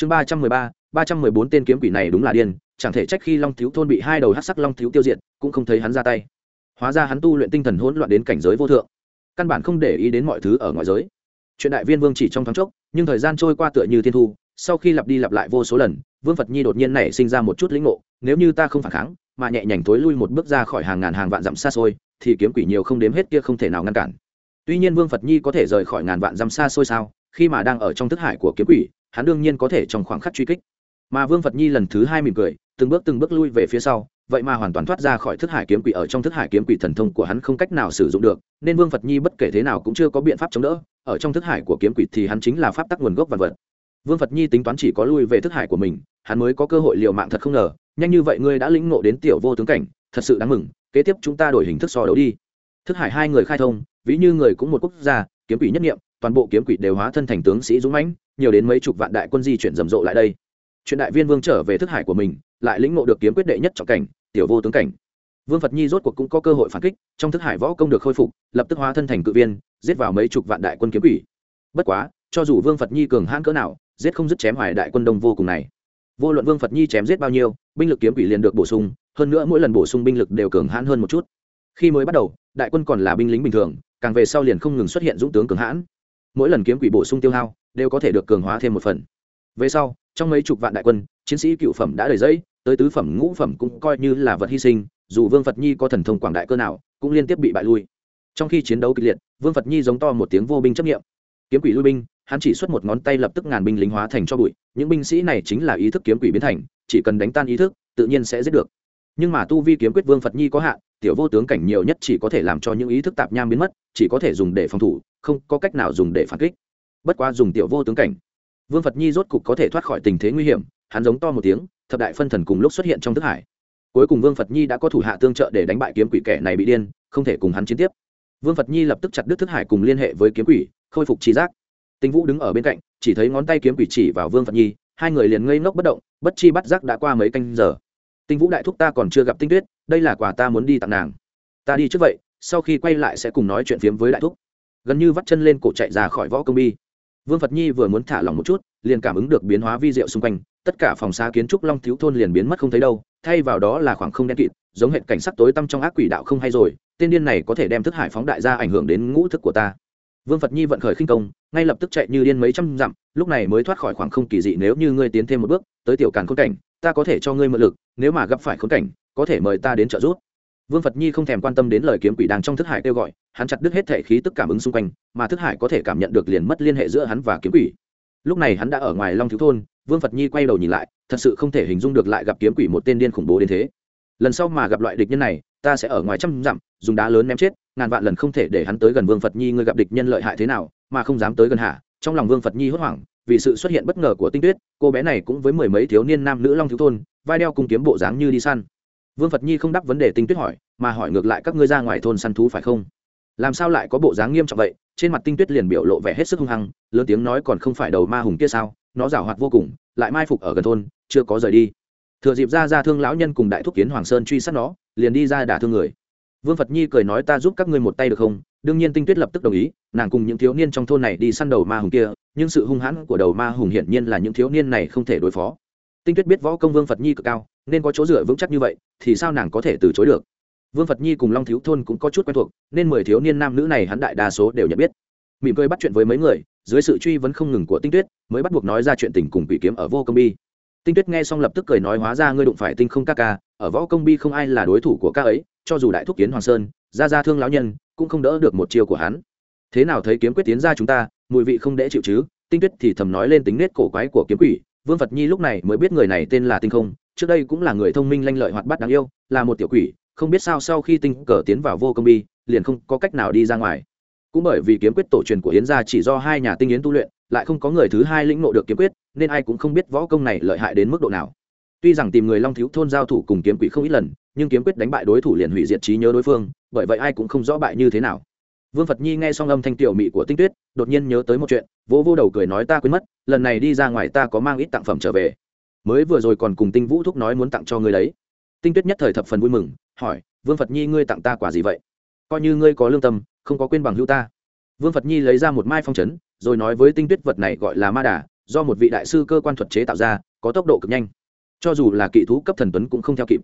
chương ba trăm mười ba ba trăm mười bốn tên kiếm quỷ này đúng là điên, chẳng thể trách khi long thiếu thôn bị hai đầu hát sắc long thiếu tiêu diệt, cũng không thấy hắn ra tay. Hóa ra hắn tu luyện tinh thần hỗn loạn đến cảnh giới vô thượng. Căn bản không để ý đến mọi thứ ở ngoài giới. Chuyện đại viên vương chỉ trong thoáng chốc, nhưng thời gian trôi qua tựa như thiên thu, sau khi lặp đi lặp lại vô số lần, vương phật nhi đột nhiên nảy sinh ra một chút lĩnh ngộ, nếu như ta không phản kháng, mà nhẹ nhàng thối lui một bước ra khỏi hàng ngàn hàng vạn dặm xa xôi, thì kiếm quỷ nhiều không đếm hết kia không thể nào ngăn cản. Tuy nhiên vương phật nhi có thể rời khỏi ngàn vạn dặm xa xôi sao, khi mà đang ở trong thức hải của kiếm quỷ hắn đương nhiên có thể trong khoảng khắc truy kích. Mà vương phật nhi lần thứ hai mỉm cười, từng bước từng bước lui về phía sau, vậy mà hoàn toàn thoát ra khỏi thức hải kiếm quỷ ở trong thức hải kiếm quỷ thần thông của hắn không cách nào sử dụng được, nên vương phật nhi bất kể thế nào cũng chưa có biện pháp chống đỡ, ở trong thức hải của kiếm quỷ thì hắn chính là pháp tắc nguồn gốc vật vật. Vương phật nhi tính toán chỉ có lui về thức hải của mình, hắn mới có cơ hội liều mạng thật không ngờ, nhanh như vậy ngươi đã lĩnh ngộ đến tiểu vô tướng cảnh, thật sự đáng mừng, kế tiếp chúng ta đổi hình thức so đấu đi. Thức hải hai người khai thông, ví như người cũng một quốc gia, kiếm quỷ nhất nghiệm, toàn bộ kiếm quỷ đều hóa thân thành tướng sĩ dũng mãnh nhiều đến mấy chục vạn đại quân di chuyển rầm rộ lại đây. Chuyện đại viên vương trở về thức hải của mình, lại lĩnh ngộ được kiếm quyết đệ nhất trọng cảnh, tiểu vô tướng cảnh. Vương phật nhi rốt cuộc cũng có cơ hội phản kích, trong thức hải võ công được khôi phục, lập tức hóa thân thành cự viên, giết vào mấy chục vạn đại quân kiếm quỷ. Bất quá, cho dù vương phật nhi cường hãn cỡ nào, giết không dứt chém hoài đại quân đông vô cùng này. Vô luận vương phật nhi chém giết bao nhiêu, binh lực kiếm quỷ liền được bổ sung, hơn nữa mỗi lần bổ sung binh lực đều cường hãn hơn một chút. Khi mới bắt đầu, đại quân còn là binh lính bình thường, càng về sau liền không ngừng xuất hiện dũng tướng cường hãn. Mỗi lần kiếm quỷ bổ sung tiêu hao đều có thể được cường hóa thêm một phần. Về sau, trong mấy chục vạn đại quân, chiến sĩ cựu phẩm đã đầy dẫy tới tứ phẩm ngũ phẩm cũng coi như là vật hy sinh, dù vương phật nhi có thần thông quảng đại cơ nào, cũng liên tiếp bị bại lui. Trong khi chiến đấu kịch liệt, vương phật nhi giống to một tiếng vô binh chấp nghiệm. Kiếm quỷ lui binh, hắn chỉ xuất một ngón tay lập tức ngàn binh lính hóa thành cho bụi, những binh sĩ này chính là ý thức kiếm quỷ biến thành, chỉ cần đánh tan ý thức, tự nhiên sẽ giết được. Nhưng mà tu vi kiếm quyết vương phật nhi có hạn, tiểu vô tướng cảnh nhiều nhất chỉ có thể làm cho những ý thức tạp nham biến mất, chỉ có thể dùng để phòng thủ, không có cách nào dùng để phản kích bất quá dùng tiểu vô tướng cảnh. Vương phật nhi rốt cục có thể thoát khỏi tình thế nguy hiểm, hắn giống to một tiếng, thập đại phân thần cùng lúc xuất hiện trong thức hải. Cuối cùng vương phật nhi đã có thủ hạ tương trợ để đánh bại kiếm quỷ kẻ này bị điên, không thể cùng hắn chiến tiếp. Vương phật nhi lập tức chặt đứt thức hải cùng liên hệ với kiếm quỷ, khôi phục trí giác. Tinh vũ đứng ở bên cạnh, chỉ thấy ngón tay kiếm quỷ chỉ vào vương phật nhi, hai người liền ngây ngốc bất động, bất chi bắt giác đã qua mấy canh giờ. Tinh vũ đại thúc ta còn chưa gặp tinh tuyết, đây là quà ta muốn đi tặng nàng. Ta đi trước vậy, sau khi quay lại sẽ cùng nói chuyện phiếm với đại thúc. Gần như vắt chân lên cổ chạy ra khỏi võ công bi vương phật nhi vừa muốn thả lỏng một chút, liền cảm ứng được biến hóa vi diệu xung quanh, tất cả phòng xa kiến trúc long thiếu thôn liền biến mất không thấy đâu, thay vào đó là khoảng không đen kịt, giống hệ cảnh sắc tối tăm trong ác quỷ đạo không hay rồi, tên điên này có thể đem thức hải phóng đại ra ảnh hưởng đến ngũ thức của ta. Vương phật nhi vận khởi khinh công, ngay lập tức chạy như điên mấy trăm dặm, lúc này mới thoát khỏi khoảng không kỳ dị nếu như ngươi tiến thêm một bước, tới tiểu càn khôn cảnh, ta có thể cho ngươi mượn lực, nếu mà gặp phải khốn cảnh, có thể mời ta đến trợ giúp vương phật nhi không thèm quan tâm đến lời kiếm quỷ đang trong thức hải kêu gọi, hắn chặt đứt hết thể khí tức cảm ứng xung quanh, mà thức hải có thể cảm nhận được liền mất liên hệ giữa hắn và kiếm quỷ. Lúc này hắn đã ở ngoài long thiếu thôn, vương phật nhi quay đầu nhìn lại, thật sự không thể hình dung được lại gặp kiếm quỷ một tên điên khủng bố đến thế. Lần sau mà gặp loại địch nhân này, ta sẽ ở ngoài trăm dặm, dùng đá lớn ném chết, ngàn vạn lần không thể để hắn tới gần vương phật nhi, ngươi gặp địch nhân lợi hại thế nào, mà không dám tới gần hạ trong lòng vương phật nhi hốt hoảng, vì sự xuất hiện bất ngờ của tinh tuyết, cô bé này cũng với mười mấy thiếu niên nam nữ long thiếu thôn, vai đeo cùng kiếm bộ dáng như đi săn vương phật nhi không đáp vấn đề tinh tuyết hỏi, mà hỏi ngược lại các ngươi ra ngoài thôn săn thú phải không? Làm sao lại có bộ dáng nghiêm trọng vậy? Trên mặt tinh tuyết liền biểu lộ vẻ hết sức hung hăng, lớn tiếng nói còn không phải đầu ma hùng kia sao, nó giảo hoạt vô cùng, lại mai phục ở gần thôn, chưa có rời đi. Thừa dịp ra ra thương lão nhân cùng đại thúc kiến hoàng sơn truy sát nó, liền đi ra đả thương người. Vương phật nhi cười nói ta giúp các ngươi một tay được không? Đương nhiên tinh tuyết lập tức đồng ý, nàng cùng những thiếu niên trong thôn này đi săn đầu ma hùng kia, nhưng sự hung hãn của đầu ma hùng hiển nhiên là những thiếu niên này không thể đối phó tinh tuyết biết võ công vương phật nhi cực cao, nên có chỗ dựa vững chắc như vậy, thì sao nàng có thể từ chối được? Vương phật nhi cùng long thiếu thôn cũng có chút quen thuộc, nên mười thiếu niên nam nữ này hắn đại đa số đều nhận biết. Mỉm cười bắt chuyện với mấy người, dưới sự truy vấn không ngừng của tinh tuyết, mới bắt buộc nói ra chuyện tình cùng quỷ kiếm ở vô công bi. Tinh tuyết nghe xong lập tức cười nói hóa ra ngươi đụng phải tinh không ca ca, ở võ công bi không ai là đối thủ của ca ấy, cho dù đại thúc kiến hoàng sơn ra ra thương lão nhân, cũng không đỡ được một chiêu của hắn. Thế nào thấy kiếm quyết tiến ra chúng ta, mùi vị không đễ chịu chứ? Tinh tuyết thì thầm nói lên tính nết cổ quái của kiếm quỷ vương phật nhi lúc này mới biết người này tên là tinh không, trước đây cũng là người thông minh lanh lợi hoạt bát đáng yêu, là một tiểu quỷ, không biết sao sau khi tinh cờ tiến vào vô công bi, liền không có cách nào đi ra ngoài. Cũng bởi vì kiếm quyết tổ truyền của yến gia chỉ do hai nhà tinh yến tu luyện, lại không có người thứ hai lĩnh ngộ được kiếm quyết, nên ai cũng không biết võ công này lợi hại đến mức độ nào. Tuy rằng tìm người long thiếu thôn giao thủ cùng kiếm quỷ không ít lần, nhưng kiếm quyết đánh bại đối thủ liền hủy diệt trí nhớ đối phương, bởi vậy ai cũng không rõ bại như thế nào vương phật nhi nghe xong âm thanh tiểu mị của tinh tuyết, đột nhiên nhớ tới một chuyện, vỗ vô đầu cười nói ta quên mất, lần này đi ra ngoài ta có mang ít tặng phẩm trở về. Mới vừa rồi còn cùng tinh vũ thúc nói muốn tặng cho ngươi đấy. Tinh tuyết nhất thời thập phần vui mừng, hỏi, vương phật nhi ngươi tặng ta quả gì vậy? Coi như ngươi có lương tâm, không có quên bằng hữu ta. Vương phật nhi lấy ra một mai phong trấn rồi nói với tinh tuyết vật này gọi là ma đà, do một vị đại sư cơ quan thuật chế tạo ra, có tốc độ cực nhanh. Cho dù là kỵ thú cấp thần tuấn cũng không theo kịp.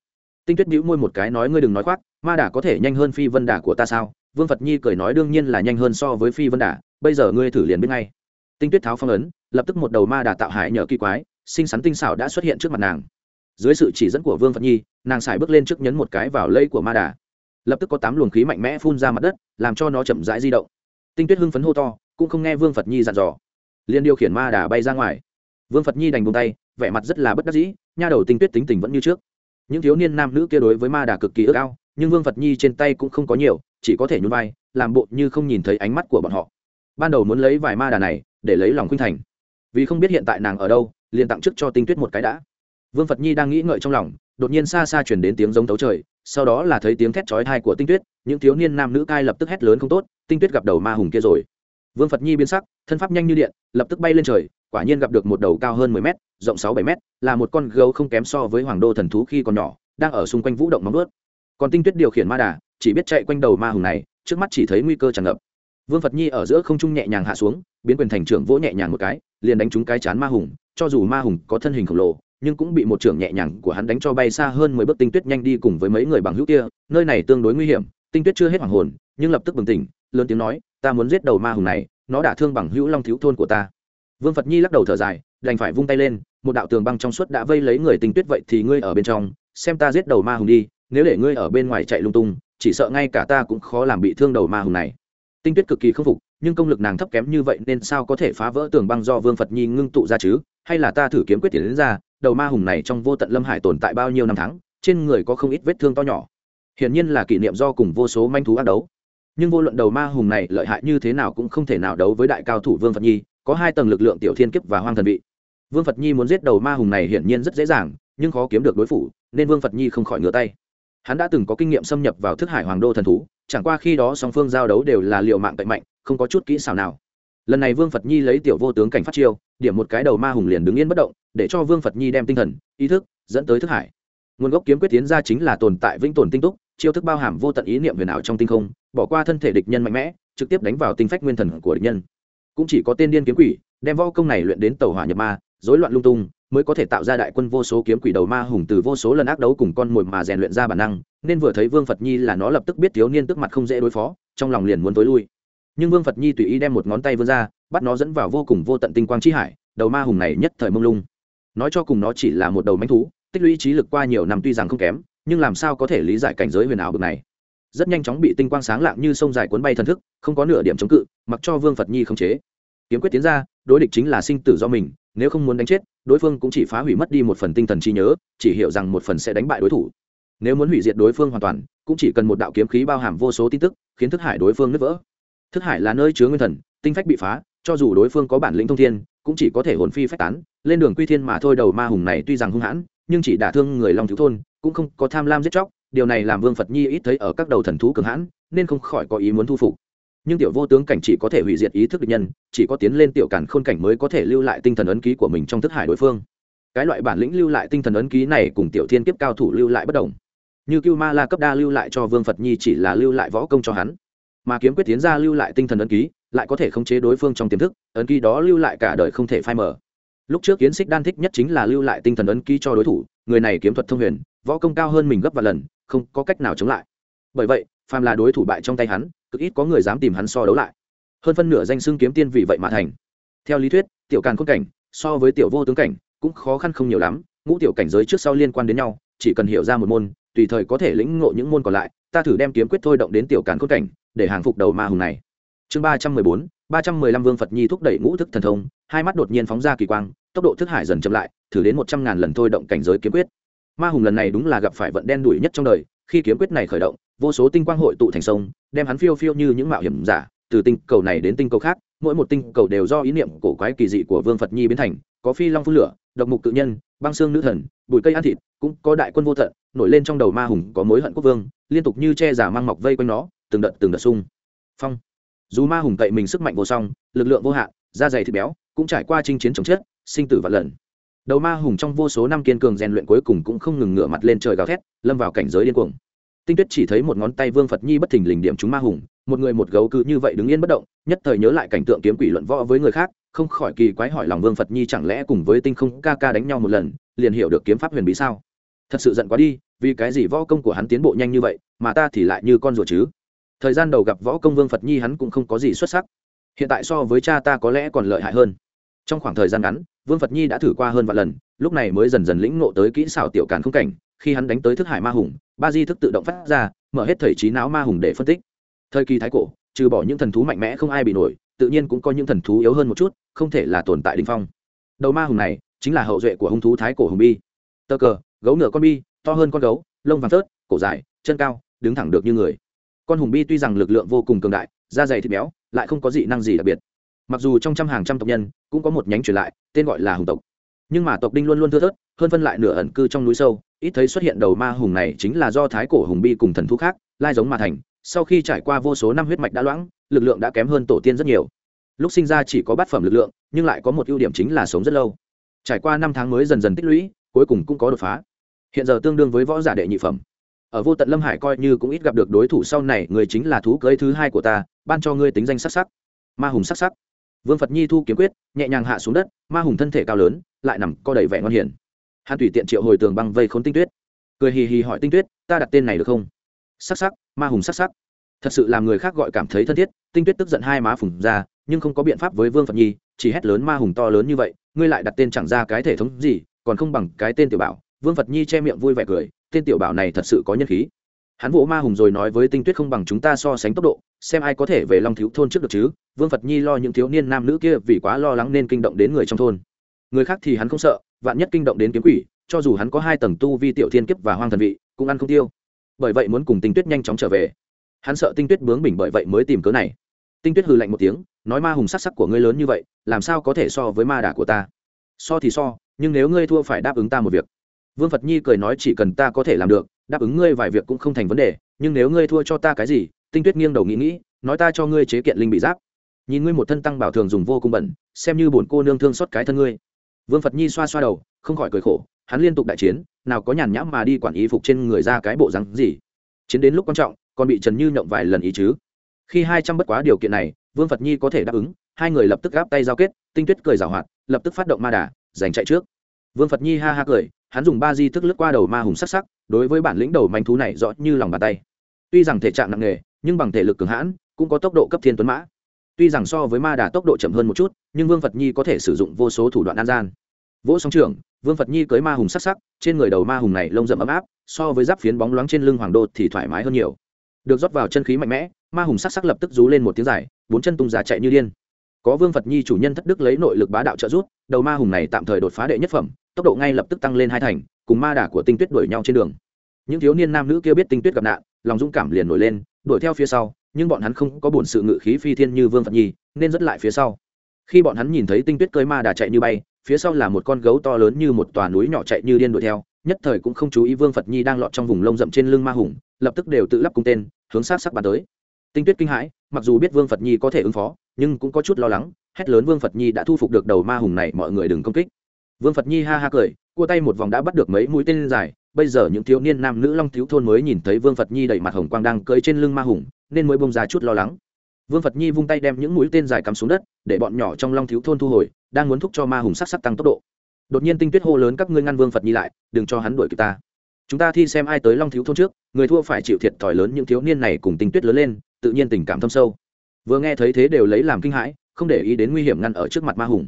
Tinh tuyết bĩu môi một cái nói ngươi đừng nói khoác, ma đà có thể nhanh hơn phi vân đà của ta sao? Vương phật nhi cười nói đương nhiên là nhanh hơn so với phi vân đà, bây giờ ngươi thử liền biết ngay. Tinh tuyết tháo phong ấn, lập tức một đầu ma đà tạo hải nhờ kỳ quái, xinh xắn tinh xảo đã xuất hiện trước mặt nàng. Dưới sự chỉ dẫn của vương phật nhi, nàng xài bước lên trước nhấn một cái vào lây của ma đà. Lập tức có tám luồng khí mạnh mẽ phun ra mặt đất, làm cho nó chậm rãi di động. Tinh tuyết hưng phấn hô to, cũng không nghe vương phật nhi dặn dò. Liền điều khiển ma đà bay ra ngoài. Vương phật nhi đành buông tay, vẻ mặt rất là bất đắc dĩ, nha đầu tinh tuyết tính tình vẫn như trước. Những thiếu niên nam nữ kia đối với ma đà cực kỳ ước ao, nhưng vương phật nhi trên tay cũng không có nhiều chỉ có thể nhún vai, làm bộ như không nhìn thấy ánh mắt của bọn họ. Ban đầu muốn lấy vài ma đà này để lấy lòng khuynh thành. Vì không biết hiện tại nàng ở đâu, liền tặng trước cho tinh tuyết một cái đã. Vương phật nhi đang nghĩ ngợi trong lòng, đột nhiên xa xa chuyển đến tiếng giống tấu trời, sau đó là thấy tiếng thét chói thai của tinh tuyết, những thiếu niên nam nữ cai lập tức hét lớn không tốt, tinh tuyết gặp đầu ma hùng kia rồi. Vương phật nhi biến sắc, thân pháp nhanh như điện, lập tức bay lên trời, quả nhiên gặp được một đầu cao hơn mười m rộng sáu bảy m là một con gấu không kém so với hoàng đô thần thú khi còn nhỏ, đang ở xung quanh vũ động móng ướt còn tinh tuyết điều khiển ma đà chỉ biết chạy quanh đầu ma hùng này, trước mắt chỉ thấy nguy cơ tràn ngập. Vương phật nhi ở giữa không trung nhẹ nhàng hạ xuống, biến quyền thành trưởng vỗ nhẹ nhàng một cái, liền đánh trúng cái chán ma hùng, cho dù ma hùng có thân hình khổng lồ, nhưng cũng bị một trưởng nhẹ nhàng của hắn đánh cho bay xa hơn mười bước tinh tuyết nhanh đi cùng với mấy người bằng hữu kia, nơi này tương đối nguy hiểm, tinh tuyết chưa hết hoàng hồn, nhưng lập tức bừng tỉnh, lớn tiếng nói, ta muốn giết đầu ma hùng này, nó đã thương bằng hữu long thiếu thôn của ta. Vương phật nhi lắc đầu thở dài, đành phải vung tay lên, một đạo tường băng trong suốt đã vây lấy người tinh tuyết vậy thì ngươi ở bên trong, xem ta giết đầu ma hùng đi, nếu để ngươi ở bên ngoài chạy lung tung chỉ sợ ngay cả ta cũng khó làm bị thương đầu ma hùng này. Tinh tuyết cực kỳ khâm phục, nhưng công lực nàng thấp kém như vậy nên sao có thể phá vỡ tường băng do vương phật nhi ngưng tụ ra chứ? Hay là ta thử kiếm quyết tiền đến ra, đầu ma hùng này trong vô tận lâm hải tồn tại bao nhiêu năm tháng, trên người có không ít vết thương to nhỏ. Hiển nhiên là kỷ niệm do cùng vô số manh thú ác đấu. Nhưng vô luận đầu ma hùng này lợi hại như thế nào cũng không thể nào đấu với đại cao thủ vương phật nhi, có hai tầng lực lượng tiểu thiên kiếp và hoang thần vị. Vương phật nhi muốn giết đầu ma hùng này hiển nhiên rất dễ dàng, nhưng khó kiếm được đối phủ, nên vương phật nhi không khỏi ngửa tay hắn đã từng có kinh nghiệm xâm nhập vào thức hải hoàng đô thần thú, chẳng qua khi đó song phương giao đấu đều là liệu mạng cậy mạnh, không có chút kỹ xảo nào. Lần này vương phật nhi lấy tiểu vô tướng cảnh phát chiêu, điểm một cái đầu ma hùng liền đứng yên bất động, để cho vương phật nhi đem tinh thần, ý thức dẫn tới thức hải. Nguồn gốc kiếm quyết tiến ra chính là tồn tại vĩnh tồn tinh túc, chiêu thức bao hàm vô tận ý niệm huyền ảo trong tinh không, bỏ qua thân thể địch nhân mạnh mẽ, trực tiếp đánh vào tinh phách nguyên thần của địch nhân. Cũng chỉ có tên điên kiếm quỷ, đem võ công này luyện đến tàu hỏa nhập ma, rối loạn lung tung mới có thể tạo ra đại quân vô số kiếm quỷ đầu ma hùng từ vô số lần ác đấu cùng con mồi mà rèn luyện ra bản năng, nên vừa thấy vương phật nhi là nó lập tức biết thiếu niên tức mặt không dễ đối phó, trong lòng liền muốn tối lui. Nhưng vương phật nhi tùy ý đem một ngón tay vươn ra, bắt nó dẫn vào vô cùng vô tận tinh quang chi hải, đầu ma hùng này nhất thời mông lung. Nói cho cùng nó chỉ là một đầu manh thú, tích lũy trí lực qua nhiều năm tuy rằng không kém, nhưng làm sao có thể lý giải cảnh giới huyền ảo bực này. Rất nhanh chóng bị tinh quang sáng lạng như sông dài cuốn bay thần thức, không có nửa điểm chống cự, mặc cho vương phật nhi không chế. Kiếm quyết tiến ra, đối địch chính là sinh tử do mình nếu không muốn đánh chết, đối phương cũng chỉ phá hủy mất đi một phần tinh thần trí nhớ, chỉ hiểu rằng một phần sẽ đánh bại đối thủ. Nếu muốn hủy diệt đối phương hoàn toàn, cũng chỉ cần một đạo kiếm khí bao hàm vô số tin tức, khiến thức hải đối phương nứt vỡ. Thức hải là nơi chứa nguyên thần, tinh phách bị phá, cho dù đối phương có bản lĩnh thông thiên, cũng chỉ có thể hồn phi phách tán. Lên đường quy thiên mà thôi đầu ma hùng này tuy rằng hung hãn, nhưng chỉ đả thương người long thiếu thôn, cũng không có tham lam giết chóc. Điều này làm vương phật nhi ít thấy ở các đầu thần thú cường hãn, nên không khỏi có ý muốn thu phục nhưng tiểu vô tướng cảnh chỉ có thể hủy diệt ý thức địch nhân, chỉ có tiến lên tiểu cản khôn cảnh mới có thể lưu lại tinh thần ấn ký của mình trong thức hải đối phương. Cái loại bản lĩnh lưu lại tinh thần ấn ký này cùng tiểu thiên kiếp cao thủ lưu lại bất đồng. Như cưu ma la cấp đa lưu lại cho vương phật nhi chỉ là lưu lại võ công cho hắn, mà kiếm quyết tiến ra lưu lại tinh thần ấn ký, lại có thể khống chế đối phương trong tiềm thức, ấn ký đó lưu lại cả đời không thể phai mở lúc trước kiến xích đan thích nhất chính là lưu lại tinh thần ấn ký cho đối thủ, người này kiếm thuật thông huyền, võ công cao hơn mình gấp vài lần, không có cách nào chống lại. Bởi vậy, phàm là đối thủ bại trong tay hắn cực ít có người dám tìm hắn so đấu lại. Hơn phân nửa danh xưng kiếm tiên vì vậy mà thành. Theo lý thuyết, tiểu càn khôn cảnh, so với tiểu vô tướng cảnh, cũng khó khăn không nhiều lắm, ngũ tiểu cảnh giới trước sau liên quan đến nhau, chỉ cần hiểu ra một môn, tùy thời có thể lĩnh ngộ những môn còn lại, ta thử đem kiếm quyết thôi động đến tiểu càn khôn cảnh, để hàng phục đầu ma hùng này. Chương ba trăm mười bốn, ba trăm mười lăm vương phật nhi thúc đẩy ngũ thức thần thông, hai mắt đột nhiên phóng ra kỳ quang, tốc độ thức hải dần chậm lại, thử đến một trăm ngàn lần thôi động cảnh giới kiếm quyết. Ma hùng lần này đúng là gặp phải vận đen đuổi nhất trong đời khi kiếm quyết này khởi động, vô số tinh quang hội tụ thành sông, đem hắn phiêu phiêu như những mạo hiểm giả, từ tinh cầu này đến tinh cầu khác, mỗi một tinh cầu đều do ý niệm cổ quái kỳ dị của vương phật nhi biến thành, có phi long phun lửa, độc mục tự nhân, băng xương nữ thần, bụi cây ăn thịt, cũng có đại quân vô tận, nổi lên trong đầu ma hùng có mối hận quốc vương, liên tục như che giả mang mọc vây quanh nó, từng đợt từng đợt sung phong. Dù ma hùng cậy mình sức mạnh vô song, lực lượng vô hạn, da dày thịt béo, cũng trải qua chinh chiến chống chết, sinh tử vạn lần đầu ma hùng trong vô số năm kiên cường rèn luyện cuối cùng cũng không ngừng ngửa mặt lên trời gào thét, lâm vào cảnh giới điên cuồng. Tinh tuyết chỉ thấy một ngón tay vương phật nhi bất thình lình điểm chúng ma hùng, một người một gấu cứ như vậy đứng yên bất động, nhất thời nhớ lại cảnh tượng kiếm quỷ luận võ với người khác, không khỏi kỳ quái hỏi lòng vương phật nhi chẳng lẽ cùng với tinh không ca ca đánh nhau một lần, liền hiểu được kiếm pháp huyền bí sao? Thật sự giận quá đi, vì cái gì võ công của hắn tiến bộ nhanh như vậy, mà ta thì lại như con ruột chứ? Thời gian đầu gặp võ công vương phật nhi hắn cũng không có gì xuất sắc. Hiện tại so với cha ta có lẽ còn lợi hại hơn trong khoảng thời gian ngắn, vương phật nhi đã thử qua hơn vài lần, lúc này mới dần dần lĩnh ngộ tới kỹ xảo tiểu càn không cảnh, khi hắn đánh tới thức hải ma hùng, ba di thức tự động phát ra, mở hết thời trí não ma hùng để phân tích. Thời kỳ thái cổ, trừ bỏ những thần thú mạnh mẽ không ai bị nổi, tự nhiên cũng có những thần thú yếu hơn một chút, không thể là tồn tại đình phong. Đầu ma hùng này, chính là hậu duệ của hung thú thái cổ hùng bi. Tơ cờ, gấu nửa con bi, to hơn con gấu, lông vàng thớt, cổ dài, chân cao, đứng thẳng được như người. Con hùng bi tuy rằng lực lượng vô cùng cường đại, da dày thịt béo, lại không có dị năng gì đặc biệt mặc dù trong trăm hàng trăm tộc nhân cũng có một nhánh truyền lại, tên gọi là hùng tộc. Nhưng mà tộc đinh luôn luôn thưa thớt, hơn phân lại nửa ẩn cư trong núi sâu, ít thấy xuất hiện đầu ma hùng này chính là do thái cổ hùng bi cùng thần thú khác, lai giống mà thành. Sau khi trải qua vô số năm huyết mạch đã loãng, lực lượng đã kém hơn tổ tiên rất nhiều. Lúc sinh ra chỉ có bát phẩm lực lượng, nhưng lại có một ưu điểm chính là sống rất lâu. Trải qua năm tháng mới dần dần tích lũy, cuối cùng cũng có đột phá. Hiện giờ tương đương với võ giả đệ nhị phẩm. Ở vô tận lâm hải coi như cũng ít gặp được đối thủ sau này, người chính là thú cưới thứ hai của ta, ban cho ngươi tính danh sắc sắc. Ma hùng sắc sắc vương phật nhi thu kiếm quyết, nhẹ nhàng hạ xuống đất, ma hùng thân thể cao lớn, lại nằm co đầy vẻ ngon hiển Hàn tùy tiện triệu hồi tường băng vây khốn tinh tuyết. Cười hì hì hỏi tinh tuyết, ta đặt tên này được không? Sắc sắc, ma hùng sắc sắc. Thật sự làm người khác gọi cảm thấy thân thiết, tinh tuyết tức giận hai má phùng ra, nhưng không có biện pháp với vương phật nhi, chỉ hét lớn ma hùng to lớn như vậy, ngươi lại đặt tên chẳng ra cái thể thống gì, còn không bằng cái tên tiểu bảo. Vương phật nhi che miệng vui vẻ cười, tên tiểu bảo này thật sự có nhân khí hắn vỗ ma hùng rồi nói với tinh tuyết không bằng chúng ta so sánh tốc độ, xem ai có thể về long thiếu thôn trước được chứ? Vương phật nhi lo những thiếu niên nam nữ kia vì quá lo lắng nên kinh động đến người trong thôn. Người khác thì hắn không sợ, vạn nhất kinh động đến kiếm quỷ, cho dù hắn có hai tầng tu vi tiểu thiên kiếp và hoang thần vị, cũng ăn không tiêu. Bởi vậy muốn cùng tinh tuyết nhanh chóng trở về. Hắn sợ tinh tuyết bướng bỉnh bởi vậy mới tìm cớ này. Tinh tuyết hừ lạnh một tiếng, nói ma hùng sắc sắc của ngươi lớn như vậy, làm sao có thể so với ma đà của ta? So thì so, nhưng nếu ngươi thua phải đáp ứng ta một việc. Vương phật nhi cười nói chỉ cần ta có thể làm được đáp ứng ngươi vài việc cũng không thành vấn đề, nhưng nếu ngươi thua cho ta cái gì, tinh tuyết nghiêng đầu nghĩ nghĩ, nói ta cho ngươi chế kiện linh bị giáp. Nhìn ngươi một thân tăng bảo thường dùng vô cùng bẩn, xem như bổn cô nương thương xót cái thân ngươi. Vương phật nhi xoa xoa đầu, không khỏi cười khổ, hắn liên tục đại chiến, nào có nhàn nhãm mà đi quản ý phục trên người ra cái bộ rắn gì. Chiến đến lúc quan trọng, còn bị trần như nhộng vài lần ý chứ. Khi hai trăm bất quá điều kiện này, vương phật nhi có thể đáp ứng, hai người lập tức gáp tay giao kết, tinh tuyết cười giảo hoạt, lập tức phát động ma đà, giành chạy trước. Vương phật nhi ha ha cười, hắn dùng ba di thức lướt qua đầu ma hùng sắc sắc đối với bản lĩnh đầu manh thú này rõ như lòng bàn tay. Tuy rằng thể trạng nặng nề, nhưng bằng thể lực cường hãn, cũng có tốc độ cấp thiên tuấn mã. Tuy rằng so với ma đà tốc độ chậm hơn một chút, nhưng vương phật nhi có thể sử dụng vô số thủ đoạn an gian. Vỗ sóng trường vương phật nhi cưới ma hùng sắc sắc, trên người đầu ma hùng này lông rậm ấm áp, so với giáp phiến bóng loáng trên lưng hoàng đô thì thoải mái hơn nhiều. Được rót vào chân khí mạnh mẽ, ma hùng sắc sắc lập tức rú lên một tiếng dài, bốn chân tung ra chạy như điên. Có vương phật nhi chủ nhân thất đức lấy nội lực bá đạo trợ giúp, đầu ma hùng này tạm thời đột phá đệ nhất phẩm, tốc độ ngay lập tức tăng lên hai thành cùng ma đà của tinh tuyết đuổi nhau trên đường. Những thiếu niên nam nữ kia biết tinh tuyết gặp nạn, lòng dũng cảm liền nổi lên, đuổi theo phía sau, nhưng bọn hắn không có bổn sự ngự khí phi thiên như vương phật nhi, nên dứt lại phía sau. Khi bọn hắn nhìn thấy tinh tuyết cơi ma đà chạy như bay, phía sau là một con gấu to lớn như một tòa núi nhỏ chạy như điên đuổi theo, nhất thời cũng không chú ý vương phật nhi đang lọt trong vùng lông rậm trên lưng ma hùng, lập tức đều tự lắp cung tên, hướng sát sắc bàn tới. Tinh tuyết kinh hãi, mặc dù biết vương phật nhi có thể ứng phó, nhưng cũng có chút lo lắng, hét lớn vương phật nhi đã thu phục được đầu ma hùng này, mọi người đừng công kích. Vương phật nhi ha ha cười cua tay một vòng đã bắt được mấy mũi tên dài, bây giờ những thiếu niên nam nữ long thiếu thôn mới nhìn thấy vương phật nhi đẩy mặt hồng quang đang cưỡi trên lưng ma hùng, nên mới bông ra chút lo lắng. Vương phật nhi vung tay đem những mũi tên dài cắm xuống đất, để bọn nhỏ trong long thiếu thôn thu hồi, đang muốn thúc cho ma hùng sắc sắc tăng tốc độ. Đột nhiên tinh tuyết hô lớn các ngươi ngăn vương phật nhi lại, đừng cho hắn đuổi kịp ta. Chúng ta thi xem ai tới long thiếu thôn trước, người thua phải chịu thiệt thòi lớn những thiếu niên này cùng tinh tuyết lớn lên, tự nhiên tình cảm thâm sâu. Vừa nghe thấy thế đều lấy làm kinh hãi, không để ý đến nguy hiểm ngăn ở trước mặt ma hùng.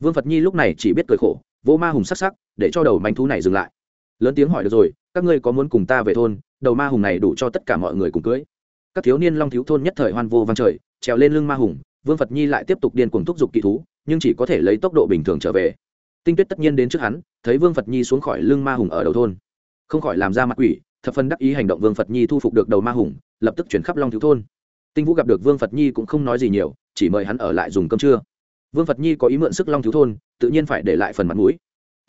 Vương phật nhi lúc này chỉ biết cười khổ, vỗ ma hùng sắc sắc để cho đầu manh thú này dừng lại. Lớn tiếng hỏi được rồi, các ngươi có muốn cùng ta về thôn, đầu ma hùng này đủ cho tất cả mọi người cùng cưới. Các thiếu niên long thiếu thôn nhất thời hoan vô vang trời, trèo lên lưng ma hùng, vương phật nhi lại tiếp tục điên cuồng thúc giục kỳ thú, nhưng chỉ có thể lấy tốc độ bình thường trở về. Tinh tuyết tất nhiên đến trước hắn, thấy vương phật nhi xuống khỏi lưng ma hùng ở đầu thôn. Không khỏi làm ra mặt quỷ, thập phân đắc ý hành động vương phật nhi thu phục được đầu ma hùng, lập tức chuyển khắp long thiếu thôn. Tinh vũ gặp được vương phật nhi cũng không nói gì nhiều, chỉ mời hắn ở lại dùng cơm trưa. Vương phật nhi có ý mượn sức long thiếu thôn, tự nhiên phải để lại phần mặt mũi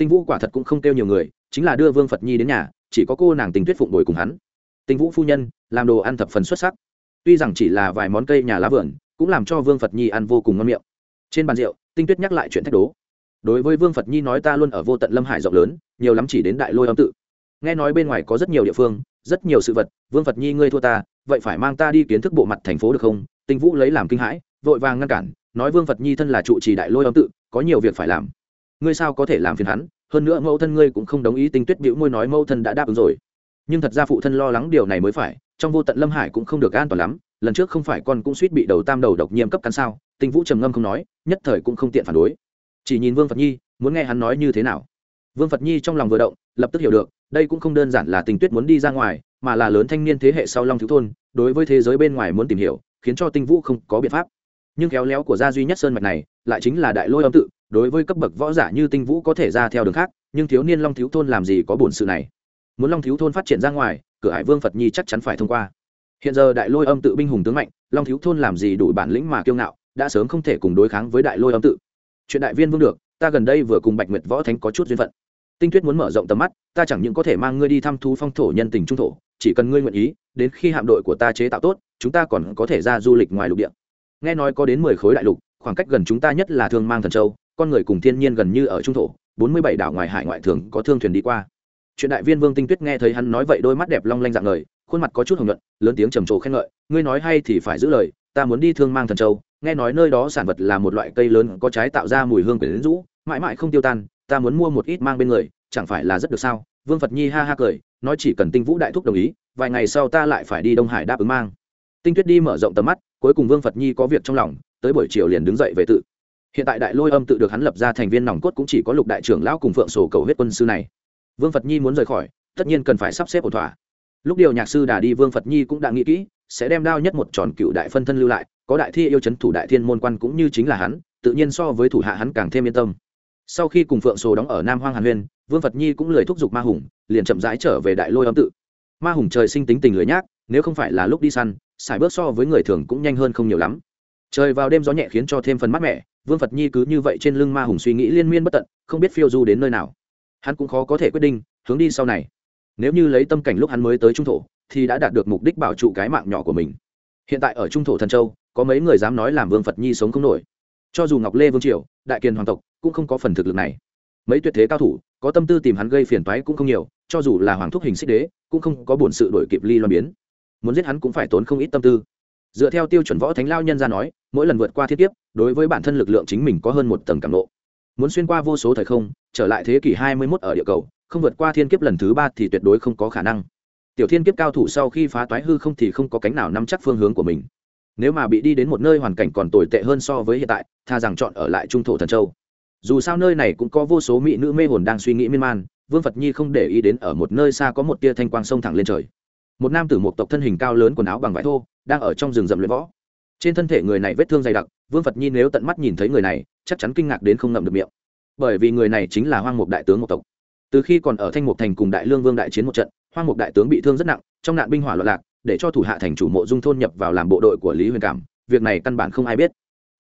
tinh vũ quả thật cũng không kêu nhiều người, chính là đưa vương phật nhi đến nhà, chỉ có cô nàng tình tuyết phụng bồi cùng hắn. Tinh vũ phu nhân, làm đồ ăn thập phần xuất sắc. Tuy rằng chỉ là vài món cây nhà lá vườn, cũng làm cho vương phật nhi ăn vô cùng ngon miệng. Trên bàn rượu, tinh tuyết nhắc lại chuyện thách đố. Đối với vương phật nhi nói ta luôn ở vô tận lâm hải rộng lớn, nhiều lắm chỉ đến đại lôi âm tự. Nghe nói bên ngoài có rất nhiều địa phương, rất nhiều sự vật, vương phật nhi ngươi thua ta, vậy phải mang ta đi kiến thức bộ mặt thành phố được không? Tinh vũ lấy làm kinh hãi, vội vàng ngăn cản, nói vương phật nhi thân là trụ trì đại lôi âm tự, có nhiều việc phải làm ngươi sao có thể làm phiền hắn? Hơn nữa mẫu thân ngươi cũng không đồng ý tinh tuyết biểu môi nói mẫu thân đã đáp ứng rồi. Nhưng thật ra phụ thân lo lắng điều này mới phải, trong vô tận lâm hải cũng không được an toàn lắm, lần trước không phải con cũng suýt bị đầu tam đầu độc nhiễm cấp cắn sao? Tinh vũ trầm ngâm không nói, nhất thời cũng không tiện phản đối. Chỉ nhìn vương phật nhi, muốn nghe hắn nói như thế nào. Vương phật nhi trong lòng vừa động, lập tức hiểu được, đây cũng không đơn giản là tình tuyết muốn đi ra ngoài, mà là lớn thanh niên thế hệ sau long thiếu thôn, đối với thế giới bên ngoài muốn tìm hiểu, khiến cho tinh vũ không có biện pháp. Nhưng khéo léo của gia duy nhất sơn mạch này, lại chính là đại lôi âm tự đối với cấp bậc võ giả như tinh vũ có thể ra theo đường khác, nhưng thiếu niên long thiếu thôn làm gì có bổn sự này? Muốn long thiếu thôn phát triển ra ngoài, cửa hải vương phật nhi chắc chắn phải thông qua. Hiện giờ đại lôi âm tự binh hùng tướng mạnh, long thiếu thôn làm gì đủ bản lĩnh mà kiêu ngạo, đã sớm không thể cùng đối kháng với đại lôi âm tự. Chuyện đại viên vương được, ta gần đây vừa cùng bạch nguyệt võ thánh có chút duyên phận. Tinh tuyết muốn mở rộng tầm mắt, ta chẳng những có thể mang ngươi đi thăm thu phong thổ nhân tình trung thổ, chỉ cần ngươi nguyện ý, đến khi hạm đội của ta chế tạo tốt, chúng ta còn có thể ra du lịch ngoài lục địa. Nghe nói có đến mười khối đại lục, khoảng cách gần chúng ta nhất là thương mang thần châu con người cùng thiên nhiên gần như ở trung thổ, bốn mươi bảy đảo ngoài hải ngoại thường có thương thuyền đi qua. Chuyện đại viên vương tinh tuyết nghe thấy hắn nói vậy đôi mắt đẹp long lanh dạng lời khuôn mặt có chút hồng nhuận, lớn tiếng trầm trồ khen ngợi, ngươi nói hay thì phải giữ lời, ta muốn đi thương mang thần châu, nghe nói nơi đó sản vật là một loại cây lớn có trái tạo ra mùi hương quyển rũ, mãi mãi không tiêu tan, ta muốn mua một ít mang bên người, chẳng phải là rất được sao? Vương phật nhi ha ha cười, nói chỉ cần tinh vũ đại thúc đồng ý, vài ngày sau ta lại phải đi đông hải đáp ứng mang. Tinh tuyết đi mở rộng tầm mắt, cuối cùng vương phật nhi có việc trong lòng, tới buổi chiều liền đứng dậy về tự hiện tại đại lôi âm tự được hắn lập ra thành viên nòng cốt cũng chỉ có lục đại trưởng lão cùng phượng sổ cầu huyết quân sư này. Vương phật nhi muốn rời khỏi, tất nhiên cần phải sắp xếp ổn thỏa. Lúc điều nhạc sư đà đi, vương phật nhi cũng đã nghĩ kỹ, sẽ đem đao nhất một tròn cựu đại phân thân lưu lại, có đại thi yêu chấn thủ đại thiên môn quan cũng như chính là hắn, tự nhiên so với thủ hạ hắn càng thêm yên tâm. Sau khi cùng phượng sổ đóng ở nam hoang hàn huyên vương phật nhi cũng lời thúc giục ma hùng, liền chậm rãi trở về đại lôi âm tự. Ma hùng trời sinh tính tình lười nhác, nếu không phải là lúc đi săn xài bước so với người thường cũng nhanh hơn không nhiều lắm. Trời vào đêm gió nhẹ khiến cho thêm phần mát mẻ vương phật nhi cứ như vậy trên lưng ma hùng suy nghĩ liên miên bất tận, không biết phiêu du đến nơi nào. Hắn cũng khó có thể quyết định, hướng đi sau này. Nếu như lấy tâm cảnh lúc hắn mới tới trung thổ, thì đã đạt được mục đích bảo trụ cái mạng nhỏ của mình. Hiện tại ở trung thổ thần châu, có mấy người dám nói làm vương phật nhi sống không nổi. Cho dù ngọc lê vương triều, đại kiền hoàng tộc, cũng không có phần thực lực này. Mấy tuyệt thế cao thủ, có tâm tư tìm hắn gây phiền toái cũng không nhiều, cho dù là hoàng thúc hình xích đế, cũng không có bổn sự đổi kịp ly loan biến. Muốn giết hắn cũng phải tốn không ít tâm tư. Dựa theo tiêu chuẩn võ thánh lao nhân ra nói, mỗi lần vượt qua thiết kiếp đối với bản thân lực lượng chính mình có hơn một tầng cảm lộ muốn xuyên qua vô số thời không, trở lại thế kỷ hai mươi 21 ở địa cầu, không vượt qua thiên kiếp lần thứ ba thì tuyệt đối không có khả năng. Tiểu thiên kiếp cao thủ sau khi phá toái hư không thì không có cánh nào nắm chắc phương hướng của mình. Nếu mà bị đi đến một nơi hoàn cảnh còn tồi tệ hơn so với hiện tại, tha rằng chọn ở lại trung thổ thần châu. Dù sao nơi này cũng có vô số mỹ nữ mê hồn đang suy nghĩ miên man, vương phật nhi không để ý đến ở một nơi xa có một tia thanh quang sông thẳng lên trời. Một nam tử một tộc thân hình cao lớn quần áo bằng vải thô, đang ở trong rừng rậm luyện võ trên thân thể người này vết thương dày đặc, vương phật nhi nếu tận mắt nhìn thấy người này, chắc chắn kinh ngạc đến không ngậm được miệng. Bởi vì người này chính là hoang mục đại tướng một tộc. Từ khi còn ở thanh mục thành cùng đại lương vương đại chiến một trận, hoang mục đại tướng bị thương rất nặng, trong nạn binh hỏa loạn lạc, để cho thủ hạ thành chủ mộ dung thôn nhập vào làm bộ đội của lý huyền cảm, việc này căn bản không ai biết.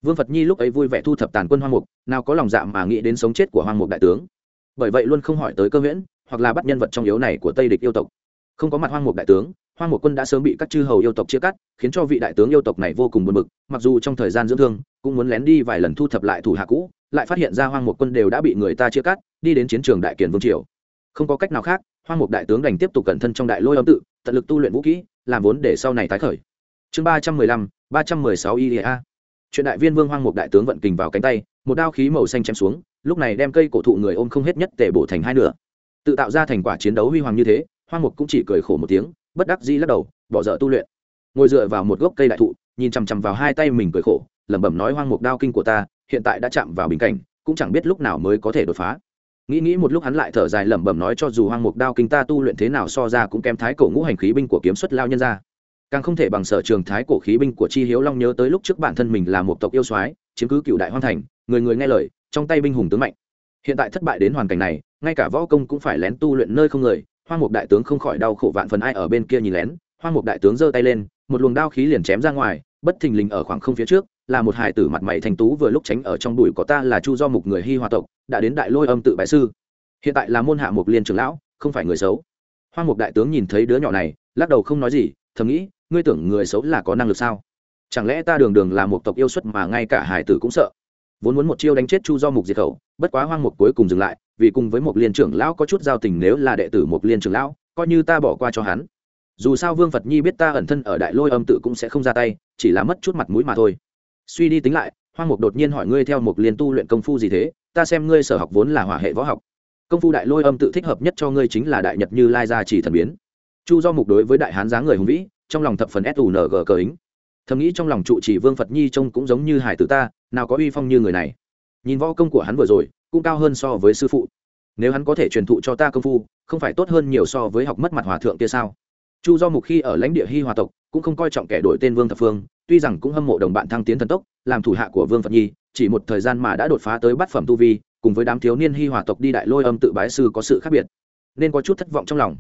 Vương phật nhi lúc ấy vui vẻ thu thập tàn quân hoang mục, nào có lòng dạ mà nghĩ đến sống chết của hoang mục đại tướng. Bởi vậy luôn không hỏi tới cơ huyễn, hoặc là bắt nhân vật trong yếu này của tây địch yêu tộc. Không có mặt hoang mục đại tướng hoang mục quân đã sớm bị các chư hầu yêu tộc chia cắt, khiến cho vị đại tướng yêu tộc này vô cùng buồn bực, mặc dù trong thời gian dưỡng thương, cũng muốn lén đi vài lần thu thập lại thủ hạ cũ, lại phát hiện ra hoang mục quân đều đã bị người ta chia cắt, đi đến chiến trường đại kiền vương triều. Không có cách nào khác, hoang mục đại tướng đành tiếp tục cẩn thân trong đại lôi âm tự, tận lực tu luyện vũ kỹ, làm vốn để sau này tái khởi. Chương ba trăm mười lăm, ba trăm mười sáu ia chuyện đại viên vương hoang mục đại tướng vận kình vào cánh tay, một đao khí màu xanh chém xuống, lúc này đem cây cổ thụ người ôm không hết nhất tể bổ thành hai nửa. Tự tạo ra thành quả chiến đấu huy hoàng như thế, hoang mục cũng chỉ cười khổ một tiếng bất đắc dĩ lắc đầu, bỏ dở tu luyện. Ngồi dựa vào một gốc cây đại thụ, nhìn chằm chằm vào hai tay mình cười khổ, lẩm bẩm nói hoang mục đao kinh của ta, hiện tại đã chạm vào bình cảnh, cũng chẳng biết lúc nào mới có thể đột phá. Nghĩ nghĩ một lúc hắn lại thở dài lẩm bẩm nói cho dù hoang mục đao kinh ta tu luyện thế nào so ra cũng kém thái cổ ngũ hành khí binh của kiếm xuất lao nhân ra. Càng không thể bằng sở trường thái cổ khí binh của chi hiếu long nhớ tới lúc trước bản thân mình là một tộc yêu soái, chiếm cứ cựu đại hoang thành, người người nghe lời, trong tay binh hùng tướng mạnh. Hiện tại thất bại đến hoàn cảnh này, ngay cả võ công cũng phải lén tu luyện nơi không người hoang mục đại tướng không khỏi đau khổ vạn phần ai ở bên kia nhìn lén. Hoang mục đại tướng giơ tay lên, một luồng đao khí liền chém ra ngoài, bất thình lình ở khoảng không phía trước, là một hải tử mặt mày thành tú vừa lúc tránh ở trong bụi có ta là chu do mục người hy hòa tộc, đã đến đại lôi âm tự bái sư. Hiện tại là môn hạ mục liên trưởng lão, không phải người xấu. Hoang mục đại tướng nhìn thấy đứa nhỏ này, lắc đầu không nói gì, thầm nghĩ, ngươi tưởng người xấu là có năng lực sao? Chẳng lẽ ta đường đường là một tộc yêu xuất mà ngay cả hải tử cũng sợ? Vốn muốn một chiêu đánh chết chu do mục diệt khẩu, bất quá hoang mục cuối cùng dừng lại vì cùng với một liên trưởng lão có chút giao tình nếu là đệ tử một liên trưởng lão, coi như ta bỏ qua cho hắn. Dù sao vương phật nhi biết ta ẩn thân ở đại lôi âm tự cũng sẽ không ra tay, chỉ là mất chút mặt mũi mà thôi. Suy đi tính lại, hoang mục đột nhiên hỏi ngươi theo một liên tu luyện công phu gì thế, ta xem ngươi sở học vốn là hỏa hệ võ học. Công phu đại lôi âm tự thích hợp nhất cho ngươi chính là đại nhật như lai gia chỉ thần biến. Chu do mục đối với đại hán dáng người hùng vĩ, trong lòng thập phần sung cờ ính thầm nghĩ trong lòng trụ chỉ vương phật nhi trông cũng giống như hải tử ta, nào có uy phong như người này. Nhìn võ công của hắn vừa rồi cũng cao hơn so với sư phụ. Nếu hắn có thể truyền thụ cho ta công phu, không phải tốt hơn nhiều so với học mất mặt hòa thượng kia sao? Chu do mục khi ở lãnh địa hy hòa tộc, cũng không coi trọng kẻ đổi tên vương thập phương, tuy rằng cũng hâm mộ đồng bạn thăng tiến thần tốc, làm thủ hạ của vương phật nhi, chỉ một thời gian mà đã đột phá tới bát phẩm tu vi, cùng với đám thiếu niên hy hòa tộc đi đại lôi âm tự bái sư có sự khác biệt, nên có chút thất vọng trong lòng.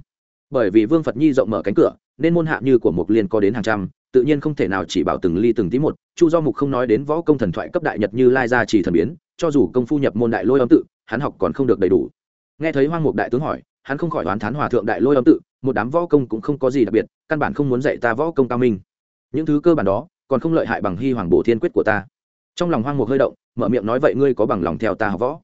Bởi vì vương phật nhi rộng mở cánh cửa, nên môn hạ như của mục liên có đến hàng trăm tự nhiên không thể nào chỉ bảo từng ly từng tí một, chu do mục không nói đến võ công thần thoại cấp đại nhật như lai gia chỉ thần biến, cho dù công phu nhập môn đại lôi âm tự, hắn học còn không được đầy đủ. Nghe thấy hoang mục đại tướng hỏi, hắn không khỏi đoán thán hòa thượng đại lôi âm tự, một đám võ công cũng không có gì đặc biệt, căn bản không muốn dạy ta võ công cao minh. Những thứ cơ bản đó, còn không lợi hại bằng hy hoàng bổ thiên quyết của ta. Trong lòng hoang mục hơi động, mở miệng nói vậy ngươi có bằng lòng theo ta học võ?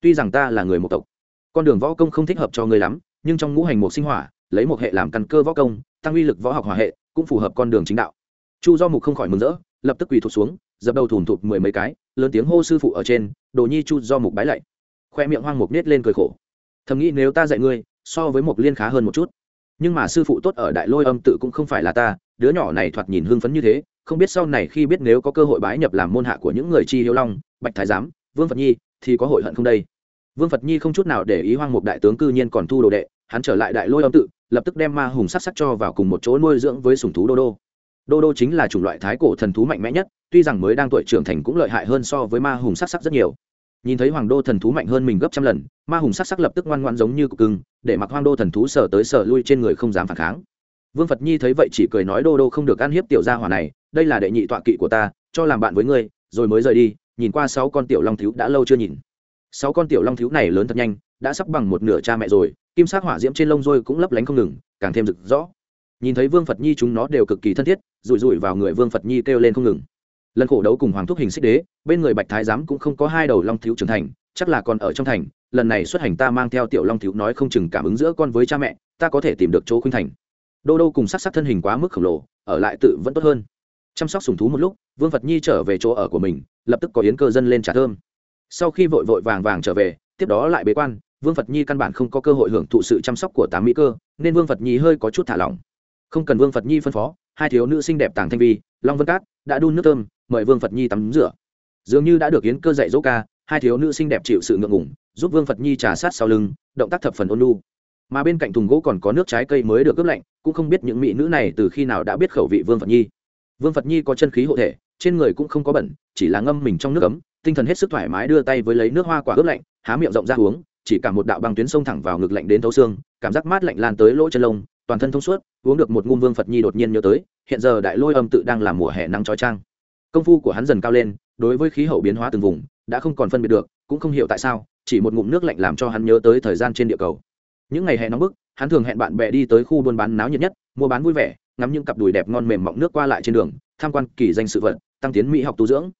Tuy rằng ta là người một tộc, con đường võ công không thích hợp cho ngươi lắm, nhưng trong ngũ hành một sinh hỏa, lấy một hệ làm căn cơ võ công, tăng uy lực võ học hòa hệ cũng phù hợp con đường chính đạo. Chu do mục không khỏi mừng rỡ, lập tức quỳ thụt xuống, dập đầu thùn thụt mười mấy cái, lớn tiếng hô sư phụ ở trên, đồ nhi chu do mục bái lạy. Khoe miệng hoang mục nết lên cười khổ. Thầm nghĩ nếu ta dạy ngươi, so với một liên khá hơn một chút. Nhưng mà sư phụ tốt ở đại lôi âm tự cũng không phải là ta, đứa nhỏ này thoạt nhìn hưng phấn như thế, không biết sau này khi biết nếu có cơ hội bái nhập làm môn hạ của những người chi hiếu long, bạch thái giám, vương phật nhi, thì có hội hận không đây? Vương phật nhi không chút nào để ý hoang mục đại tướng cư nhiên còn thu đồ đệ hắn trở lại đại lôi âm tự, lập tức đem ma hùng sắc sắc cho vào cùng một chỗ nuôi dưỡng với sùng thú đô đô đô đô chính là chủng loại thái cổ thần thú mạnh mẽ nhất, tuy rằng mới đang tuổi trưởng thành cũng lợi hại hơn so với ma hùng sắc sắc rất nhiều. Nhìn thấy hoàng đô thần thú mạnh hơn mình gấp trăm lần, ma hùng sắc sắc lập tức ngoan ngoan giống như cục cưng, để mặc hoang đô thần thú sờ tới sờ lui trên người không dám phản kháng. Vương phật nhi thấy vậy chỉ cười nói đô đô không được ăn hiếp tiểu gia hỏa này, đây là đệ nhị tọa kỵ của ta, cho làm bạn với ngươi, rồi mới rời đi, nhìn qua sáu con tiểu long thiếu đã lâu chưa nhìn. Sáu con tiểu long thiếu này lớn thật nhanh đã sắp bằng một nửa cha mẹ rồi, kim sắc hỏa diễm trên lông rôi cũng lấp lánh không ngừng, càng thêm rực rõ nhìn thấy vương phật nhi chúng nó đều cực kỳ thân thiết rủi rủi vào người vương phật nhi kêu lên không ngừng. Lần khổ đấu cùng hoàng thúc hình xích đế, bên người bạch thái giám cũng không có hai đầu long thiếu trưởng thành, chắc là còn ở trong thành, lần này xuất hành ta mang theo tiểu long thiếu nói không chừng cảm ứng giữa con với cha mẹ, ta có thể tìm được chỗ khuynh thành. Đô đô cùng sắc sắc thân hình quá mức khổng lồ, ở lại tự vẫn tốt hơn. Chăm sóc sùng thú một lúc, vương phật nhi trở về chỗ ở của mình, lập tức có yến cơ dân lên trả thơm. Sau khi vội vội vàng vàng trở về, tiếp đó lại bế quan vương phật nhi căn bản không có cơ hội hưởng thụ sự chăm sóc của tám mỹ cơ, nên vương phật nhi hơi có chút thả lỏng. Không cần vương phật nhi phân phó, hai thiếu nữ xinh đẹp tàng thanh vi, long vân cát, đã đun nước thơm, mời vương phật nhi tắm rửa. Dường như đã được yến cơ dạy dỗ ca, hai thiếu nữ xinh đẹp chịu sự ngượng ngủng giúp vương phật nhi trà sát sau lưng, động tác thập phần ôn lu mà bên cạnh thùng gỗ còn có nước trái cây mới được ướp lạnh, cũng không biết những mỹ nữ này từ khi nào đã biết khẩu vị vương phật nhi. Vương phật nhi có chân khí hộ thể, trên người cũng không có bẩn, chỉ là ngâm mình trong nước ấm, tinh thần hết sức thoải mái đưa tay với lấy nước hoa quả ướp lạnh, há miệng rộng ra uống chỉ cả một đạo băng tuyến sông thẳng vào ngực lạnh đến thấu xương, cảm giác mát lạnh lan tới lỗ chân lông, toàn thân thông suốt, uống được một ngụm vương phật nhi đột nhiên nhớ tới, hiện giờ đại lôi âm tự đang làm mùa hè nắng trói trang. Công phu của hắn dần cao lên, đối với khí hậu biến hóa từng vùng, đã không còn phân biệt được, cũng không hiểu tại sao, chỉ một ngụm nước lạnh làm cho hắn nhớ tới thời gian trên địa cầu. Những ngày hè nóng bức, hắn thường hẹn bạn bè đi tới khu buôn bán náo nhiệt nhất, mua bán vui vẻ, ngắm những cặp đùi đẹp ngon mềm mọng nước qua lại trên đường, tham quan kỳ danh sự vật, tăng tiến mỹ học tu dưỡng.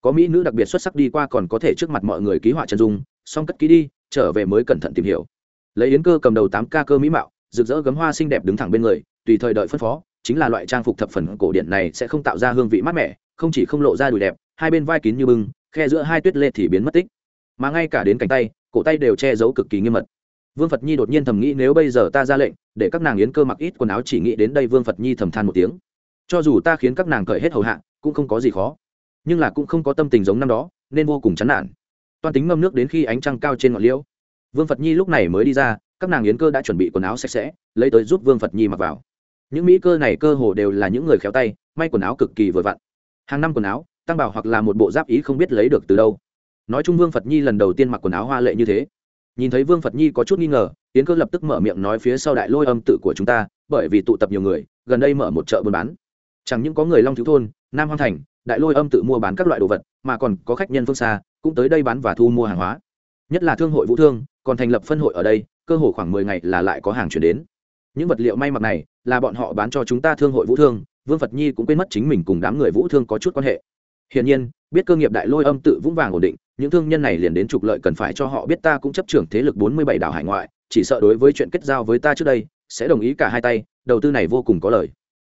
Có mỹ nữ đặc biệt xuất sắc đi qua còn có thể trước mặt mọi người ký họa chân dung xong cất ký đi trở về mới cẩn thận tìm hiểu. Lấy yến cơ cầm đầu tám ca cơ mỹ mạo, rực rỡ gấm hoa xinh đẹp đứng thẳng bên người, tùy thời đợi phân phó, chính là loại trang phục thập phần cổ điển này sẽ không tạo ra hương vị mát mẻ, không chỉ không lộ ra đùi đẹp, hai bên vai kín như bưng, khe giữa hai tuyết lê thì biến mất tích. Mà ngay cả đến cánh tay, cổ tay đều che giấu cực kỳ nghiêm mật. Vương phật nhi đột nhiên thầm nghĩ nếu bây giờ ta ra lệnh, để các nàng yến cơ mặc ít quần áo chỉ nghĩ đến đây vương phật nhi thầm than một tiếng. Cho dù ta khiến các nàng cởi hết hầu hạ, cũng không có gì khó. Nhưng là cũng không có tâm tình giống năm đó, nên vô cùng chán nản toan tính ngâm nước đến khi ánh trăng cao trên ngọn liễu. Vương phật nhi lúc này mới đi ra, các nàng yến cơ đã chuẩn bị quần áo sạch sẽ, lấy tới giúp vương phật nhi mặc vào. Những mỹ cơ này cơ hồ đều là những người khéo tay, may quần áo cực kỳ vừa vặn. Hàng năm quần áo, tăng bảo hoặc là một bộ giáp ý không biết lấy được từ đâu. Nói chung vương phật nhi lần đầu tiên mặc quần áo hoa lệ như thế. Nhìn thấy vương phật nhi có chút nghi ngờ, yến cơ lập tức mở miệng nói phía sau đại lôi âm tự của chúng ta, bởi vì tụ tập nhiều người, gần đây mở một chợ buôn bán. Chẳng những có người long thiếu thôn, nam hoang thành, đại lôi âm tự mua bán các loại đồ vật, mà còn có khách nhân phương xa cũng tới đây bán và thu mua hàng hóa. Nhất là thương hội vũ thương, còn thành lập phân hội ở đây, cơ hồ khoảng mười ngày là lại có hàng chuyển đến. Những vật liệu may mặc này là bọn họ bán cho chúng ta thương hội vũ thương, vương phật nhi cũng quên mất chính mình cùng đám người vũ thương có chút quan hệ. Hiển nhiên, biết cơ nghiệp đại lôi âm tự vững vàng ổn định, những thương nhân này liền đến trục lợi cần phải cho họ biết ta cũng chấp trưởng thế lực bốn mươi bảy đảo hải ngoại, chỉ sợ đối với chuyện kết giao với ta trước đây, sẽ đồng ý cả hai tay, đầu tư này vô cùng có lời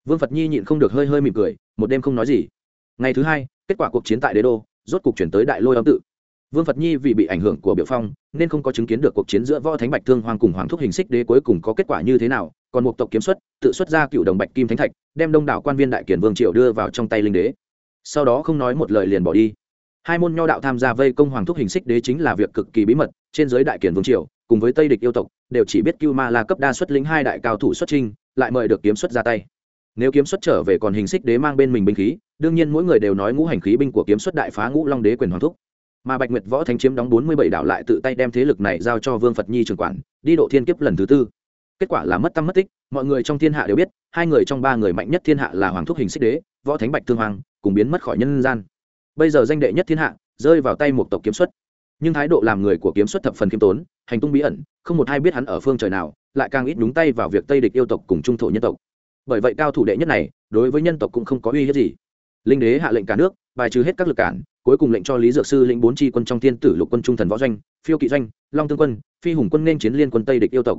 vương phật nhi nhịn không được hơi hơi mỉm cười, một đêm không nói gì. Ngày thứ hai, kết quả cuộc chiến tại đế đô rốt cục chuyển tới đại lôi âm tự. Vương phật nhi vì bị ảnh hưởng của biểu phong, nên không có chứng kiến được cuộc chiến giữa võ thánh bạch thương hoàng cùng hoàng thúc hình xích đế cuối cùng có kết quả như thế nào, còn một tộc kiếm xuất, tự xuất ra cựu đồng bạch kim thánh thạch, đem đông đảo quan viên đại kiển vương triều đưa vào trong tay linh đế. Sau đó không nói một lời liền bỏ đi. Hai môn nho đạo tham gia vây công hoàng thúc hình xích đế chính là việc cực kỳ bí mật, trên giới đại kiển vương triều, cùng với tây địch yêu tộc, đều chỉ biết cưu ma là cấp đa xuất lĩnh hai đại cao thủ xuất trinh lại mời được kiếm xuất ra tay. Nếu kiếm xuất trở về còn hình xích đế mang bên mình binh khí đương nhiên mỗi người đều nói ngũ hành khí binh của kiếm xuất đại phá ngũ long đế quyền hoàng thúc. Mà bạch nguyệt võ thánh chiếm đóng bốn mươi bảy đảo lại tự tay đem thế lực này giao cho vương phật nhi trường quản, đi độ thiên kiếp lần thứ tư. Kết quả là mất tâm mất tích, mọi người trong thiên hạ đều biết, hai người trong ba người mạnh nhất thiên hạ là hoàng thúc hình xích đế, võ thánh bạch thương hoàng, cùng biến mất khỏi nhân gian. Bây giờ danh đệ nhất thiên hạ, rơi vào tay một tộc kiếm xuất. Nhưng thái độ làm người của kiếm xuất thập phần khiêm tốn, hành tung bí ẩn, không một ai biết hắn ở phương trời nào, lại càng ít đúng tay vào việc tây địch yêu tộc cùng trung thổ nhân tộc. Bởi vậy cao thủ đệ nhất này, đối với nhân tộc cũng không có uy hiếp gì linh đế hạ lệnh cả nước, bài trừ hết các lực cản, cuối cùng lệnh cho lý dược sư lĩnh bốn tri quân trong thiên tử lục quân trung thần võ doanh, phiêu kỵ doanh, long tương quân, phi hùng quân nên chiến liên quân tây địch yêu tộc.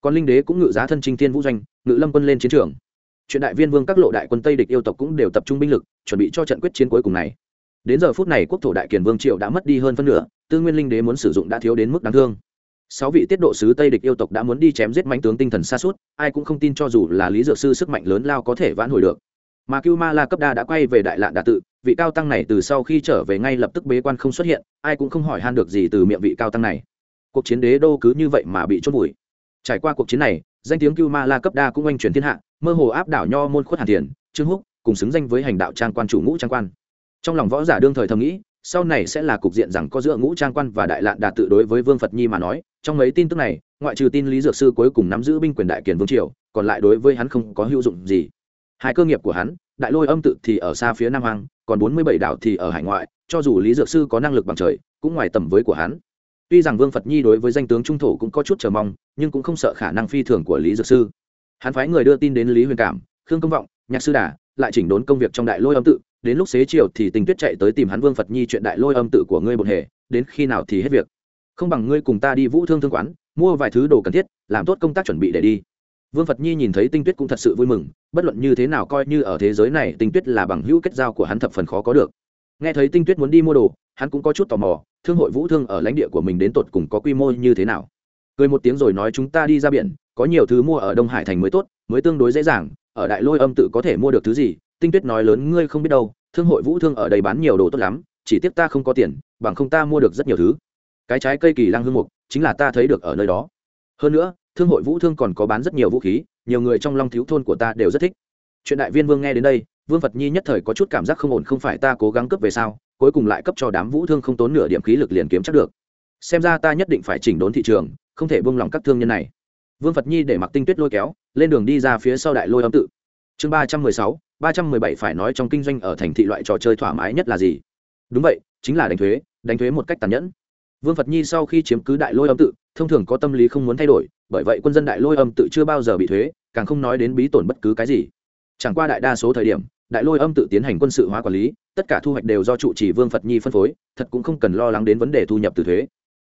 Còn linh đế cũng ngự giá thân trinh thiên vũ doanh, ngự lâm quân lên chiến trường. Chuyện đại viên vương các lộ đại quân tây địch yêu tộc cũng đều tập trung binh lực, chuẩn bị cho trận quyết chiến cuối cùng này. Đến giờ phút này quốc thổ đại kiền vương triệu đã mất đi hơn phân nửa, tư nguyên linh đế muốn sử dụng đã thiếu đến mức đáng thương. Sáu vị tiết độ sứ tây địch yêu tộc đã muốn đi chém giết mạnh tướng tinh thần xa suốt, ai cũng không tin cho dù là lý dược sư sức mạnh lớn lao có thể vãn hồi được mà cưu ma la cấp đa đã quay về đại lạn đà tự, vị cao tăng này từ sau khi trở về ngay lập tức bế quan không xuất hiện, ai cũng không hỏi han được gì từ miệng vị cao tăng này. Cuộc chiến đế đô cứ như vậy mà bị chốt vùi. Trải qua cuộc chiến này, danh tiếng cưu ma la cấp đa cũng oanh truyền thiên hạ, mơ hồ áp đảo nho môn khuất hàn tiền trương húc, cùng xứng danh với hành đạo trang quan chủ ngũ trang quan. Trong lòng võ giả đương thời thầm nghĩ, sau này sẽ là cục diện rằng có giữa ngũ trang quan và đại lạn đà tự đối với vương phật nhi mà nói, trong mấy tin tức này, ngoại trừ tin lý dược sư cuối cùng nắm giữ binh quyền đại kiền vương triều, còn lại đối với hắn không có hữu dụng gì hai cơ nghiệp của hắn, đại lôi âm tự thì ở xa phía nam hoàng còn bốn mươi bảy đảo thì ở hải ngoại, cho dù lý dược sư có năng lực bằng trời, cũng ngoài tầm với của hắn. Tuy rằng vương phật nhi đối với danh tướng trung thổ cũng có chút chờ mong, nhưng cũng không sợ khả năng phi thường của lý dược sư. Hắn phái người đưa tin đến lý huyền cảm, khương công vọng, nhạc sư đà, lại chỉnh đốn công việc trong đại lôi âm tự. Đến lúc xế chiều thì tình tuyết chạy tới tìm hắn vương phật nhi chuyện đại lôi âm tự của ngươi bột hề, đến khi nào thì hết việc. Không bằng ngươi cùng ta đi vũ thương thương quán, mua vài thứ đồ cần thiết, làm tốt công tác chuẩn bị để đi vương phật nhi nhìn thấy tinh tuyết cũng thật sự vui mừng, bất luận như thế nào coi như ở thế giới này tinh tuyết là bằng hữu kết giao của hắn thập phần khó có được. Nghe thấy tinh tuyết muốn đi mua đồ, hắn cũng có chút tò mò, thương hội vũ thương ở lãnh địa của mình đến tột cùng có quy mô như thế nào. Cười một tiếng rồi nói chúng ta đi ra biển, có nhiều thứ mua ở đông hải thành mới tốt, mới tương đối dễ dàng, ở đại lôi âm tự có thể mua được thứ gì, tinh tuyết nói lớn ngươi không biết đâu, thương hội vũ thương ở đây bán nhiều đồ tốt lắm, chỉ tiếc ta không có tiền, bằng không ta mua được rất nhiều thứ. Cái trái cây kỳ lăng hương mục, chính là ta thấy được ở nơi đó. Hơn nữa thương hội vũ thương còn có bán rất nhiều vũ khí, nhiều người trong long thiếu thôn của ta đều rất thích. Chuyện đại viên vương nghe đến đây, vương phật nhi nhất thời có chút cảm giác không ổn, không phải ta cố gắng cấp về sao, cuối cùng lại cấp cho đám vũ thương không tốn nửa điểm khí lực liền kiếm chắc được. Xem ra ta nhất định phải chỉnh đốn thị trường, không thể buông lỏng các thương nhân này. Vương phật nhi để mặc tinh tuyết lôi kéo, lên đường đi ra phía sau đại lôi âm tự. Chương ba trăm mười sáu, ba trăm mười bảy phải nói trong kinh doanh ở thành thị loại trò chơi thoải mái nhất là gì? Đúng vậy, chính là đánh thuế đánh thuế một cách tàn nhẫn. Vương phật nhi sau khi chiếm cứ đại lôi âm tự, thông thường có tâm lý không muốn thay đổi bởi vậy quân dân đại lôi âm tự chưa bao giờ bị thuế, càng không nói đến bí tổn bất cứ cái gì. Chẳng qua đại đa số thời điểm, đại lôi âm tự tiến hành quân sự hóa quản lý, tất cả thu hoạch đều do trụ trì vương phật nhi phân phối, thật cũng không cần lo lắng đến vấn đề thu nhập từ thuế.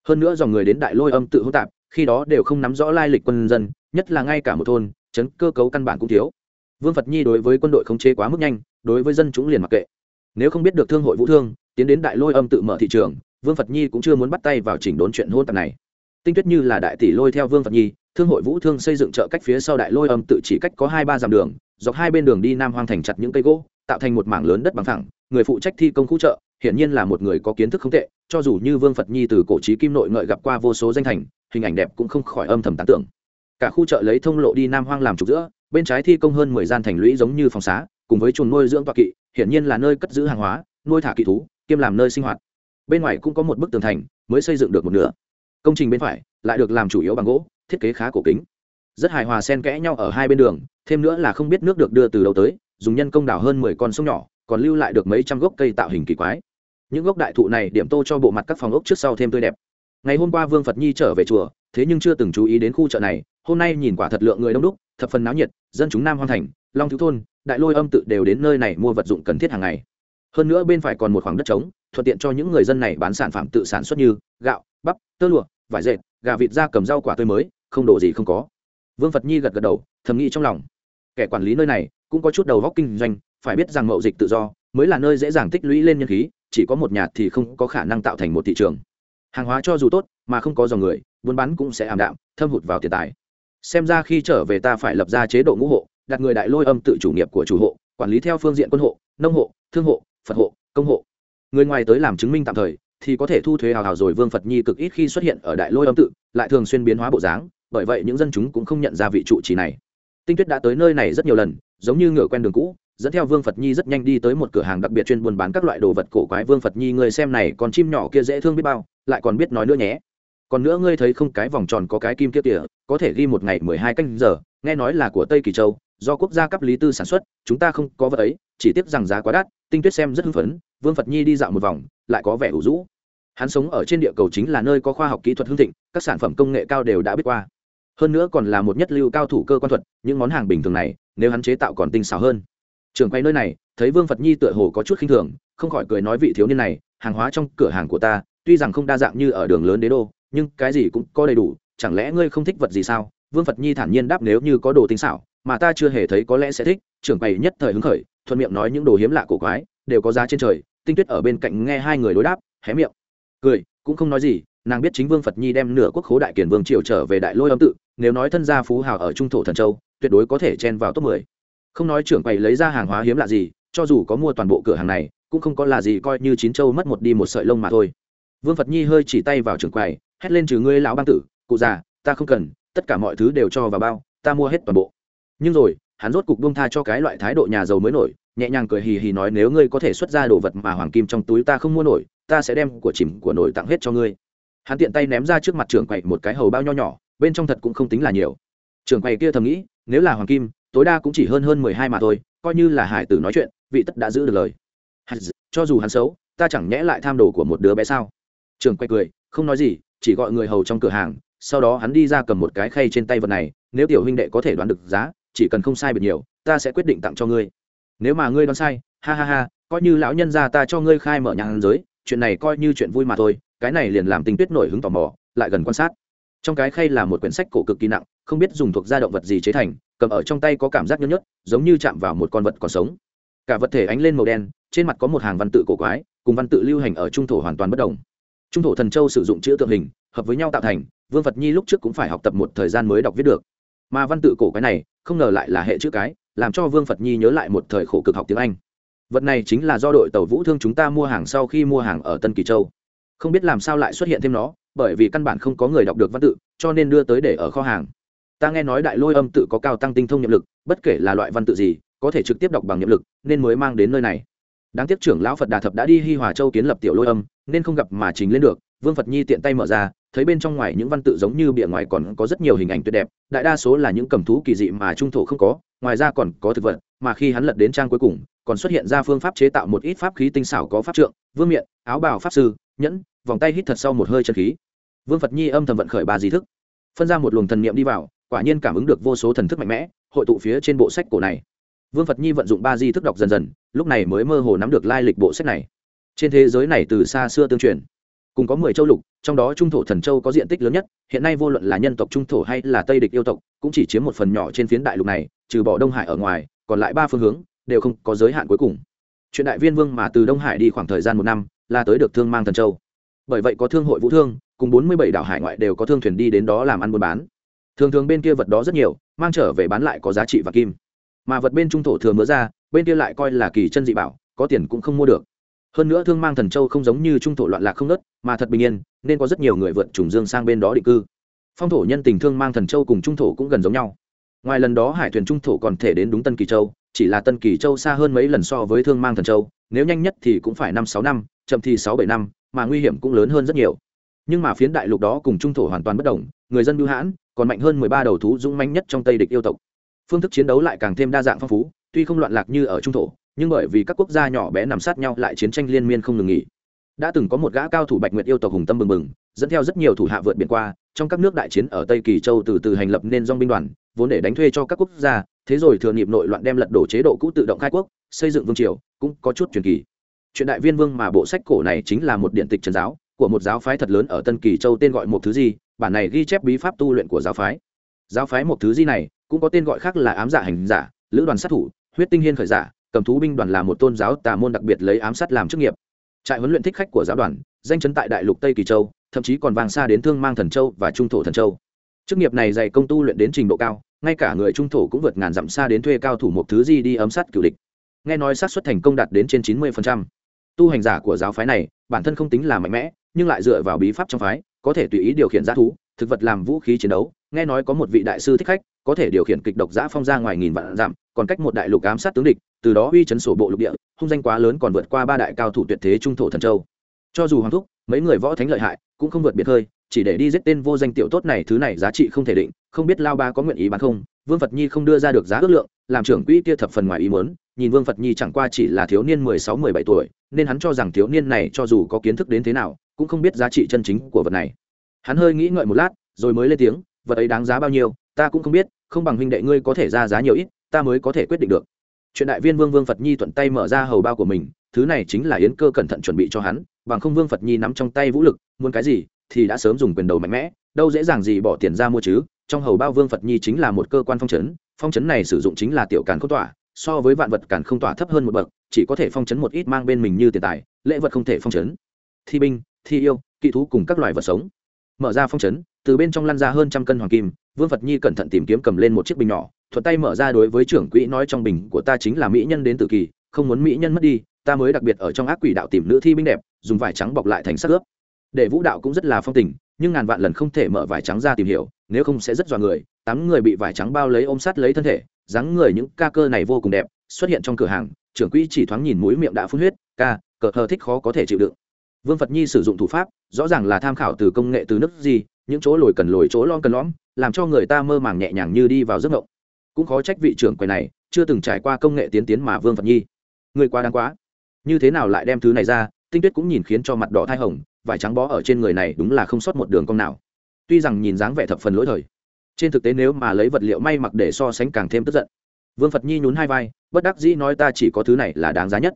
Hơn nữa dòng người đến đại lôi âm tự hỗn tạp, khi đó đều không nắm rõ lai lịch quân dân, nhất là ngay cả một thôn, chấn cơ cấu căn bản cũng thiếu. Vương phật nhi đối với quân đội không chế quá mức nhanh, đối với dân chúng liền mặc kệ. Nếu không biết được thương hội vũ thương, tiến đến đại lôi âm tự mở thị trường, vương phật nhi cũng chưa muốn bắt tay vào chỉnh đốn chuyện hôn tạp này tinh tuyết như là đại tỷ lôi theo vương phật nhi, thương hội vũ thương xây dựng chợ cách phía sau đại lôi âm tự chỉ cách có hai ba dặm đường, dọc hai bên đường đi nam hoang thành chặt những cây gỗ, tạo thành một mảng lớn đất bằng thẳng người phụ trách thi công khu chợ, hiển nhiên là một người có kiến thức không tệ, cho dù như vương phật nhi từ cổ trí kim nội ngợi gặp qua vô số danh thành, hình ảnh đẹp cũng không khỏi âm thầm tán tưởng. Cả khu chợ lấy thông lộ đi nam hoang làm trục giữa, bên trái thi công hơn mười gian thành lũy giống như phòng xá, cùng với chuồng nuôi dưỡng toa kỵ, hiển nhiên là nơi cất giữ hàng hóa, nuôi thả kỵ thú, kiêm làm nơi sinh hoạt. Bên ngoài cũng có một bức tường thành, mới xây dựng được một nửa công trình bên phải lại được làm chủ yếu bằng gỗ, thiết kế khá cổ kính. Rất hài hòa xen kẽ nhau ở hai bên đường, thêm nữa là không biết nước được đưa từ đâu tới, dùng nhân công đào hơn mười con sông nhỏ, còn lưu lại được mấy trăm gốc cây tạo hình kỳ quái. Những gốc đại thụ này điểm tô cho bộ mặt các phòng ốc trước sau thêm tươi đẹp. Ngày hôm qua vương phật nhi trở về chùa, thế nhưng chưa từng chú ý đến khu chợ này, hôm nay nhìn quả thật lượng người đông đúc, thập phần náo nhiệt, dân chúng nam hoang thành, long thiếu thôn, đại lôi âm tự đều đến nơi này mua vật dụng cần thiết hàng ngày. Hơn nữa bên phải còn một khoảng đất trống, thuận tiện cho những người dân này bán sản phẩm tự sản xuất như gạo, bắp, tơ lụa vải dệt, gà vịt da cầm rau quả tươi mới, không đồ gì không có. Vương phật nhi gật gật đầu, thầm nghĩ trong lòng. Kẻ quản lý nơi này cũng có chút đầu góc kinh doanh, phải biết rằng mậu dịch tự do mới là nơi dễ dàng tích lũy lên nhân khí, chỉ có một nhà thì không có khả năng tạo thành một thị trường. Hàng hóa cho dù tốt mà không có dòng người, buôn bán cũng sẽ ảm đạm, thâm hụt vào tiền tài. Xem ra khi trở về ta phải lập ra chế độ ngũ hộ, đặt người đại lôi âm tự chủ nghiệp của chủ hộ, quản lý theo phương diện quân hộ, nông hộ, thương hộ, phật hộ, công hộ. Người ngoài tới làm chứng minh tạm thời thì có thể thu thuế hào hào rồi vương phật nhi cực ít khi xuất hiện ở đại lôi âm tự, lại thường xuyên biến hóa bộ dáng, bởi vậy những dân chúng cũng không nhận ra vị trụ trì này. Tinh tuyết đã tới nơi này rất nhiều lần, giống như ngựa quen đường cũ, dẫn theo vương phật nhi rất nhanh đi tới một cửa hàng đặc biệt chuyên buôn bán các loại đồ vật cổ quái. Vương phật nhi người xem này còn chim nhỏ kia dễ thương biết bao, lại còn biết nói nữa nhé. Còn nữa ngươi thấy không, cái vòng tròn có cái kim kia kìa, có thể ghi một ngày mười hai canh giờ, nghe nói là của tây kỳ châu, do quốc gia cấp lý tư sản xuất, chúng ta không có vật ấy, chỉ tiếc rằng giá quá đắt. Tinh tuyết xem rất hưng phấn, vương phật nhi đi dạo một vòng, lại có vẻ ủ rũ hắn sống ở trên địa cầu chính là nơi có khoa học kỹ thuật hương thịnh, các sản phẩm công nghệ cao đều đã biết qua. Hơn nữa còn là một nhất lưu cao thủ cơ quan thuật, những món hàng bình thường này, nếu hắn chế tạo còn tinh xảo hơn. Trường quay nơi này, thấy vương phật nhi tựa hồ có chút khinh thường, không khỏi cười nói vị thiếu niên này, hàng hóa trong cửa hàng của ta, tuy rằng không đa dạng như ở đường lớn đế đô, nhưng cái gì cũng có đầy đủ, chẳng lẽ ngươi không thích vật gì sao? Vương phật nhi thản nhiên đáp nếu như có đồ tinh xảo, mà ta chưa hề thấy có lẽ sẽ thích. Trưởng bày nhất thời hứng khởi, thuận miệng nói những đồ hiếm lạ cổ quái, đều có giá trên trời, tinh tuyết ở bên cạnh nghe hai người đối đáp, hé miệng cười, cũng không nói gì, nàng biết chính vương phật nhi đem nửa quốc khố đại kiển vương triều trở về đại lôi âm tự, nếu nói thân gia phú hào ở trung thổ thần châu, tuyệt đối có thể chen vào top mười. Không nói trưởng quầy lấy ra hàng hóa hiếm lạ gì, cho dù có mua toàn bộ cửa hàng này, cũng không có là gì coi như chín châu mất một đi một sợi lông mà thôi. Vương phật nhi hơi chỉ tay vào trưởng quầy, hét lên trừ ngươi lão bang tử, cụ già, ta không cần, tất cả mọi thứ đều cho vào bao, ta mua hết toàn bộ. Nhưng rồi, hắn rốt cục buông tha cho cái loại thái độ nhà giàu mới nổi nhẹ nhàng cười hì hì nói, nếu ngươi có thể xuất ra đồ vật mà hoàng kim trong túi ta không mua nổi, ta sẽ đem của chìm của nổi tặng hết cho ngươi. Hắn tiện tay ném ra trước mặt trưởng quầy một cái hầu bao nho nhỏ, bên trong thật cũng không tính là nhiều. Trưởng quầy kia thầm nghĩ, nếu là hoàng kim, tối đa cũng chỉ hơn hơn mười hai mà thôi, coi như là hải tử nói chuyện, vị tất đã giữ được lời. Cho dù hắn xấu, ta chẳng nhẽ lại tham đồ của một đứa bé sao? Trưởng quay cười, không nói gì, chỉ gọi người hầu trong cửa hàng, sau đó hắn đi ra cầm một cái khay trên tay vật này, nếu tiểu huynh đệ có thể đoán được giá, chỉ cần không sai biệt nhiều, ta sẽ quyết định tặng cho ngươi nếu mà ngươi đoán sai, ha ha ha, coi như lão nhân gia ta cho ngươi khai mở nhà hàng giới, chuyện này coi như chuyện vui mà thôi, cái này liền làm tinh tuyết nổi hứng tò mò, lại gần quan sát. Trong cái khay là một quyển sách cổ cực kỳ nặng, không biết dùng thuộc da động vật gì chế thành, cầm ở trong tay có cảm giác nhớt nhớt, giống như chạm vào một con vật còn sống. Cả vật thể ánh lên màu đen, trên mặt có một hàng văn tự cổ quái, cùng văn tự lưu hành ở trung thổ hoàn toàn bất đồng. Trung thổ thần châu sử dụng chữ tượng hình, hợp với nhau tạo thành, vương phật nhi lúc trước cũng phải học tập một thời gian mới đọc viết được. Mà văn tự cổ quái này, không ngờ lại là hệ chữ cái làm cho vương phật nhi nhớ lại một thời khổ cực học tiếng anh. Vật này chính là do đội tàu vũ thương chúng ta mua hàng sau khi mua hàng ở tân kỳ châu. Không biết làm sao lại xuất hiện thêm nó, bởi vì căn bản không có người đọc được văn tự, cho nên đưa tới để ở kho hàng. Ta nghe nói đại lôi âm tự có cao tăng tinh thông nhiệm lực, bất kể là loại văn tự gì, có thể trực tiếp đọc bằng nhiệm lực, nên mới mang đến nơi này. Đáng tiếc trưởng lão phật đà thập đã đi hi hòa châu kiến lập tiểu lôi âm, nên không gặp mà trình lên được vương phật nhi tiện tay mở ra, thấy bên trong ngoài những văn tự giống như bìa ngoài còn có rất nhiều hình ảnh tuyệt đẹp, đại đa số là những cầm thú kỳ dị mà trung thổ không có, ngoài ra còn có thực vật, mà khi hắn lật đến trang cuối cùng, còn xuất hiện ra phương pháp chế tạo một ít pháp khí tinh xảo có pháp trượng, vương miện, áo bào pháp sư, nhẫn, vòng tay hít thật sau một hơi chân khí. Vương phật nhi âm thầm vận khởi ba di thức, phân ra một luồng thần niệm đi vào, quả nhiên cảm ứng được vô số thần thức mạnh mẽ, hội tụ phía trên bộ sách cổ này. Vương phật nhi vận dụng ba di thức đọc dần dần, lúc này mới mơ hồ nắm được lai lịch bộ sách này. Trên thế giới này từ xa xưa tương truyền cùng có mười châu lục, trong đó trung thổ thần châu có diện tích lớn nhất, hiện nay vô luận là nhân tộc trung thổ hay là tây địch yêu tộc, cũng chỉ chiếm một phần nhỏ trên phiến đại lục này, trừ bỏ đông hải ở ngoài, còn lại ba phương hướng, đều không có giới hạn cuối cùng. Chuyện đại viên vương mà từ đông hải đi khoảng thời gian một năm, là tới được thương mang thần châu. Bởi vậy có thương hội vũ thương, cùng bốn mươi bảy đảo hải ngoại đều có thương thuyền đi đến đó làm ăn buôn bán. Thường thường bên kia vật đó rất nhiều, mang trở về bán lại có giá trị và kim. Mà vật bên trung thổ thừa mớ ra, bên kia lại coi là kỳ chân dị bảo, có tiền cũng không mua được hơn nữa thương mang thần châu không giống như trung thổ loạn lạc không nớt, mà thật bình yên, nên có rất nhiều người vượt trùng dương sang bên đó định cư. Phong thổ nhân tình thương mang thần châu cùng trung thổ cũng gần giống nhau. Ngoài lần đó hải thuyền trung thổ còn thể đến đúng tân kỳ châu, chỉ là tân kỳ châu xa hơn mấy lần so với thương mang thần châu, nếu nhanh nhất thì cũng phải năm sáu năm, chậm thì sáu bảy năm, mà nguy hiểm cũng lớn hơn rất nhiều. Nhưng mà phiến đại lục đó cùng trung thổ hoàn toàn bất đồng, người dân bưu hãn còn mạnh hơn mười ba đầu thú dũng manh nhất trong tây địch yêu tộc. Phương thức chiến đấu lại càng thêm đa dạng phong phú, tuy không loạn lạc như ở trung thổ nhưng bởi vì các quốc gia nhỏ bé nằm sát nhau lại chiến tranh liên miên không ngừng nghỉ. Đã từng có một gã cao thủ bạch nguyệt yêu tộc hùng tâm bừng bừng, dẫn theo rất nhiều thủ hạ vượt biển qua, trong các nước đại chiến ở tây kỳ châu từ từ hành lập nên dong binh đoàn, vốn để đánh thuê cho các quốc gia, thế rồi thừa nghiệp nội loạn đem lật đổ chế độ cũ tự động khai quốc, xây dựng vương triều, cũng có chút truyền kỳ. Chuyện đại viên vương mà bộ sách cổ này chính là một điện tịch trần giáo của một giáo phái thật lớn ở tân kỳ châu tên gọi một thứ gì bản này ghi chép bí pháp tu luyện của giáo phái. Giáo phái một thứ gì này cũng có tên gọi khác là ám giả hành giả, lữ đoàn sát thủ, huyết tinh hiên khởi giả cầm thú binh đoàn là một tôn giáo tà môn đặc biệt lấy ám sát làm chức nghiệp. Trại huấn luyện thích khách của giáo đoàn, danh chấn tại đại lục tây kỳ châu, thậm chí còn vàng xa đến thương mang thần châu và trung thổ thần châu. Chức nghiệp này dạy công tu luyện đến trình độ cao, ngay cả người trung thổ cũng vượt ngàn dặm xa đến thuê cao thủ một thứ gì đi ấm sát cựu địch. Nghe nói sát xuất thành công đạt đến trên chín mươi tu hành giả của giáo phái này, bản thân không tính là mạnh mẽ, nhưng lại dựa vào bí pháp trong phái, có thể tùy ý điều khiển g thú thực vật làm vũ khí chiến đấu, nghe nói có một vị đại sư thích khách, có thể điều khiển kịch độc giã phong ra ngoài nghìn vạn giảm còn cách một đại lục ám sát tướng địch, từ đó uy chấn sổ bộ lục địa, hung danh quá lớn còn vượt qua ba đại cao thủ tuyệt thế trung thổ thần châu. Cho dù hoàng thúc, mấy người võ thánh lợi hại, cũng không vượt biệt hơi, chỉ để đi giết tên vô danh tiểu tốt này, thứ này giá trị không thể định, không biết lao ba có nguyện ý bán không? Vương phật nhi không đưa ra được giá ước lượng, làm trưởng quỹ kia thập phần ngoài ý muốn, nhìn vương phật nhi chẳng qua chỉ là thiếu niên mười sáu, mười bảy tuổi, nên hắn cho rằng thiếu niên này cho dù có kiến thức đến thế nào, cũng không biết giá trị chân chính của vật này hắn hơi nghĩ ngợi một lát, rồi mới lên tiếng, vật ấy đáng giá bao nhiêu, ta cũng không biết, không bằng huynh đệ ngươi có thể ra giá nhiều ít, ta mới có thể quyết định được. Chuyện đại viên vương vương phật nhi thuận tay mở ra hầu bao của mình, thứ này chính là yến cơ cẩn thận chuẩn bị cho hắn, bằng không vương phật nhi nắm trong tay vũ lực, muốn cái gì thì đã sớm dùng quyền đầu mạnh mẽ, đâu dễ dàng gì bỏ tiền ra mua chứ, trong hầu bao vương phật nhi chính là một cơ quan phong chấn phong chấn này sử dụng chính là tiểu càn không tỏa, so với vạn vật càn không tỏa thấp hơn một bậc, chỉ có thể phong chấn một ít mang bên mình như tiền tài, lễ vật không thể phong chấn. Thi binh, thi yêu, kỵ thú cùng các loài vật sống mở ra phong chấn, từ bên trong lăn ra hơn trăm cân hoàng kim, vương phật nhi cẩn thận tìm kiếm cầm lên một chiếc bình nhỏ, thuận tay mở ra đối với trưởng quỹ nói trong bình của ta chính là mỹ nhân đến tự kỳ, không muốn mỹ nhân mất đi, ta mới đặc biệt ở trong ác quỷ đạo tìm nữ thi binh đẹp, dùng vải trắng bọc lại thành sắc ướp. Để vũ đạo cũng rất là phong tình, nhưng ngàn vạn lần không thể mở vải trắng ra tìm hiểu, nếu không sẽ rất dọa người, tám người bị vải trắng bao lấy ôm sát lấy thân thể, dáng người những ca cơ này vô cùng đẹp, xuất hiện trong cửa hàng, trưởng quỹ chỉ thoáng nhìn mũi miệng đã phun huyết, ca, cờ thờ thích khó có thể chịu đựng vương phật nhi sử dụng thủ pháp, rõ ràng là tham khảo từ công nghệ từ nước gì, những chỗ lồi cần lồi chỗ lon cần lõm, làm cho người ta mơ màng nhẹ nhàng như đi vào giấc ngộng cũng khó trách vị trưởng quầy này chưa từng trải qua công nghệ tiến tiến mà vương phật nhi. Người quá đáng quá. Như thế nào lại đem thứ này ra, tinh tuyết cũng nhìn khiến cho mặt đỏ thai hồng, vải trắng bó ở trên người này đúng là không sót một đường cong nào. Tuy rằng nhìn dáng vẻ thập phần lỗi thời, trên thực tế nếu mà lấy vật liệu may mặc để so sánh càng thêm tức giận. Vương phật nhi nhún hai vai, bất đắc dĩ nói ta chỉ có thứ này là đáng giá nhất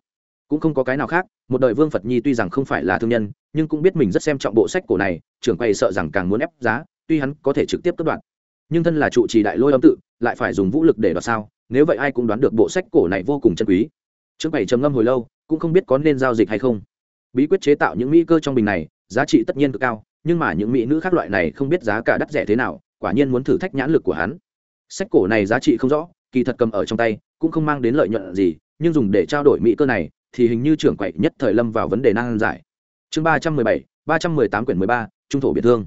cũng không có cái nào khác, một đời vương phật nhi tuy rằng không phải là thương nhân, nhưng cũng biết mình rất xem trọng bộ sách cổ này, trưởng quầy sợ rằng càng muốn ép giá, tuy hắn có thể trực tiếp cất đoạn. Nhưng thân là trụ trì đại lôi âm tự, lại phải dùng vũ lực để đoạt sao? Nếu vậy ai cũng đoán được bộ sách cổ này vô cùng chân quý. Trưởng quầy trầm ngâm hồi lâu, cũng không biết có nên giao dịch hay không. Bí quyết chế tạo những mỹ cơ trong bình này, giá trị tất nhiên cực cao, nhưng mà những mỹ nữ khác loại này không biết giá cả đắt rẻ thế nào, quả nhiên muốn thử thách nhãn lực của hắn. Sách cổ này giá trị không rõ, kỳ thật cầm ở trong tay, cũng không mang đến lợi nhuận gì, nhưng dùng để trao đổi mỹ cơ này thì hình như trưởng quậy nhất thời lâm vào vấn đề nan giải. Chương ba trăm mười bảy, ba trăm mười tám quyển mười ba, trung thổ biệt thương.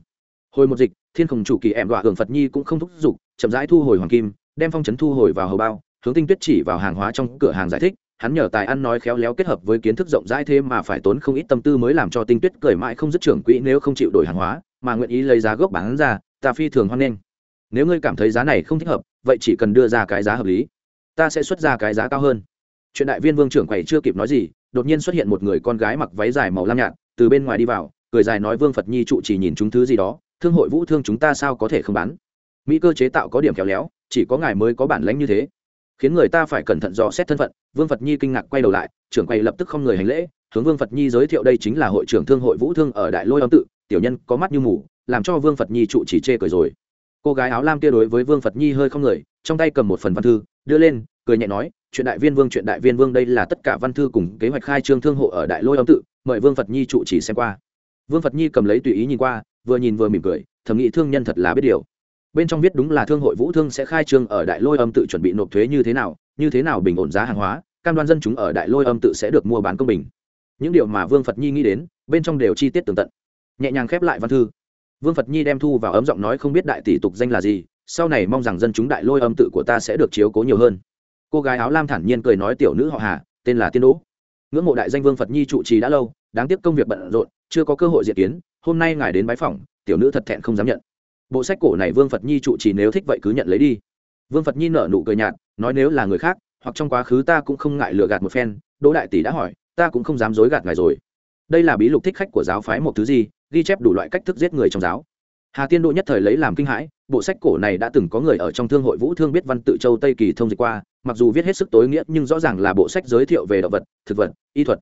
Hồi một dịch, thiên khổng chủ kỳ em đọa hưởng phật nhi cũng không thúc giục, chậm rãi thu hồi hoàng kim, đem phong trấn thu hồi vào hầu bao, hướng tinh tuyết chỉ vào hàng hóa trong cửa hàng giải thích, hắn nhờ tài ăn nói khéo léo kết hợp với kiến thức rộng rãi thế mà phải tốn không ít tâm tư mới làm cho tinh tuyết cười mãi không dứt trưởng quỹ nếu không chịu đổi hàng hóa, mà nguyện ý lấy giá gốc bán ra, ta phi thường hoan nghênh. Nếu ngươi cảm thấy giá này không thích hợp, vậy chỉ cần đưa ra cái giá hợp lý. Ta sẽ xuất ra cái giá cao hơn chuyện đại viên vương trưởng quầy chưa kịp nói gì, đột nhiên xuất hiện một người con gái mặc váy dài màu lam nhạt, từ bên ngoài đi vào, cười dài nói, vương phật nhi trụ chỉ nhìn chúng thứ gì đó, thương hội vũ thương chúng ta sao có thể không bán? Mỹ cơ chế tạo có điểm khéo léo, chỉ có ngài mới có bản lãnh như thế. Khiến người ta phải cẩn thận dò xét thân phận, vương phật nhi kinh ngạc quay đầu lại, trưởng quầy lập tức không người hành lễ, hướng vương phật nhi giới thiệu đây chính là hội trưởng thương hội vũ thương ở đại lôi âm tự, tiểu nhân có mắt như mù, làm cho vương phật nhi trụ chỉ chê cười rồi. Cô gái áo lam kia đối với vương phật nhi hơi không người, trong tay cầm một phần văn thư, đưa lên, cười nhẹ nói chuyện đại viên vương, chuyện đại viên vương đây là tất cả văn thư cùng kế hoạch khai trương thương hộ ở đại lôi âm tự, mời vương phật nhi trụ chỉ xem qua. Vương phật nhi cầm lấy tùy ý nhìn qua, vừa nhìn vừa mỉm cười, thầm nghĩ thương nhân thật là biết điều. Bên trong viết đúng là thương hội vũ thương sẽ khai trương ở đại lôi âm tự chuẩn bị nộp thuế như thế nào, như thế nào bình ổn giá hàng hóa, cam đoan dân chúng ở đại lôi âm tự sẽ được mua bán công bình. Những điều mà vương phật nhi nghĩ đến, bên trong đều chi tiết tường tận. Nhẹ nhàng khép lại văn thư. Vương phật nhi đem thu vào ấm giọng nói không biết đại tỷ tục danh là gì, sau này mong rằng dân chúng đại lôi âm tự của ta sẽ được chiếu cố nhiều hơn cô gái áo lam thản nhiên cười nói tiểu nữ họ hà, tên là tiên đỗ. Ngưỡng mộ đại danh vương phật nhi trụ trì đã lâu, đáng tiếc công việc bận rộn, chưa có cơ hội diện kiến, hôm nay ngài đến bái phỏng, tiểu nữ thật thẹn không dám nhận. Bộ sách cổ này vương phật nhi trụ trì nếu thích vậy cứ nhận lấy đi. Vương phật nhi nở nụ cười nhạt, nói nếu là người khác, hoặc trong quá khứ ta cũng không ngại lừa gạt một phen, đỗ đại tỷ đã hỏi, ta cũng không dám dối gạt ngài rồi. Đây là bí lục thích khách của giáo phái một thứ gì, ghi chép đủ loại cách thức giết người trong giáo. Hà tiên đỗ nhất thời lấy làm kinh hãi bộ sách cổ này đã từng có người ở trong thương hội vũ thương biết văn tự châu tây kỳ thông dịch qua, mặc dù viết hết sức tối nghĩa, nhưng rõ ràng là bộ sách giới thiệu về động vật, thực vật, y thuật.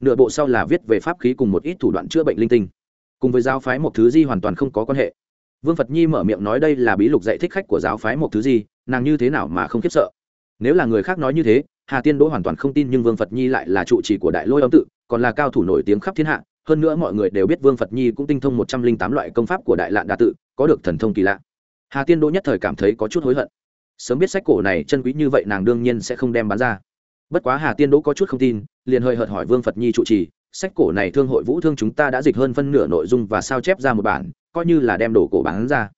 Nửa bộ sau là viết về pháp khí cùng một ít thủ đoạn chữa bệnh linh tinh. Cùng với giáo phái một thứ gì hoàn toàn không có quan hệ. Vương phật nhi mở miệng nói đây là bí lục dạy thích khách của giáo phái một thứ gì nàng như thế nào mà không khiếp sợ? Nếu là người khác nói như thế, hà tiên đỗ hoàn toàn không tin nhưng vương phật nhi lại là trụ trì của đại lôi âm tự, còn là cao thủ nổi tiếng khắp thiên hạ. Hơn nữa mọi người đều biết vương phật nhi cũng tinh thông một trăm linh tám loại công pháp của đại lạn đa tự, có được thần thông kỳ lạ hà tiên đỗ nhất thời cảm thấy có chút hối hận. Sớm biết sách cổ này chân quý như vậy nàng đương nhiên sẽ không đem bán ra. Bất quá hà tiên đỗ có chút không tin, liền hơi hợt hỏi vương phật nhi trụ trì, sách cổ này thương hội vũ thương chúng ta đã dịch hơn phân nửa nội dung và sao chép ra một bản, coi như là đem đồ cổ bán ra.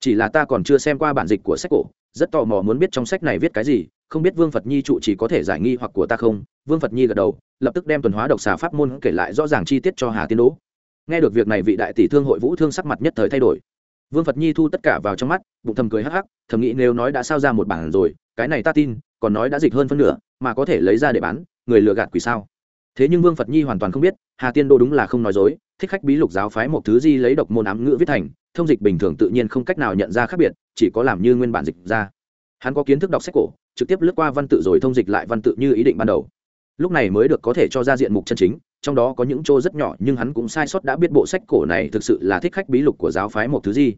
Chỉ là ta còn chưa xem qua bản dịch của sách cổ, rất tò mò muốn biết trong sách này viết cái gì, không biết vương phật nhi trụ chỉ có thể giải nghi hoặc của ta không? Vương phật nhi gật đầu, lập tức đem tuần hóa độc xà pháp môn kể lại rõ ràng chi tiết cho hà tiên đỗ. Nghe được việc này vị đại tỷ thương hội vũ thương sắc mặt nhất thời thay đổi vương phật nhi thu tất cả vào trong mắt, bụng thầm cười hắc hắc, thầm nghĩ nếu nói đã sao ra một bản rồi, cái này ta tin, còn nói đã dịch hơn phân nửa, mà có thể lấy ra để bán, người lừa gạt quỷ sao? Thế nhưng vương phật nhi hoàn toàn không biết, hà tiên đô đúng là không nói dối, thích khách bí lục giáo phái một thứ gì lấy độc môn ám ngữ viết thành, thông dịch bình thường tự nhiên không cách nào nhận ra khác biệt, chỉ có làm như nguyên bản dịch ra. Hắn có kiến thức đọc sách cổ, trực tiếp lướt qua văn tự rồi thông dịch lại văn tự như ý định ban đầu. Lúc này mới được có thể cho ra diện mục chân chính, trong đó có những chỗ rất nhỏ nhưng hắn cũng sai sót đã biết bộ sách cổ này thực sự là thích khách bí lục của giáo phái một thứ gì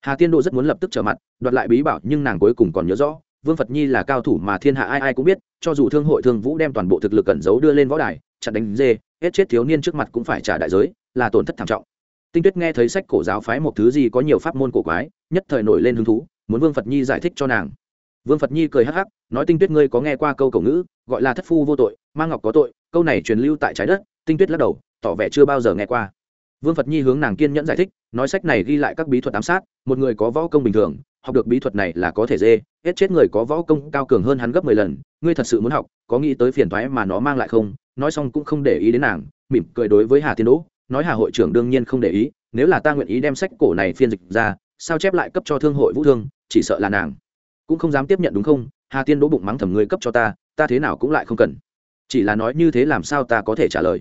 hà tiên độ rất muốn lập tức trở mặt, đoạt lại bí bảo nhưng nàng cuối cùng còn nhớ rõ, vương phật nhi là cao thủ mà thiên hạ ai ai cũng biết, cho dù thương hội thương vũ đem toàn bộ thực lực cẩn giấu đưa lên võ đài, chặn đánh dê, hết chết thiếu niên trước mặt cũng phải trả đại giới, là tổn thất thảm trọng. Tinh tuyết nghe thấy sách cổ giáo phái một thứ gì có nhiều pháp môn cổ quái, nhất thời nổi lên hứng thú, muốn vương phật nhi giải thích cho nàng. Vương phật nhi cười hắc hắc, nói tinh tuyết ngươi có nghe qua câu cổ ngữ, gọi là thất phu vô tội mang ngọc có tội, câu này truyền lưu tại trái đất, tinh tuyết lắc đầu, tỏ vẻ chưa bao giờ nghe qua vương phật nhi hướng nàng kiên nhẫn giải thích, nói sách này ghi lại các bí thuật ám sát, một người có võ công bình thường, học được bí thuật này là có thể dê, hết chết người có võ công cao cường hơn hắn gấp mười lần, ngươi thật sự muốn học, có nghĩ tới phiền thoái mà nó mang lại không? Nói xong cũng không để ý đến nàng, mỉm cười đối với hà tiên đỗ, nói hà hội trưởng đương nhiên không để ý, nếu là ta nguyện ý đem sách cổ này phiên dịch ra, sao chép lại cấp cho thương hội vũ thương, chỉ sợ là nàng cũng không dám tiếp nhận đúng không? Hà tiên đỗ bụng mắng thầm ngươi cấp cho ta ta thế nào cũng lại không cần. Chỉ là nói như thế làm sao ta có thể trả lời?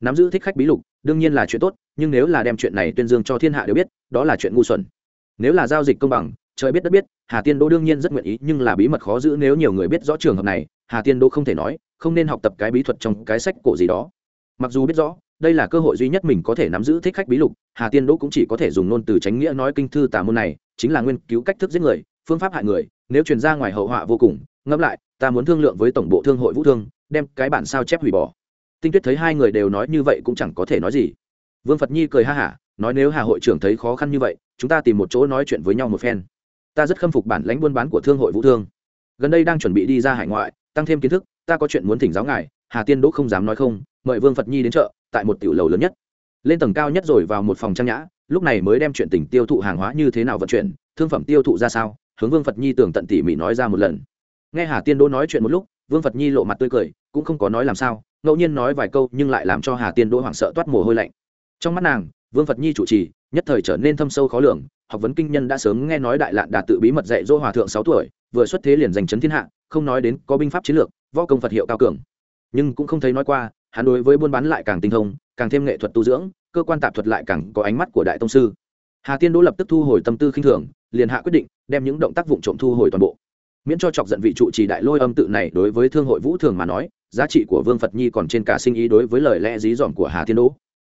Nắm giữ thích khách bí lục, đương nhiên là chuyện tốt nhưng nếu là đem chuyện này tuyên dương cho thiên hạ đều biết, đó là chuyện ngu xuẩn. Nếu là giao dịch công bằng, trời biết đất biết, hà tiên đỗ đương nhiên rất nguyện ý, nhưng là bí mật khó giữ nếu nhiều người biết rõ trường hợp này, hà tiên đỗ không thể nói, không nên học tập cái bí thuật trong cái sách cổ gì đó. Mặc dù biết rõ, đây là cơ hội duy nhất mình có thể nắm giữ thích khách bí lục, hà tiên đỗ cũng chỉ có thể dùng ngôn từ tránh nghĩa nói kinh thư tà môn này, chính là nguyên cứu cách thức giết người, phương pháp hại người, nếu truyền ra ngoài hậu họa vô cùng, ngẫm lại, ta muốn thương lượng với tổng bộ thương hội vũ thương, đem cái bản sao chép hủy bỏ. Tinh tuyết thấy hai người đều nói như vậy cũng chẳng có thể nói gì vương phật nhi cười ha hả, nói nếu hà hội trưởng thấy khó khăn như vậy, chúng ta tìm một chỗ nói chuyện với nhau một phen. Ta rất khâm phục bản lãnh buôn bán của thương hội vũ thương. Gần đây đang chuẩn bị đi ra hải ngoại, tăng thêm kiến thức, ta có chuyện muốn thỉnh giáo ngài, hà tiên đỗ không dám nói không, mời vương phật nhi đến chợ, tại một tiểu lầu lớn nhất. Lên tầng cao nhất rồi vào một phòng trang nhã, lúc này mới đem chuyện tình tiêu thụ hàng hóa như thế nào vận chuyển, thương phẩm tiêu thụ ra sao, hướng vương phật nhi tưởng tận tỉ mỉ nói ra một lần. Nghe hà tiên đỗ nói chuyện một lúc, vương phật nhi lộ mặt tươi cười, cũng không có nói làm sao, ngẫu nhiên nói vài câu nhưng lại làm cho hà tiên đỗ hoảng sợ toát mồ hôi lạnh trong mắt nàng, vương phật nhi chủ trì, nhất thời trở nên thâm sâu khó lường, học vấn kinh nhân đã sớm nghe nói đại lạn đạt tự bí mật dạy dỗ hòa thượng sáu tuổi, vừa xuất thế liền giành chấn thiên hạ, không nói đến có binh pháp chiến lược, võ công phật hiệu cao cường. Nhưng cũng không thấy nói qua, hắn đối với buôn bán lại càng tinh thông, càng thêm nghệ thuật tu dưỡng, cơ quan tạp thuật lại càng có ánh mắt của đại tông sư. Hà tiên đỗ lập tức thu hồi tâm tư khinh thường, liền hạ quyết định, đem những động tác vụ trộm thu hồi toàn bộ. Miễn cho chọc giận vị trụ trì đại lôi âm tự này đối với thương hội vũ thường mà nói, giá trị của vương phật nhi còn trên cả sinh ý đối với lời lẽ dí dỏm của hà tiên đỗ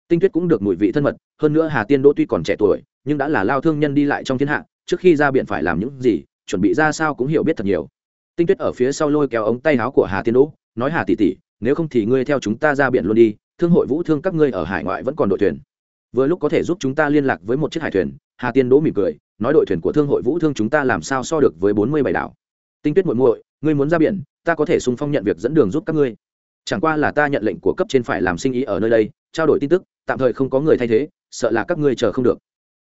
tinh tuyết cũng được mùi vị thân mật, hơn nữa hà tiên đỗ tuy còn trẻ tuổi, nhưng đã là lao thương nhân đi lại trong thiên hạ, trước khi ra biển phải làm những gì, chuẩn bị ra sao cũng hiểu biết thật nhiều. Tinh tuyết ở phía sau lôi kéo ống tay áo của hà tiên đỗ, nói, hà tỷ tỷ, nếu không thì ngươi theo chúng ta ra biển luôn đi, thương hội vũ thương các ngươi ở hải ngoại vẫn còn đội thuyền. Vừa lúc có thể giúp chúng ta liên lạc với một chiếc hải thuyền. Hà tiên đỗ mỉm cười, nói, đội thuyền của thương hội vũ thương chúng ta làm sao so được với bốn mươi bảy đảo? Tinh tuyết muội muội, ngươi muốn ra biển, ta có thể sung phong nhận việc dẫn đường giúp các ngươi. Chẳng qua là ta nhận lệnh của cấp trên phải làm sinh ý ở nơi đây, trao đổi tin tức tạm thời không có người thay thế, sợ là các ngươi chờ không được.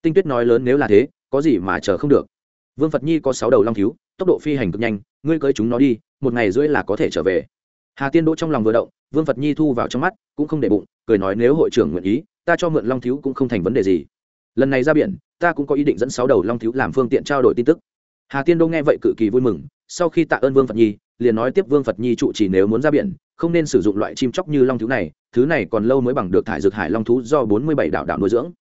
Tinh tuyết nói lớn nếu là thế, có gì mà chờ không được. Vương phật nhi có sáu đầu long thiếu, tốc độ phi hành cực nhanh, ngươi cưới chúng nó đi, một ngày rưỡi là có thể trở về. Hà tiên đỗ trong lòng vừa động, vương phật nhi thu vào trong mắt, cũng không để bụng, cười nói nếu hội trưởng nguyện ý, ta cho mượn long thiếu cũng không thành vấn đề gì. Lần này ra biển, ta cũng có ý định dẫn sáu đầu long thiếu làm phương tiện trao đổi tin tức. Hà tiên đô nghe vậy cự kỳ vui mừng, sau khi tạ ơn vương phật nhi liền nói tiếp vương phật nhi trụ chỉ nếu muốn ra biển, không nên sử dụng loại chim chóc như long thú này, thứ này còn lâu mới bằng được thải dược hải long thú do bốn mươi bảy đảo đảo nuôi dưỡng.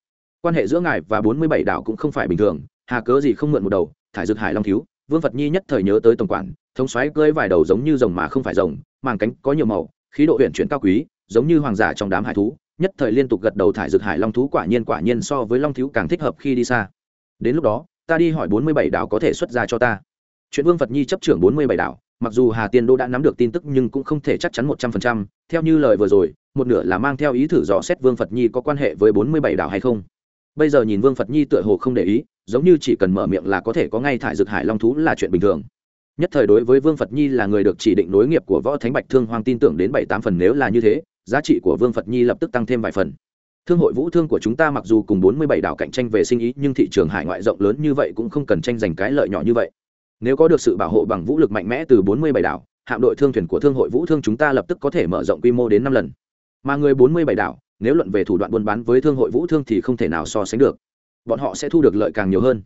Quan hệ giữa ngài và bốn mươi bảy đảo cũng không phải bình thường, hà cớ gì không mượn một đầu, thải dược hải long thiếu vương phật nhi nhất thời nhớ tới tổng quản, thống xoáy cưỡi vài đầu giống như rồng mà không phải rồng, màng cánh có nhiều màu, khí độ huyện chuyển cao quý, giống như hoàng giả trong đám hải thú, nhất thời liên tục gật đầu thải dược hải long thú quả nhiên quả nhiên so với long thiếu càng thích hợp khi đi xa. Đến lúc đó, ta đi hỏi bốn mươi bảy đảo có thể xuất ra cho ta. Chuyện vương phật nhi chấp trưởng bốn mươi bảy đảo mặc dù hà tiên đô đã nắm được tin tức nhưng cũng không thể chắc chắn một trăm phần trăm. Theo như lời vừa rồi, một nửa là mang theo ý thử dò xét vương phật nhi có quan hệ với bốn mươi bảy đảo hay không. Bây giờ nhìn vương phật nhi tựa hồ không để ý, giống như chỉ cần mở miệng là có thể có ngay thải dược hải long thú là chuyện bình thường. Nhất thời đối với vương phật nhi là người được chỉ định nối nghiệp của võ thánh bạch thương hoàng tin tưởng đến bảy tám phần nếu là như thế, giá trị của vương phật nhi lập tức tăng thêm vài phần. Thương hội vũ thương của chúng ta mặc dù cùng bốn mươi bảy đảo cạnh tranh về sinh ý, nhưng thị trường hải ngoại rộng lớn như vậy cũng không cần tranh giành cái lợi nhỏ như vậy nếu có được sự bảo hộ bằng vũ lực mạnh mẽ từ bốn mươi bảy đảo, hạm đội thương thuyền của thương hội vũ thương chúng ta lập tức có thể mở rộng quy mô đến năm lần. Mà người bốn mươi bảy đảo, nếu luận về thủ đoạn buôn bán với thương hội vũ thương thì không thể nào so sánh được. Bọn họ sẽ thu được lợi càng nhiều hơn.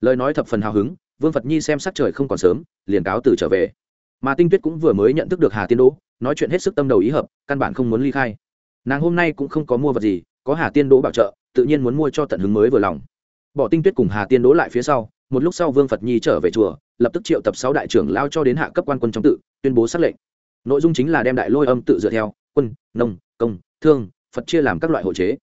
Lời nói thập phần hào hứng, vương phật nhi xem sắc trời không còn sớm, liền cáo từ trở về. Mà tinh tuyết cũng vừa mới nhận thức được hà tiên đỗ, nói chuyện hết sức tâm đầu ý hợp, căn bản không muốn ly khai. Nàng hôm nay cũng không có mua vật gì, có hà tiên đỗ bảo trợ, tự nhiên muốn mua cho tận hứng mới vừa lòng. Bỏ tinh tuyết cùng hà tiên đỗ lại phía sau một lúc sau vương phật nhi trở về chùa, lập tức triệu tập sáu đại trưởng lao cho đến hạ cấp quan quân trong tự, tuyên bố xác lệnh. Nội dung chính là đem đại lôi âm tự dựa theo, quân, nông, công, thương, phật chia làm các loại hộ chế.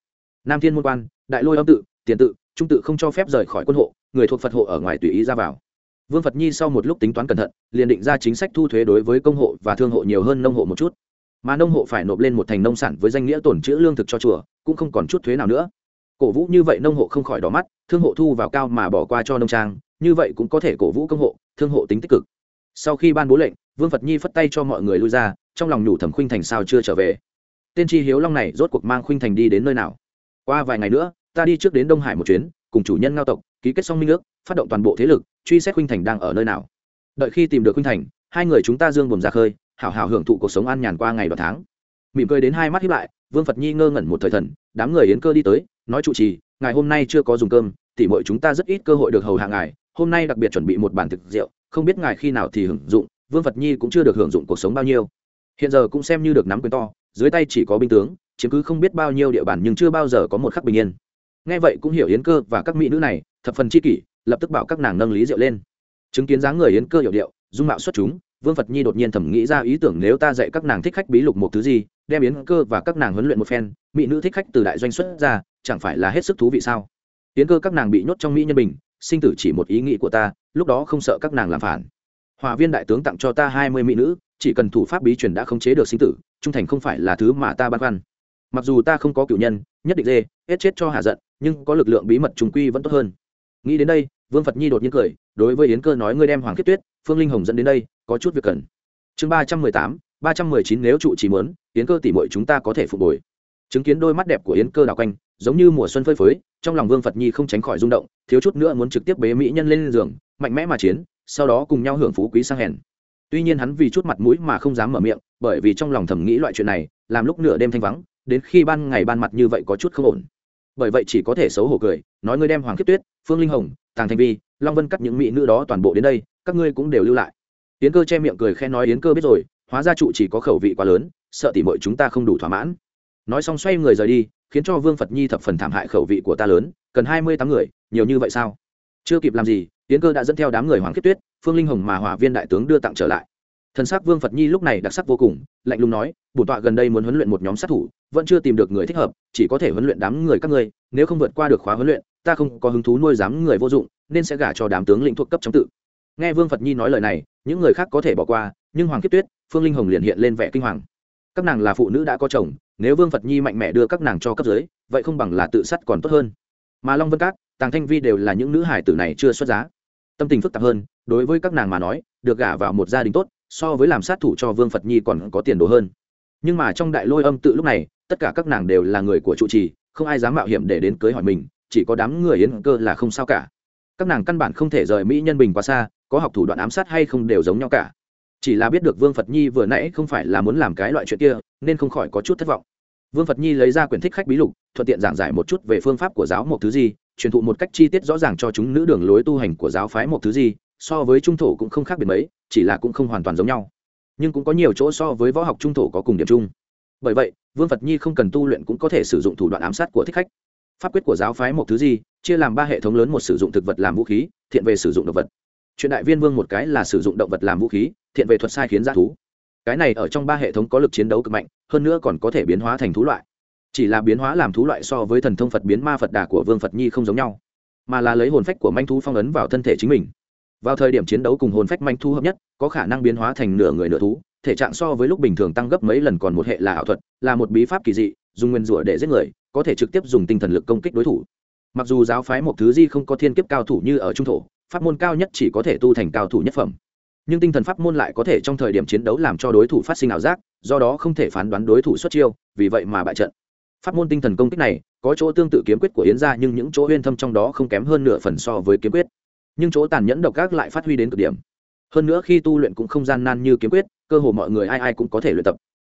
Nam thiên môn quan, đại lôi âm tự, tiền tự, trung tự không cho phép rời khỏi quân hộ, người thuộc phật hộ ở ngoài tùy ý ra vào. Vương phật nhi sau một lúc tính toán cẩn thận, liền định ra chính sách thu thuế đối với công hộ và thương hộ nhiều hơn nông hộ một chút. Mà nông hộ phải nộp lên một thành nông sản với danh nghĩa tổn chữ lương thực cho chùa, cũng không còn chút thuế nào nữa cổ vũ như vậy nông hộ không khỏi đỏ mắt, thương hộ thu vào cao mà bỏ qua cho nông trang, như vậy cũng có thể cổ vũ công hộ, thương hộ tính tích cực. Sau khi ban bố lệnh, vương phật nhi phất tay cho mọi người lui ra, trong lòng nhủ thẩm khuynh thành sao chưa trở về. Tên chi hiếu long này rốt cuộc mang khuynh thành đi đến nơi nào? Qua vài ngày nữa, ta đi trước đến đông hải một chuyến, cùng chủ nhân ngao tộc, ký kết xong minh ước, phát động toàn bộ thế lực, truy xét khuynh thành đang ở nơi nào. Đợi khi tìm được khuynh thành, hai người chúng ta dương buồm ra khơi hảo hảo hưởng thụ cuộc sống an nhàn qua ngày và tháng. Mỉm cười đến hai mắt hiếp lại, vương phật nhi ngơ ngẩn một thời thần, đám người yến cơ đi tới nói trụ trì, ngài hôm nay chưa có dùng cơm, tỉ mọi chúng ta rất ít cơ hội được hầu hạ ngài. Hôm nay đặc biệt chuẩn bị một bản thực rượu, không biết ngài khi nào thì hưởng dụng, vương phật nhi cũng chưa được hưởng dụng cuộc sống bao nhiêu. Hiện giờ cũng xem như được nắm quyền to, dưới tay chỉ có binh tướng, chiếm cứ không biết bao nhiêu địa bàn nhưng chưa bao giờ có một khắc bình yên. Nghe vậy cũng hiểu yến cơ và các mỹ nữ này, thập phần chi kỷ, lập tức bảo các nàng nâng lý rượu lên. Chứng kiến dáng người yến cơ hiểu điệu, dung mạo xuất chúng, vương phật nhi đột nhiên thẩm nghĩ ra ý tưởng nếu ta dạy các nàng thích khách bí lục một thứ gì, đem yến cơ và các nàng huấn luyện một phen, mỹ nữ thích khách từ đại doanh xuất ra chẳng phải là hết sức thú vị sao? Tiến cơ các nàng bị nhốt trong mỹ nhân bình, sinh tử chỉ một ý nghĩ của ta, lúc đó không sợ các nàng làm phản. Hòa viên đại tướng tặng cho ta hai mươi mỹ nữ, chỉ cần thủ pháp bí truyền đã khống chế được sinh tử, trung thành không phải là thứ mà ta băn khoăn. Mặc dù ta không có cựu nhân, nhất định dê, hết chết cho hạ giận, nhưng có lực lượng bí mật trùng quy vẫn tốt hơn. Nghĩ đến đây, vương phật nhi đột nhiên cười, đối với yến cơ nói ngươi đem hoàng kiếp tuyết, phương linh hồng dẫn đến đây, có chút việc cần. Chương ba trăm mười tám, ba trăm mười chín nếu trụ chỉ muốn, yến cơ tỉ mội chúng ta có thể phục hồi. Chứng kiến đôi mắt đẹp của yến cơ đào quanh giống như mùa xuân phơi phới, trong lòng vương phật nhi không tránh khỏi rung động, thiếu chút nữa muốn trực tiếp bế mỹ nhân lên giường, mạnh mẽ mà chiến, sau đó cùng nhau hưởng phú quý sang hèn. Tuy nhiên hắn vì chút mặt mũi mà không dám mở miệng, bởi vì trong lòng thầm nghĩ loại chuyện này, làm lúc nửa đêm thanh vắng, đến khi ban ngày ban mặt như vậy có chút không ổn. Bởi vậy chỉ có thể xấu hổ cười, nói ngươi đem hoàng kiếp tuyết, phương linh hồng, tàng thanh vi, long vân cắt những mỹ nữ đó toàn bộ đến đây, các ngươi cũng đều lưu lại. Yến cơ che miệng cười khen nói yến cơ biết rồi, hóa ra trụ chỉ có khẩu vị quá lớn, sợ tỉ mọi chúng ta không đủ thỏa mãn nói xong xoay người rời đi, khiến cho vương phật nhi thập phần thảm hại khẩu vị của ta lớn, cần hai mươi tám người, nhiều như vậy sao? Chưa kịp làm gì tiến cơ đã dẫn theo đám người hoàng kiếp tuyết, phương linh hồng mà hỏa viên đại tướng đưa tặng trở lại. Thân xác vương phật nhi lúc này đặc sắc vô cùng, lạnh lùng nói bổn tọa gần đây muốn huấn luyện một nhóm sát thủ, vẫn chưa tìm được người thích hợp, chỉ có thể huấn luyện đám người các ngươi, nếu không vượt qua được khóa huấn luyện, ta không có hứng thú nuôi dám người vô dụng, nên sẽ gả cho đám tướng lĩnh thuộc cấp chống tự. Nghe vương phật nhi nói lời này, những người khác có thể bỏ qua, nhưng hoàng kiếp tuyết, phương linh hồng liền hiện lên vẻ kinh hoàng các nàng là phụ nữ đã có chồng, nếu vương phật nhi mạnh mẽ đưa các nàng cho cấp dưới, vậy không bằng là tự sát còn tốt hơn. Mà long vân cát, tàng thanh vi đều là những nữ hải tử này chưa xuất giá. Tâm tình phức tạp hơn, đối với các nàng mà nói, được gả vào một gia đình tốt, so với làm sát thủ cho vương phật nhi còn có tiền đồ hơn. Nhưng mà trong đại lôi âm tự lúc này, tất cả các nàng đều là người của trụ trì, không ai dám mạo hiểm để đến cưới hỏi mình, chỉ có đám người yến cơ là không sao cả. Các nàng căn bản không thể rời mỹ nhân bình quá xa, có học thủ đoạn ám sát hay không đều giống nhau cả chỉ là biết được vương phật nhi vừa nãy không phải là muốn làm cái loại chuyện kia, nên không khỏi có chút thất vọng. Vương phật nhi lấy ra quyển thích khách bí lục, thuận tiện giảng giải một chút về phương pháp của giáo một thứ gì truyền thụ một cách chi tiết rõ ràng cho chúng nữ đường lối tu hành của giáo phái một thứ gì so với trung thổ cũng không khác biệt mấy, chỉ là cũng không hoàn toàn giống nhau. Nhưng cũng có nhiều chỗ so với võ học trung thổ có cùng điểm chung. Bởi vậy, vương phật nhi không cần tu luyện cũng có thể sử dụng thủ đoạn ám sát của thích khách. Pháp quyết của giáo phái một thứ gì chia làm ba hệ thống lớn, một sử dụng thực vật làm vũ khí, thiện về sử dụng động vật chuyện đại viên vương một cái là sử dụng động vật làm vũ khí, thiện về thuật sai khiến g thú. Cái này ở trong ba hệ thống có lực chiến đấu cực mạnh, hơn nữa còn có thể biến hóa thành thú loại. Chỉ là biến hóa làm thú loại so với thần thông phật biến ma phật đà của vương phật nhi không giống nhau, mà là lấy hồn phách của manh thú phong ấn vào thân thể chính mình. Vào thời điểm chiến đấu cùng hồn phách manh thú hợp nhất, có khả năng biến hóa thành nửa người nửa thú, thể trạng so với lúc bình thường tăng gấp mấy lần còn một hệ là ảo thuật, là một bí pháp kỳ dị, dùng nguyên rủa để giết người, có thể trực tiếp dùng tinh thần lực công kích đối thủ. Mặc dù giáo phái một thứ di không có thiên kiếp cao thủ như ở trung thổ pháp môn cao nhất chỉ có thể tu thành cao thủ nhất phẩm. Nhưng tinh thần pháp môn lại có thể trong thời điểm chiến đấu làm cho đối thủ phát sinh ảo giác, do đó không thể phán đoán đối thủ xuất chiêu, vì vậy mà bại trận. Pháp môn tinh thần công kích này, có chỗ tương tự kiếm quyết của yến gia nhưng những chỗ uyên thâm trong đó không kém hơn nửa phần so với kiếm quyết. Nhưng chỗ tàn nhẫn độc ác lại phát huy đến cực điểm. Hơn nữa khi tu luyện cũng không gian nan như kiếm quyết, cơ hồ mọi người ai ai cũng có thể luyện tập.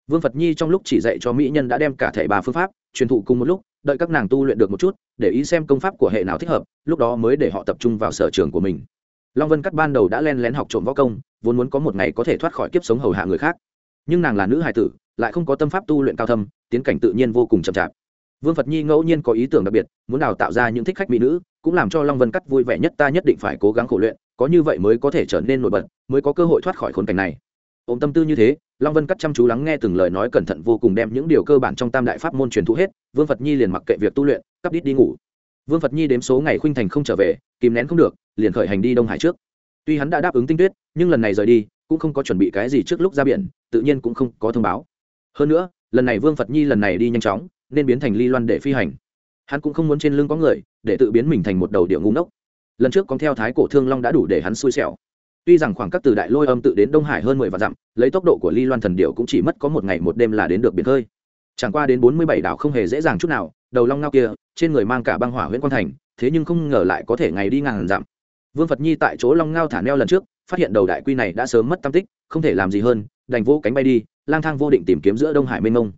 Vương phật nhi trong lúc chỉ dạy cho mỹ nhân đã đem cả thẻ bà phương pháp, truyền thụ cùng một lúc đợi các nàng tu luyện được một chút, để ý xem công pháp của hệ nào thích hợp, lúc đó mới để họ tập trung vào sở trường của mình. Long vân cắt ban đầu đã len lén học trộm võ công, vốn muốn có một ngày có thể thoát khỏi kiếp sống hầu hạ người khác. Nhưng nàng là nữ hài tử, lại không có tâm pháp tu luyện cao thâm, tiến cảnh tự nhiên vô cùng chậm chạp. Vương phật nhi ngẫu nhiên có ý tưởng đặc biệt, muốn đào tạo ra những thích khách mỹ nữ, cũng làm cho long vân cắt vui vẻ nhất ta nhất định phải cố gắng khổ luyện, có như vậy mới có thể trở nên nổi bật, mới có cơ hội thoát khỏi khốn cảnh này ôm tâm tư như thế, long vân cắt chăm chú lắng nghe từng lời nói cẩn thận vô cùng đem những điều cơ bản trong tam đại pháp môn truyền thụ hết, vương phật nhi liền mặc kệ việc tu luyện, cắp đít đi ngủ. Vương phật nhi đếm số ngày khuynh thành không trở về, kìm nén không được, liền khởi hành đi đông hải trước. Tuy hắn đã đáp ứng tinh tuyết, nhưng lần này rời đi, cũng không có chuẩn bị cái gì trước lúc ra biển, tự nhiên cũng không có thông báo. Hơn nữa, lần này vương phật nhi lần này đi nhanh chóng, nên biến thành ly loan để phi hành. Hắn cũng không muốn trên lưng có người, để tự biến mình thành một đầu điệu ngu ngốc. Lần trước con theo thái cổ thương long đã đủ để hắn xui xẻo tuy rằng khoảng cách từ đại lôi âm tự đến đông hải hơn mười vạn dặm, lấy tốc độ của ly loan thần điệu cũng chỉ mất có một ngày một đêm là đến được biển khơi. Chẳng qua đến bốn mươi bảy đảo không hề dễ dàng chút nào, đầu long ngao kia, trên người mang cả băng hỏa huyện quang thành, thế nhưng không ngờ lại có thể ngày đi ngàn dặm. Vương phật nhi tại chỗ long ngao thả neo lần trước, phát hiện đầu đại quy này đã sớm mất tam tích, không thể làm gì hơn, đành vỗ cánh bay đi, lang thang vô định tìm kiếm giữa đông hải mênh mông.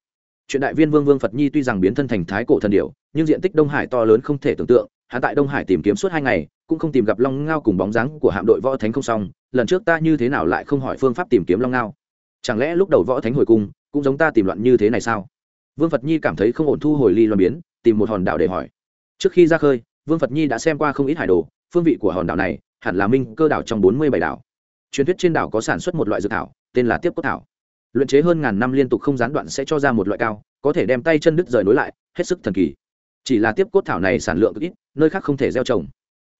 Chuyện đại viên vương vương phật nhi tuy rằng biến thân thành thái cổ thần điểu, nhưng diện tích đông hải to lớn không thể tưởng tượng hắn tại đông hải tìm kiếm suốt hai ngày, cũng không tìm gặp long ngao cùng bóng dáng của hạm đội võ thánh không xong, lần trước ta như thế nào lại không hỏi phương pháp tìm kiếm long ngao? Chẳng lẽ lúc đầu võ thánh hồi cung, cũng giống ta tìm loạn như thế này sao? Vương phật nhi cảm thấy không ổn thu hồi ly loan biến, tìm một hòn đảo để hỏi. Trước khi ra khơi, vương phật nhi đã xem qua không ít hải đồ, phương vị của hòn đảo này hẳn là minh cơ đảo trong bốn mươi bảy đảo. Truyền thuyết trên đảo có sản xuất một loại dược thảo, tên là tiếp cốt thảo. Luyện chế hơn ngàn năm liên tục không gián đoạn sẽ cho ra một loại cao, có thể đem tay chân đứt rời nối lại, hết sức thần kỳ chỉ là tiếp cốt thảo này sản lượng ít, nơi khác không thể gieo trồng.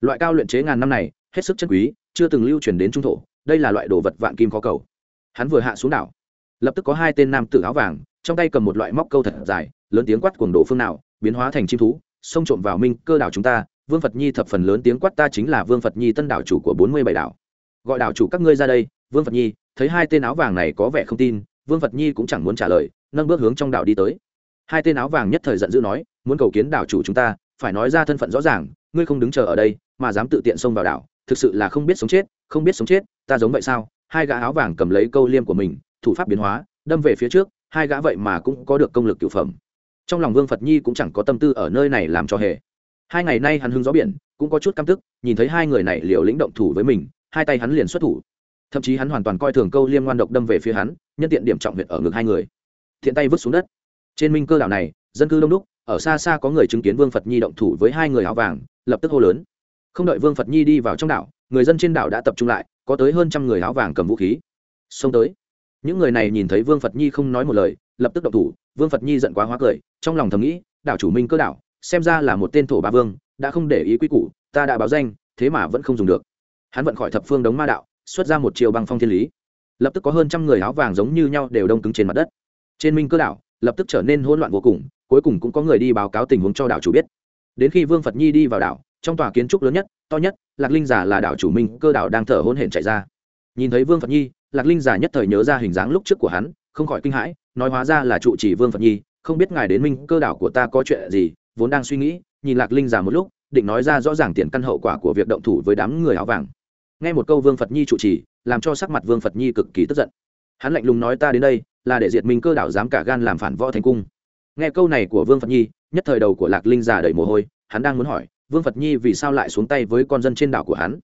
Loại cao luyện chế ngàn năm này, hết sức chân quý, chưa từng lưu truyền đến trung thổ, đây là loại đồ vật vạn kim khó cầu. Hắn vừa hạ xuống đảo, lập tức có hai tên nam tử áo vàng, trong tay cầm một loại móc câu thật dài, lớn tiếng quát cuồng đồ phương nào, biến hóa thành chim thú, xông trộm vào minh cơ đảo chúng ta, vương phật nhi thập phần lớn tiếng quát ta chính là vương phật nhi tân đảo chủ của bốn mươi bảy đảo. Gọi đảo chủ các ngươi ra đây, vương phật nhi, thấy hai tên áo vàng này có vẻ không tin, vương phật nhi cũng chẳng muốn trả lời, nâng bước hướng trong đảo đi tới. Hai tên áo vàng nhất thời giận dữ nói muốn cầu kiến đảo chủ chúng ta, phải nói ra thân phận rõ ràng, ngươi không đứng chờ ở đây, mà dám tự tiện xông vào đảo, thực sự là không biết sống chết, không biết sống chết, ta giống vậy sao? Hai gã áo vàng cầm lấy câu liêm của mình, thủ pháp biến hóa, đâm về phía trước, hai gã vậy mà cũng có được công lực cửu phẩm. Trong lòng vương phật nhi cũng chẳng có tâm tư ở nơi này làm cho hề. Hai ngày nay hắn hưng gió biển, cũng có chút căm tức, nhìn thấy hai người này liều lĩnh động thủ với mình, hai tay hắn liền xuất thủ. Thậm chí hắn hoàn toàn coi thường câu liêm ngoan độc đâm về phía hắn, nhân tiện điểm trọng huyệt ở ngực hai người. Thiện tay vứt xuống đất. Trên minh cơ đảo này, dân cư đông đúc ở xa xa có người chứng kiến vương phật nhi động thủ với hai người áo vàng, lập tức hô lớn. Không đợi vương phật nhi đi vào trong đảo, người dân trên đảo đã tập trung lại, có tới hơn trăm người áo vàng cầm vũ khí. Xông tới. Những người này nhìn thấy vương phật nhi không nói một lời, lập tức động thủ. Vương phật nhi giận quá hóa cười, trong lòng thầm nghĩ, đảo chủ minh cơ đảo, xem ra là một tên thổ ba vương, đã không để ý quy củ, ta đã báo danh, thế mà vẫn không dùng được. Hắn vận khỏi thập phương đống ma đạo, xuất ra một chiều băng phong thiên lý. Lập tức có hơn trăm người áo vàng giống như nhau đều đông cứng trên mặt đất. Trên minh cơ đảo, lập tức trở nên hỗn loạn vô cùng cuối cùng cũng có người đi báo cáo tình huống cho đảo chủ biết. Đến khi vương phật nhi đi vào đảo, trong tòa kiến trúc lớn nhất, to nhất, lạc linh giả là đảo chủ minh cơ đảo đang thở hôn hển chạy ra. Nhìn thấy vương phật nhi, lạc linh giả nhất thời nhớ ra hình dáng lúc trước của hắn, không khỏi kinh hãi, nói hóa ra là trụ chỉ vương phật nhi, không biết ngài đến minh cơ đảo của ta có chuyện gì, vốn đang suy nghĩ, nhìn lạc linh giả một lúc, định nói ra rõ ràng tiền căn hậu quả của việc động thủ với đám người áo vàng. Nghe một câu vương phật nhi trụ trì, làm cho sắc mặt vương phật nhi cực kỳ tức giận. Hắn lạnh lùng nói ta đến đây, là để diệt minh cơ đảo dám cả gan làm phản võ thành cung nghe câu này của vương phật nhi, nhất thời đầu của lạc linh già đầy mồ hôi, hắn đang muốn hỏi, vương phật nhi vì sao lại xuống tay với con dân trên đảo của hắn?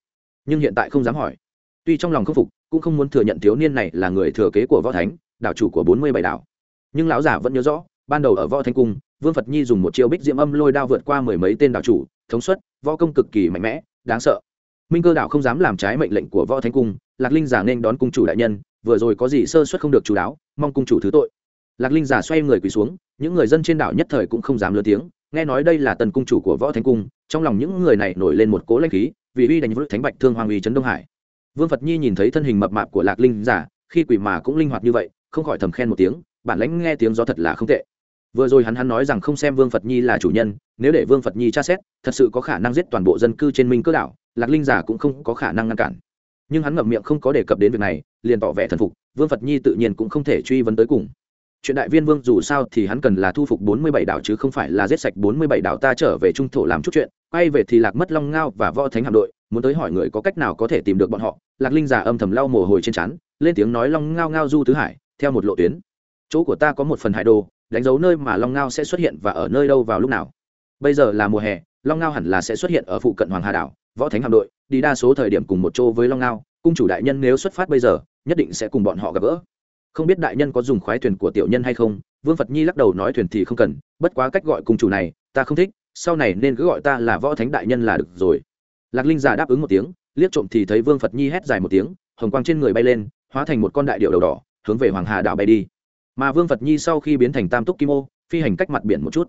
Nhưng hiện tại không dám hỏi. Tuy trong lòng không phục, cũng không muốn thừa nhận thiếu niên này là người thừa kế của võ thánh, đảo chủ của bốn mươi bảy đảo. Nhưng lão giả vẫn nhớ rõ, ban đầu ở võ thanh cung, vương phật nhi dùng một chiêu bích diễm âm lôi đao vượt qua mười mấy tên đảo chủ, thống suất, võ công cực kỳ mạnh mẽ, đáng sợ. Minh cơ đảo không dám làm trái mệnh lệnh của võ thánh cung, lạc linh giả nên đón cung chủ đại nhân, vừa rồi có gì sơ suất không được chú đáo, mong cung chủ thứ tội lạc linh giả xoay người quỳ xuống, những người dân trên đảo nhất thời cũng không dám lớn tiếng, nghe nói đây là tần cung chủ của võ thánh cung, trong lòng những người này nổi lên một cố lanh khí, vì uy đánh vỡ thánh bạch thương hoàng uy trấn đông hải. Vương phật nhi nhìn thấy thân hình mập mạp của lạc linh giả, khi quỷ mà cũng linh hoạt như vậy, không khỏi thầm khen một tiếng, bản lãnh nghe tiếng gió thật là không tệ. Vừa rồi hắn hắn nói rằng không xem vương phật nhi là chủ nhân, nếu để vương phật nhi tra xét, thật sự có khả năng giết toàn bộ dân cư trên minh cơ đảo, lạc linh giả cũng không có khả năng ngăn cản. Nhưng hắn ngậm miệng không có đề cập đến việc này, liền tỏ vẻ thần phục, vương phật nhi tự nhiên cũng không thể truy vấn tới cùng chuyện đại viên vương dù sao thì hắn cần là thu phục bốn mươi bảy đảo chứ không phải là giết sạch bốn mươi bảy đảo ta trở về trung thổ làm chút chuyện. Quay về thì lạc mất long ngao và võ thánh hạm đội muốn tới hỏi người có cách nào có thể tìm được bọn họ. Lạc linh giả âm thầm lau mồ hôi trên trán, lên tiếng nói long ngao ngao du tứ hải theo một lộ tuyến. Chỗ của ta có một phần hải đồ đánh dấu nơi mà long ngao sẽ xuất hiện và ở nơi đâu vào lúc nào. Bây giờ là mùa hè long ngao hẳn là sẽ xuất hiện ở phụ cận hoàng hà đảo. Võ thánh hạm đội đi đa số thời điểm cùng một chỗ với long ngao cung chủ đại nhân nếu xuất phát bây giờ nhất định sẽ cùng bọn họ gặp gỡ không biết đại nhân có dùng khoái thuyền của tiểu nhân hay không, vương phật nhi lắc đầu nói thuyền thì không cần, bất quá cách gọi cung chủ này, ta không thích, sau này nên cứ gọi ta là võ thánh đại nhân là được rồi. Lạc linh giả đáp ứng một tiếng, liếc trộm thì thấy vương phật nhi hét dài một tiếng, hồng quang trên người bay lên, hóa thành một con đại điệu đầu đỏ, hướng về hoàng hà đảo bay đi. Mà vương phật nhi sau khi biến thành tam túc kim ô, phi hành cách mặt biển một chút.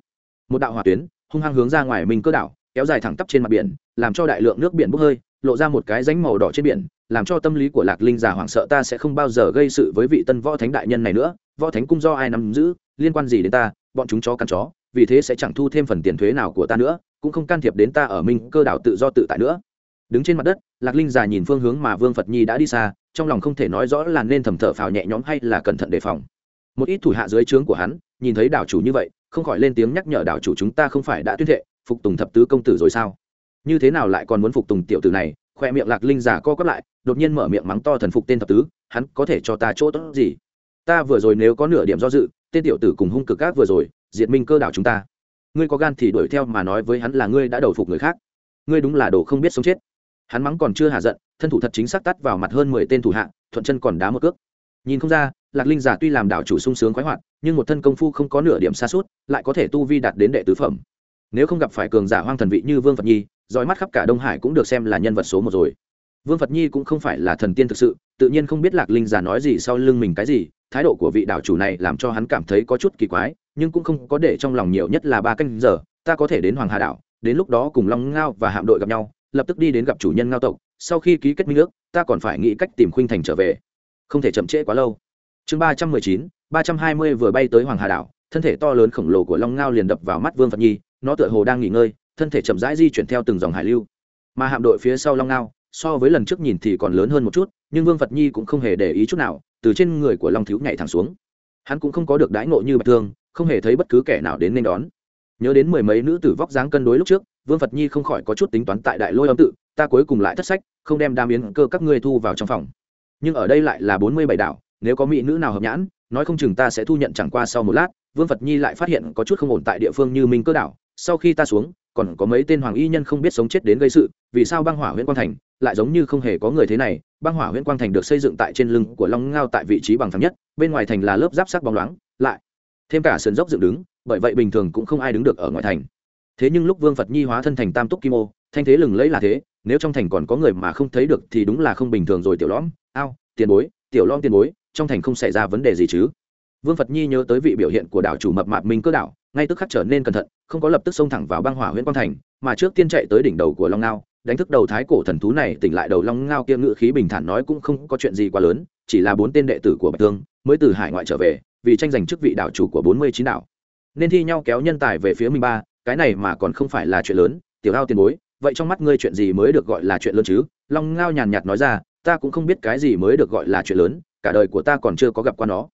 Một đạo hỏa tuyến, hung hăng hướng ra ngoài mình cơ đảo, kéo dài thẳng tắp trên mặt biển, làm cho đại lượng nước biển bốc hơi lộ ra một cái ránh màu đỏ trên biển, làm cho tâm lý của lạc linh già hoảng sợ, ta sẽ không bao giờ gây sự với vị tân võ thánh đại nhân này nữa, võ thánh cung do ai nắm giữ, liên quan gì đến ta, bọn chúng chó cắn chó, vì thế sẽ chẳng thu thêm phần tiền thuế nào của ta nữa, cũng không can thiệp đến ta ở minh cơ đảo tự do tự tại nữa. Đứng trên mặt đất, lạc linh già nhìn phương hướng mà vương phật nhi đã đi xa, trong lòng không thể nói rõ là nên thầm thở phào nhẹ nhõm hay là cẩn thận đề phòng. Một ít thủ hạ dưới trướng của hắn, nhìn thấy đảo chủ như vậy, không khỏi lên tiếng nhắc nhở đảo chủ chúng ta không phải đã tuyên thệ, phục tùng thập tứ công tử rồi sao? Như thế nào lại còn muốn phục tùng tiểu tử này, khoe miệng lạc linh giả co quắp lại, đột nhiên mở miệng mắng to thần phục tên thập tứ, hắn có thể cho ta chỗ tốt gì? Ta vừa rồi nếu có nửa điểm do dự, tên tiểu tử cùng hung cực các vừa rồi, diệt minh cơ đảo chúng ta. Ngươi có gan thì đuổi theo mà nói với hắn là ngươi đã đầu phục người khác. Ngươi đúng là đồ không biết sống chết. Hắn mắng còn chưa hạ giận, thân thủ thật chính xác tắt vào mặt hơn mười tên thủ hạ, thuận chân còn đá một cước. Nhìn không ra, lạc linh giả tuy làm đảo chủ sung sướng khoái hoạt, nhưng một thân công phu không có nửa điểm xa suốt, lại có thể tu vi đạt đến đệ tứ phẩm. Nếu không gặp phải cường giả hoang thần vị như vương phật nhi dõi mắt khắp cả đông hải cũng được xem là nhân vật số một rồi. Vương phật nhi cũng không phải là thần tiên thực sự, tự nhiên không biết lạc linh già nói gì sau lưng mình cái gì, thái độ của vị đảo chủ này làm cho hắn cảm thấy có chút kỳ quái, nhưng cũng không có để trong lòng nhiều nhất là ba canh giờ, ta có thể đến hoàng hà đảo, đến lúc đó cùng long ngao và hạm đội gặp nhau, lập tức đi đến gặp chủ nhân ngao tộc, sau khi ký kết minh ước, ta còn phải nghĩ cách tìm khuynh thành trở về. Không thể chậm trễ quá lâu. Chương ba trăm mười chín, ba trăm hai mươi vừa bay tới hoàng hà đảo, thân thể to lớn khổng lồ của long ngao liền đập vào mắt vương phật nhi, nó tựa hồ đang nghỉ ngơi thân thể chậm rãi di chuyển theo từng dòng hải lưu. Mà hạm đội phía sau long ngao, so với lần trước nhìn thì còn lớn hơn một chút, nhưng vương phật nhi cũng không hề để ý chút nào, từ trên người của long thiếu nhảy thẳng xuống. Hắn cũng không có được đãi ngộ như bạch thương, không hề thấy bất cứ kẻ nào đến nên đón. Nhớ đến mười mấy nữ tử vóc dáng cân đối lúc trước, vương phật nhi không khỏi có chút tính toán tại đại lôi âm tự, ta cuối cùng lại thất sách, không đem đam yến cơ các ngươi thu vào trong phòng. Nhưng ở đây lại là bốn mươi bảy đảo, nếu có mỹ nữ nào hợp nhãn, nói không chừng ta sẽ thu nhận chẳng qua sau một lát, vương phật nhi lại phát hiện có chút không ổn tại địa phương như minh cơ đảo, sau khi ta xuống còn có mấy tên hoàng y nhân không biết sống chết đến gây sự, vì sao băng hỏa huyện quang thành lại giống như không hề có người thế này? Băng hỏa huyện quang thành được xây dựng tại trên lưng của long ngao tại vị trí bằng thẳng nhất, bên ngoài thành là lớp giáp sắc bóng loáng, lại thêm cả sườn dốc dựng đứng, bởi vậy bình thường cũng không ai đứng được ở ngoài thành. Thế nhưng lúc vương phật nhi hóa thân thành tam túc kim ô, thanh thế lừng lẫy là thế, nếu trong thành còn có người mà không thấy được thì đúng là không bình thường rồi, tiểu lõm, ao, tiền bối, tiểu lõm tiền bối, trong thành không xảy ra vấn đề gì chứ? Vương phật nhi nhớ tới vị biểu hiện của đảo chủ mập mạp minh cơ đảo, ngay tức khắc trở nên cẩn thận, không có lập tức xông thẳng vào băng hỏa huyện quang thành, mà trước tiên chạy tới đỉnh đầu của long ngao, đánh thức đầu thái cổ thần thú này, tỉnh lại đầu long ngao kia ngự khí bình thản nói cũng không có chuyện gì quá lớn, chỉ là bốn tên đệ tử của bạch thương mới từ hải ngoại trở về, vì tranh giành chức vị đảo chủ của bốn mươi chín đảo. Nên thi nhau kéo nhân tài về phía mình ba, cái này mà còn không phải là chuyện lớn, tiểu ao tiền bối, vậy trong mắt ngươi chuyện gì mới được gọi là chuyện lớn chứ? Long ngao nhàn nhạt nói ra, ta cũng không biết cái gì mới được gọi là chuyện lớn, cả đời của ta còn chưa có gặp qua nó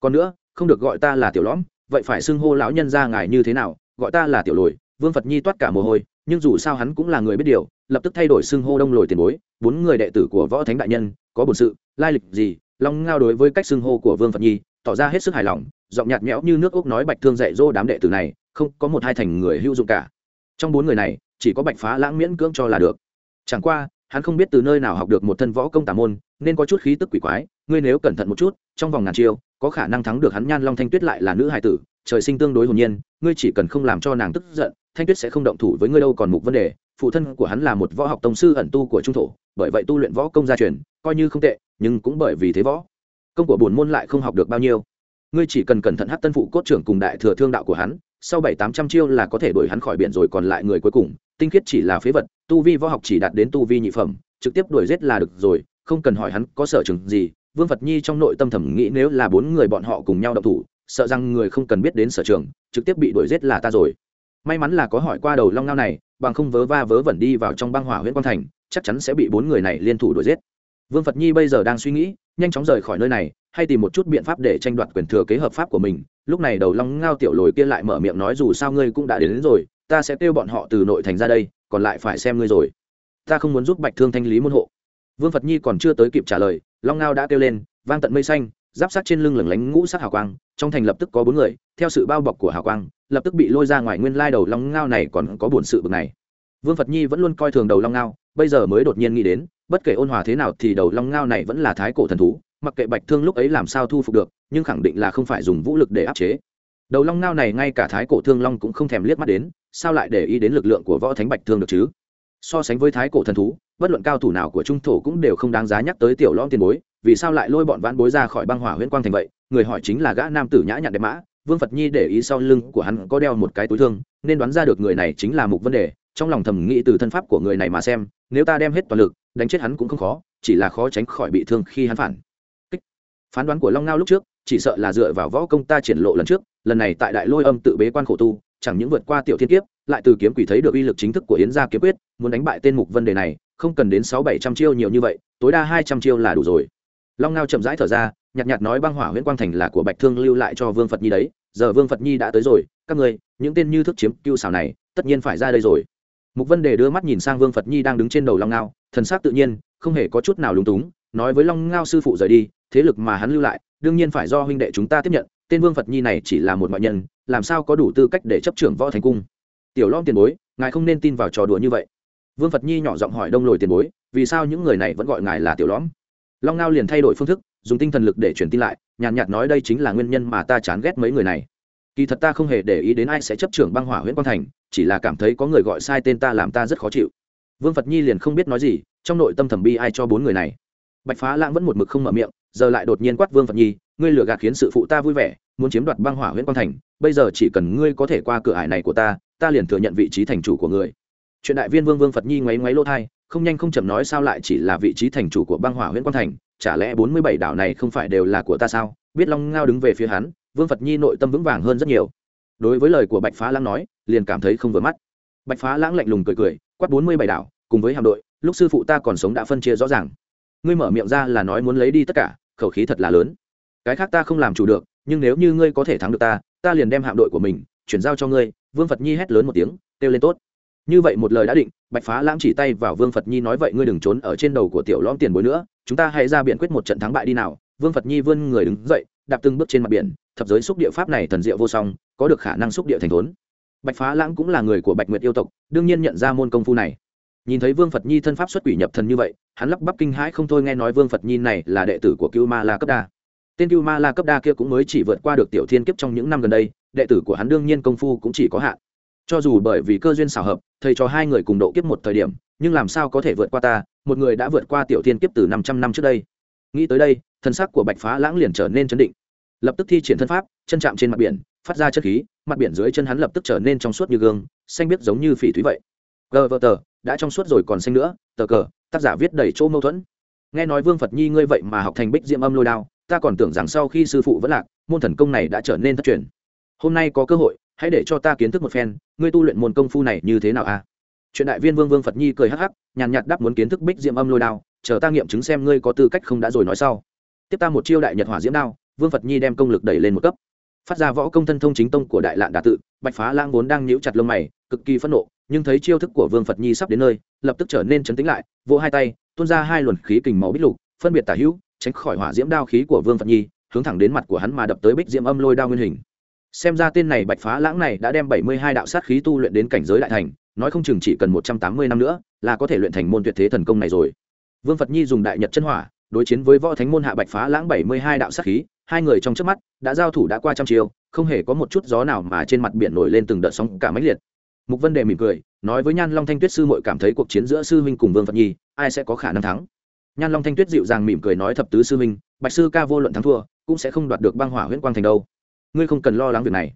còn nữa, không được gọi ta là tiểu lõm, vậy phải xưng hô lão nhân ra ngài như thế nào, gọi ta là tiểu lồi, vương phật nhi toát cả mồ hôi, nhưng dù sao hắn cũng là người biết điều, lập tức thay đổi xưng hô đông lồi tiền bối, bốn người đệ tử của võ thánh đại nhân, có bổn sự, lai lịch gì, long ngao đối với cách xưng hô của vương phật nhi, tỏ ra hết sức hài lòng, giọng nhạt nhẽo như nước ốc nói bạch thương dạy dỗ đám đệ tử này, không có một hai thành người hữu dụng cả. Trong bốn người này, chỉ có bạch phá lãng miễn cưỡng cho là được. Chẳng qua, hắn không biết từ nơi nào học được một thân võ công tà môn, nên có chút khí tức quỷ quái, ngươi nếu cẩn thận một chút, trong vòng ngàn chiêu có khả năng thắng được hắn nhan long thanh tuyết lại là nữ hài tử, trời sinh tương đối hồn nhiên, ngươi chỉ cần không làm cho nàng tức giận, thanh tuyết sẽ không động thủ với ngươi đâu còn mục vấn đề, phụ thân của hắn là một võ học tông sư ẩn tu của trung thổ, bởi vậy tu luyện võ công gia truyền, coi như không tệ, nhưng cũng bởi vì thế võ. Công của bổn môn lại không học được bao nhiêu. Ngươi chỉ cần cẩn thận hát tân phụ cốt trưởng cùng đại thừa thương đạo của hắn, sau bảy tám trăm chiêu là có thể đuổi hắn khỏi biển rồi còn lại người cuối cùng, tinh khiết chỉ là phế vật, tu vi võ học chỉ đạt đến tu vi nhị phẩm, trực tiếp đuổi giết là được rồi, không cần hỏi hắn có sở trường gì vương phật nhi trong nội tâm thẩm nghĩ nếu là bốn người bọn họ cùng nhau đậu thủ sợ rằng người không cần biết đến sở trường trực tiếp bị đuổi giết là ta rồi. May mắn là có hỏi qua đầu long ngao này bằng không vớ va vớ vẩn đi vào trong băng hỏa huyện quang thành chắc chắn sẽ bị bốn người này liên thủ đuổi giết. Vương phật nhi bây giờ đang suy nghĩ nhanh chóng rời khỏi nơi này hay tìm một chút biện pháp để tranh đoạt quyền thừa kế hợp pháp của mình. Lúc này đầu long ngao tiểu lồi kia lại mở miệng nói dù sao ngươi cũng đã đến, đến rồi ta sẽ kêu bọn họ từ nội thành ra đây còn lại phải xem ngươi rồi. Ta không muốn giúp bạch thương thanh lý môn hộ. Vương phật nhi còn chưa tới kịp trả lời long ngao đã kêu lên, vang tận mây xanh, giáp sát trên lưng lửng lánh ngũ sắc hào quang, trong thành lập tức có bốn người, theo sự bao bọc của hào quang, lập tức bị lôi ra ngoài nguyên lai đầu long ngao này còn có buồn sự bực này. Vương phật nhi vẫn luôn coi thường đầu long ngao, bây giờ mới đột nhiên nghĩ đến, bất kể ôn hòa thế nào thì đầu long ngao này vẫn là thái cổ thần thú, mặc kệ bạch thương lúc ấy làm sao thu phục được, nhưng khẳng định là không phải dùng vũ lực để áp chế. Đầu long ngao này ngay cả thái cổ thương long cũng không thèm liếc mắt đến, sao lại để ý đến lực lượng của võ thánh bạch thương được chứ? So sánh với thái cổ thần thú bất luận cao thủ nào của trung thổ cũng đều không đáng giá nhắc tới tiểu lõm tiền bối, vì sao lại lôi bọn vãn bối ra khỏi băng hỏa huyễn quang thành vậy người hỏi chính là gã nam tử nhã nhặn đẹp mã, vương phật nhi để ý sau lưng của hắn có đeo một cái túi thương, nên đoán ra được người này chính là mục vấn đề, trong lòng thầm nghĩ từ thân pháp của người này mà xem, nếu ta đem hết toàn lực, đánh chết hắn cũng không khó, chỉ là khó tránh khỏi bị thương khi hắn phản Kích. phán đoán của long ngao lúc trước, chỉ sợ là dựa vào võ công ta triển lộ lần trước, lần này tại đại lôi âm tự bế quan khổ tu, chẳng những vượt qua tiểu thiên kiếp, lại từ kiếm quỷ thấy được uy lực chính thức của yến gia kiếm quyết, muốn đánh bại tên mục vấn đề này không cần đến sáu bảy trăm chiêu nhiều như vậy, tối đa hai trăm chiêu là đủ rồi. Long ngao chậm rãi thở ra, nhạt nhạt nói băng hỏa nguyễn quang thành là của bạch thương lưu lại cho vương phật nhi đấy, giờ vương phật nhi đã tới rồi, các người những tên như thức chiếm cưu xảo này, tất nhiên phải ra đây rồi. Mục vân đề đưa mắt nhìn sang vương phật nhi đang đứng trên đầu long ngao, thần s tự nhiên, không hề có chút nào lúng túng, nói với long ngao sư phụ rời đi, thế lực mà hắn lưu lại, đương nhiên phải do huynh đệ chúng ta tiếp nhận, tên vương phật nhi này chỉ là một ngoại nhân, làm sao có đủ tư cách để chấp trưởng võ thành cung. Tiểu long tiền bối, ngài không nên tin vào trò đùa như vậy vương phật nhi nhỏ giọng hỏi đông lồi tiền bối, vì sao những người này vẫn gọi ngài là tiểu lõm? Long ngao liền thay đổi phương thức, dùng tinh thần lực để truyền tin lại, nhàn nhạt nói đây chính là nguyên nhân mà ta chán ghét mấy người này. Kỳ thật ta không hề để ý đến ai sẽ chấp trưởng băng hỏa huyện quang thành, chỉ là cảm thấy có người gọi sai tên ta làm ta rất khó chịu. Vương phật nhi liền không biết nói gì, trong nội tâm thẩm bi ai cho bốn người này. Bạch phá lãng vẫn một mực không mở miệng, giờ lại đột nhiên quát vương phật nhi, ngươi lừa gạt khiến sự phụ ta vui vẻ, muốn chiếm đoạt băng hỏa huyện quang thành, bây giờ chỉ cần ngươi có thể qua cửa ải này của ta ta liền thừa nhận vị trí thành chủ của ngươi chuyện đại viên vương vương phật nhi ngoáy ngoáy lỗ thai, không nhanh không chậm nói sao lại chỉ là vị trí thành chủ của băng hỏa huyện quang thành, chả lẽ bốn mươi bảy đảo này không phải đều là của ta sao? Biết long ngao đứng về phía hắn, vương phật nhi nội tâm vững vàng hơn rất nhiều. Đối với lời của bạch phá lãng nói, liền cảm thấy không vừa mắt. Bạch phá lãng lạnh lùng cười cười, quát bốn mươi bảy đảo, cùng với hạm đội, lúc sư phụ ta còn sống đã phân chia rõ ràng. Ngươi mở miệng ra là nói muốn lấy đi tất cả, khẩu khí thật là lớn. Cái khác ta không làm chủ được, nhưng nếu như ngươi có thể thắng được ta ta liền đem hạm đội của mình chuyển giao cho ngươi. Vương phật nhi hét lớn một tiếng, kêu lên tốt như vậy một lời đã định, bạch phá lãng chỉ tay vào vương phật nhi nói vậy, ngươi đừng trốn ở trên đầu của tiểu lõm tiền bối nữa, chúng ta hãy ra biện quyết một trận thắng bại đi nào. Vương phật nhi vươn người đứng dậy, đạp từng bước trên mặt biển, thập giới xúc địa pháp này thần diệu vô song, có được khả năng xúc địa thành thốn. Bạch phá lãng cũng là người của bạch nguyệt yêu tộc, đương nhiên nhận ra môn công phu này. Nhìn thấy vương phật nhi thân pháp xuất quỷ nhập thần như vậy, hắn lắp bắp kinh hãi không thôi nghe nói vương phật nhi này là đệ tử của cưu ma la cấp đa. Tên cưu ma la cấp đa kia cũng mới chỉ vượt qua được tiểu thiên kiếp trong những năm gần đây, đệ tử của hắn đương nhiên công phu cũng chỉ có hạn cho dù bởi vì cơ duyên xảo hợp, thầy cho hai người cùng độ kiếp một thời điểm, nhưng làm sao có thể vượt qua ta, một người đã vượt qua tiểu thiên kiếp từ năm trăm năm trước đây. Nghĩ tới đây, thân sắc của bạch phá lãng liền trở nên chấn định. Lập tức thi triển thân pháp, chân chạm trên mặt biển, phát ra chất khí, mặt biển dưới chân hắn lập tức trở nên trong suốt như gương, xanh biết giống như phỉ thúy vậy. Gờ vờ tờ, đã trong suốt rồi còn xanh nữa, tờ cờ, tác giả viết đầy chỗ mâu thuẫn. Nghe nói vương phật nhi ngươi vậy mà học thành bích Diệm âm lôi đao, ta còn tưởng rằng sau khi sư phụ vẫn lạc, môn thần công này đã trở nên thất truyền. Hôm nay có cơ hội hãy để cho ta kiến thức một phen, ngươi tu luyện môn công phu này như thế nào a à? chuyện đại viên vương vương phật nhi cười hắc hắc, nhàn nhạt đáp muốn kiến thức bích diệm âm lôi đao, chờ ta nghiệm chứng xem ngươi có tư cách không đã rồi nói sau. Tiếp ta một chiêu đại nhật hỏa diễm đao, vương phật nhi đem công lực đẩy lên một cấp. Phát ra võ công thân thông chính tông của đại lạn đà tự, bạch phá lang vốn đang nhíu chặt lông mày, cực kỳ phẫn nộ, nhưng thấy chiêu thức của vương phật nhi sắp đến nơi, lập tức trở nên chấn tĩnh lại, vỗ hai tay, tuôn ra hai luồng khí kình máu bích lục, phân biệt tả hữu, tránh khỏi hỏa diễm đao khí của vương phật nhi, hướng thẳng đến mặt của hắn mà đập tới bích diễm âm lôi đao nguyên hình xem ra tên này bạch phá lãng này đã đem bảy mươi hai đạo sát khí tu luyện đến cảnh giới đại thành, nói không chừng chỉ cần một trăm tám mươi năm nữa là có thể luyện thành môn tuyệt thế thần công này rồi. Vương phật nhi dùng đại nhật chân hỏa, đối chiến với võ thánh môn hạ bạch phá lãng bảy mươi hai đạo sát khí, hai người trong trước mắt đã giao thủ đã qua trăm chiều không hề có một chút gió nào mà trên mặt biển nổi lên từng đợt sóng cả máy liệt. Mục vân đề mỉm cười, nói với nhan long thanh tuyết sư muội cảm thấy cuộc chiến giữa sư huynh cùng vương phật nhi, ai sẽ có khả năng thắng? Nhan long thanh tuyết dịu dàng mỉm cười nói thập tứ sư huynh, bạch sư ca vô luận thắng thua, cũng sẽ không đoạt được băng hỏa huyễn quang thành đâu ngươi không cần lo lắng việc này.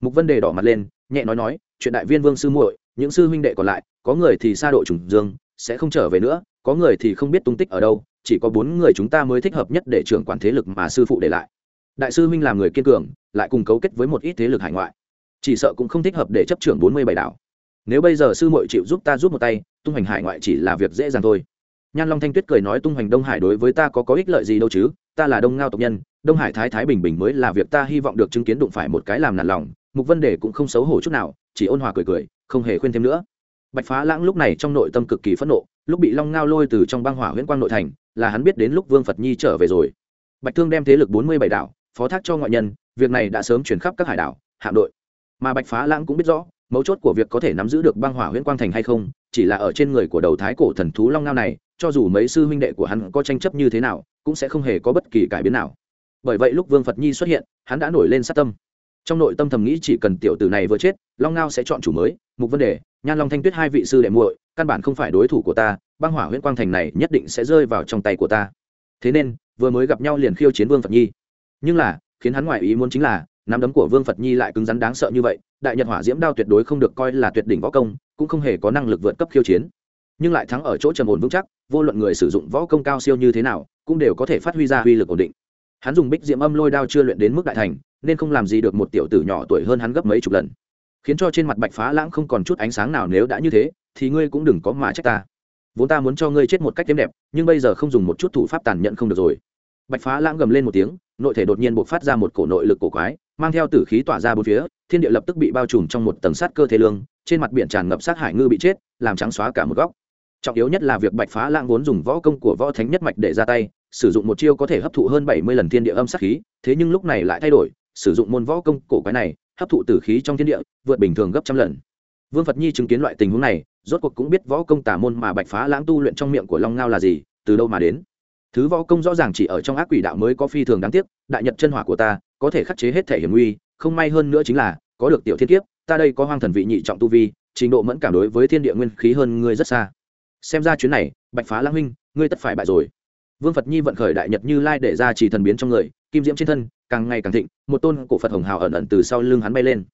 Mục vân đề đỏ mặt lên, nhẹ nói nói, chuyện đại viên vương sư muội, những sư huynh đệ còn lại, có người thì xa độ trùng dương, sẽ không trở về nữa, có người thì không biết tung tích ở đâu, chỉ có bốn người chúng ta mới thích hợp nhất để trưởng quản thế lực mà sư phụ để lại. Đại sư huynh làm người kiên cường, lại cùng cấu kết với một ít thế lực hải ngoại. Chỉ sợ cũng không thích hợp để chấp trưởng bốn mươi bảy đảo. Nếu bây giờ sư muội chịu giúp ta giúp một tay, tung hành hải ngoại chỉ là việc dễ dàng thôi nhan long thanh tuyết cười nói tung hoành đông hải đối với ta có có ích lợi gì đâu chứ, ta là đông ngao tộc nhân, đông hải thái thái bình bình mới là việc ta hy vọng được chứng kiến đụng phải một cái làm nản lòng, mục vân đề cũng không xấu hổ chút nào, chỉ ôn hòa cười cười, không hề khuyên thêm nữa. Bạch phá lãng lúc này trong nội tâm cực kỳ phẫn nộ, lúc bị long ngao lôi từ trong băng hỏa huyễn quang nội thành, là hắn biết đến lúc vương phật nhi trở về rồi. Bạch thương đem thế lực bốn mươi bảy đảo, phó thác cho ngoại nhân, việc này đã sớm chuyển khắp các hải đảo, hạm đội. Mà bạch phá lãng cũng biết rõ, mấu chốt của việc có thể nắm giữ được băng hỏa huyễn quang thành hay không, chỉ là ở trên người của đầu thái cổ thần thú long ngao này cho dù mấy sư huynh đệ của hắn có tranh chấp như thế nào, cũng sẽ không hề có bất kỳ cải biến nào. Bởi vậy lúc vương phật nhi xuất hiện, hắn đã nổi lên sát tâm. Trong nội tâm thầm nghĩ chỉ cần tiểu tử này vừa chết, long ngao sẽ chọn chủ mới, mục vấn đề, nhan long thanh tuyết hai vị sư đệ muội, căn bản không phải đối thủ của ta, băng hỏa huyễn quang thành này nhất định sẽ rơi vào trong tay của ta. Thế nên, vừa mới gặp nhau liền khiêu chiến vương phật nhi. Nhưng là, khiến hắn ngoại ý muốn chính là, nắm đấm của vương phật nhi lại cứng rắn đáng sợ như vậy, đại nhật hỏa diễm đao tuyệt đối không được coi là tuyệt đỉnh võ công, cũng không hề có năng lực vượt cấp khiêu chiến nhưng lại thắng ở chỗ trầm ổn vững chắc, vô luận người sử dụng võ công cao siêu như thế nào, cũng đều có thể phát huy ra uy lực ổn định. Hắn dùng bích diễm âm lôi đao chưa luyện đến mức đại thành, nên không làm gì được một tiểu tử nhỏ tuổi hơn hắn gấp mấy chục lần. Khiến cho trên mặt bạch phá lãng không còn chút ánh sáng nào nếu đã như thế, thì ngươi cũng đừng có mà trách ta. Vốn ta muốn cho ngươi chết một cách êm đẹp, nhưng bây giờ không dùng một chút thủ pháp tàn nhẫn không được rồi. Bạch phá lãng gầm lên một tiếng, nội thể đột nhiên buộc phát ra một cổ nội lực cổ quái, mang theo tử khí tỏa ra bốn phía, thiên địa lập tức bị bao trùm trong một tầng sát cơ thế lương, trên mặt biển tràn ngập sát hải ngư bị chết, làm trắng xóa cả một góc trọng yếu nhất là việc bạch phá lãng vốn dùng võ công của võ thánh nhất mạch để ra tay, sử dụng một chiêu có thể hấp thụ hơn bảy mươi lần thiên địa âm sát khí, thế nhưng lúc này lại thay đổi, sử dụng môn võ công cổ quái này, hấp thụ tử khí trong thiên địa, vượt bình thường gấp trăm lần. Vương phật nhi chứng kiến loại tình huống này, rốt cuộc cũng biết võ công tả môn mà bạch phá lãng tu luyện trong miệng của long ngao là gì, từ đâu mà đến. Thứ võ công rõ ràng chỉ ở trong ác quỷ đạo mới có phi thường đáng tiếc, đại nhật chân hỏa của ta, có thể khắc chế hết thể hiểm nguy, không may hơn nữa chính là, có được tiểu thiên kiếp, ta đây có hoang thần vị nhị trọng tu vi, trình độ mẫn cảm đối với thiên địa nguyên khí hơn ngươi rất xa xem ra chuyến này, bạch phá lãng huynh, ngươi tất phải bại rồi. Vương phật nhi vận khởi đại nhật như lai để ra chỉ thần biến trong người, kim diễm trên thân, càng ngày càng thịnh, một tôn cổ phật hồng hào ẩn ẩn từ sau lưng hắn bay lên.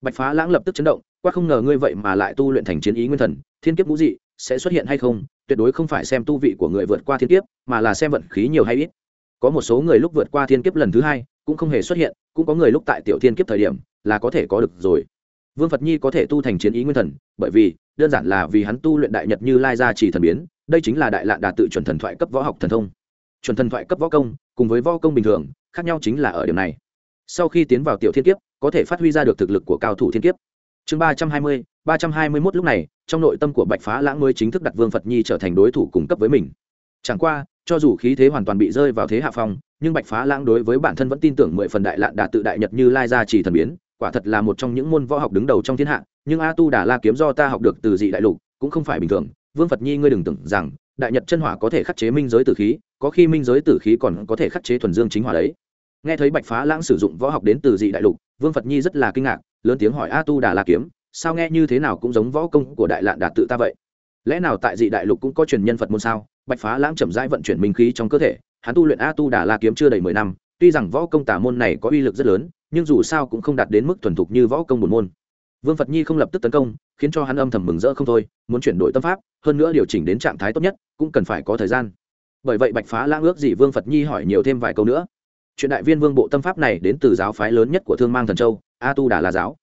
Bạch phá lãng lập tức chấn động, qua không ngờ ngươi vậy mà lại tu luyện thành chiến ý nguyên thần, thiên kiếp ngũ dị, sẽ xuất hiện hay không? Tuyệt đối không phải xem tu vị của người vượt qua thiên kiếp, mà là xem vận khí nhiều hay ít. Có một số người lúc vượt qua thiên kiếp lần thứ hai, cũng không hề xuất hiện, cũng có người lúc tại tiểu thiên kiếp thời điểm, là có thể có được rồi. Vương phật nhi có thể tu thành chiến ý nguyên thần, bởi vì đơn giản là vì hắn tu luyện đại nhật như lai gia chỉ thần biến, đây chính là đại lạn đạt tự chuẩn thần thoại cấp võ học thần thông. Chuẩn thần thoại cấp võ công, cùng với võ công bình thường, khác nhau chính là ở điểm này. Sau khi tiến vào tiểu thiên kiếp, có thể phát huy ra được thực lực của cao thủ thiên kiếp. Chương ba trăm hai mươi, ba trăm hai mươi mốt lúc này, trong nội tâm của bạch phá lãng mới chính thức đặt vương phật nhi trở thành đối thủ cung cấp với mình. Chẳng qua, cho dù khí thế hoàn toàn bị rơi vào thế hạ phong, nhưng bạch phá lãng đối với bản thân vẫn tin tưởng mười phần đại lạn đạt tự đại nhật như lai gia trì thần biến quả thật là một trong những môn võ học đứng đầu trong thiên hạ, nhưng a tu đà la kiếm do ta học được từ dị đại lục, cũng không phải bình thường. Vương phật nhi ngươi đừng tưởng rằng, đại nhật chân hỏa có thể khắc chế minh giới tử khí, có khi minh giới tử khí còn có thể khắc chế thuần dương chính hỏa đấy. Nghe thấy bạch phá lãng sử dụng võ học đến từ dị đại lục, vương phật nhi rất là kinh ngạc, lớn tiếng hỏi a tu đà la kiếm, sao nghe như thế nào cũng giống võ công của đại lạn đạt tự ta vậy? Lẽ nào tại dị đại lục cũng có truyền nhân phật môn sao? Bạch phá lãng chậm rãi vận chuyển minh khí trong cơ thể, hắn tu luyện a tu đà la kiếm chưa đầy mười năm, tuy rằng võ công tả môn này có uy lực rất lớn nhưng dù sao cũng không đạt đến mức thuần thục như võ công bổn môn. Vương phật nhi không lập tức tấn công, khiến cho hắn âm thầm mừng rỡ không thôi, muốn chuyển đổi tâm pháp, hơn nữa điều chỉnh đến trạng thái tốt nhất, cũng cần phải có thời gian. Bởi vậy bạch phá lãng ước gì vương phật nhi hỏi nhiều thêm vài câu nữa. Chuyện đại viên vương bộ tâm pháp này đến từ giáo phái lớn nhất của thương mang thần châu, a tu đà la giáo.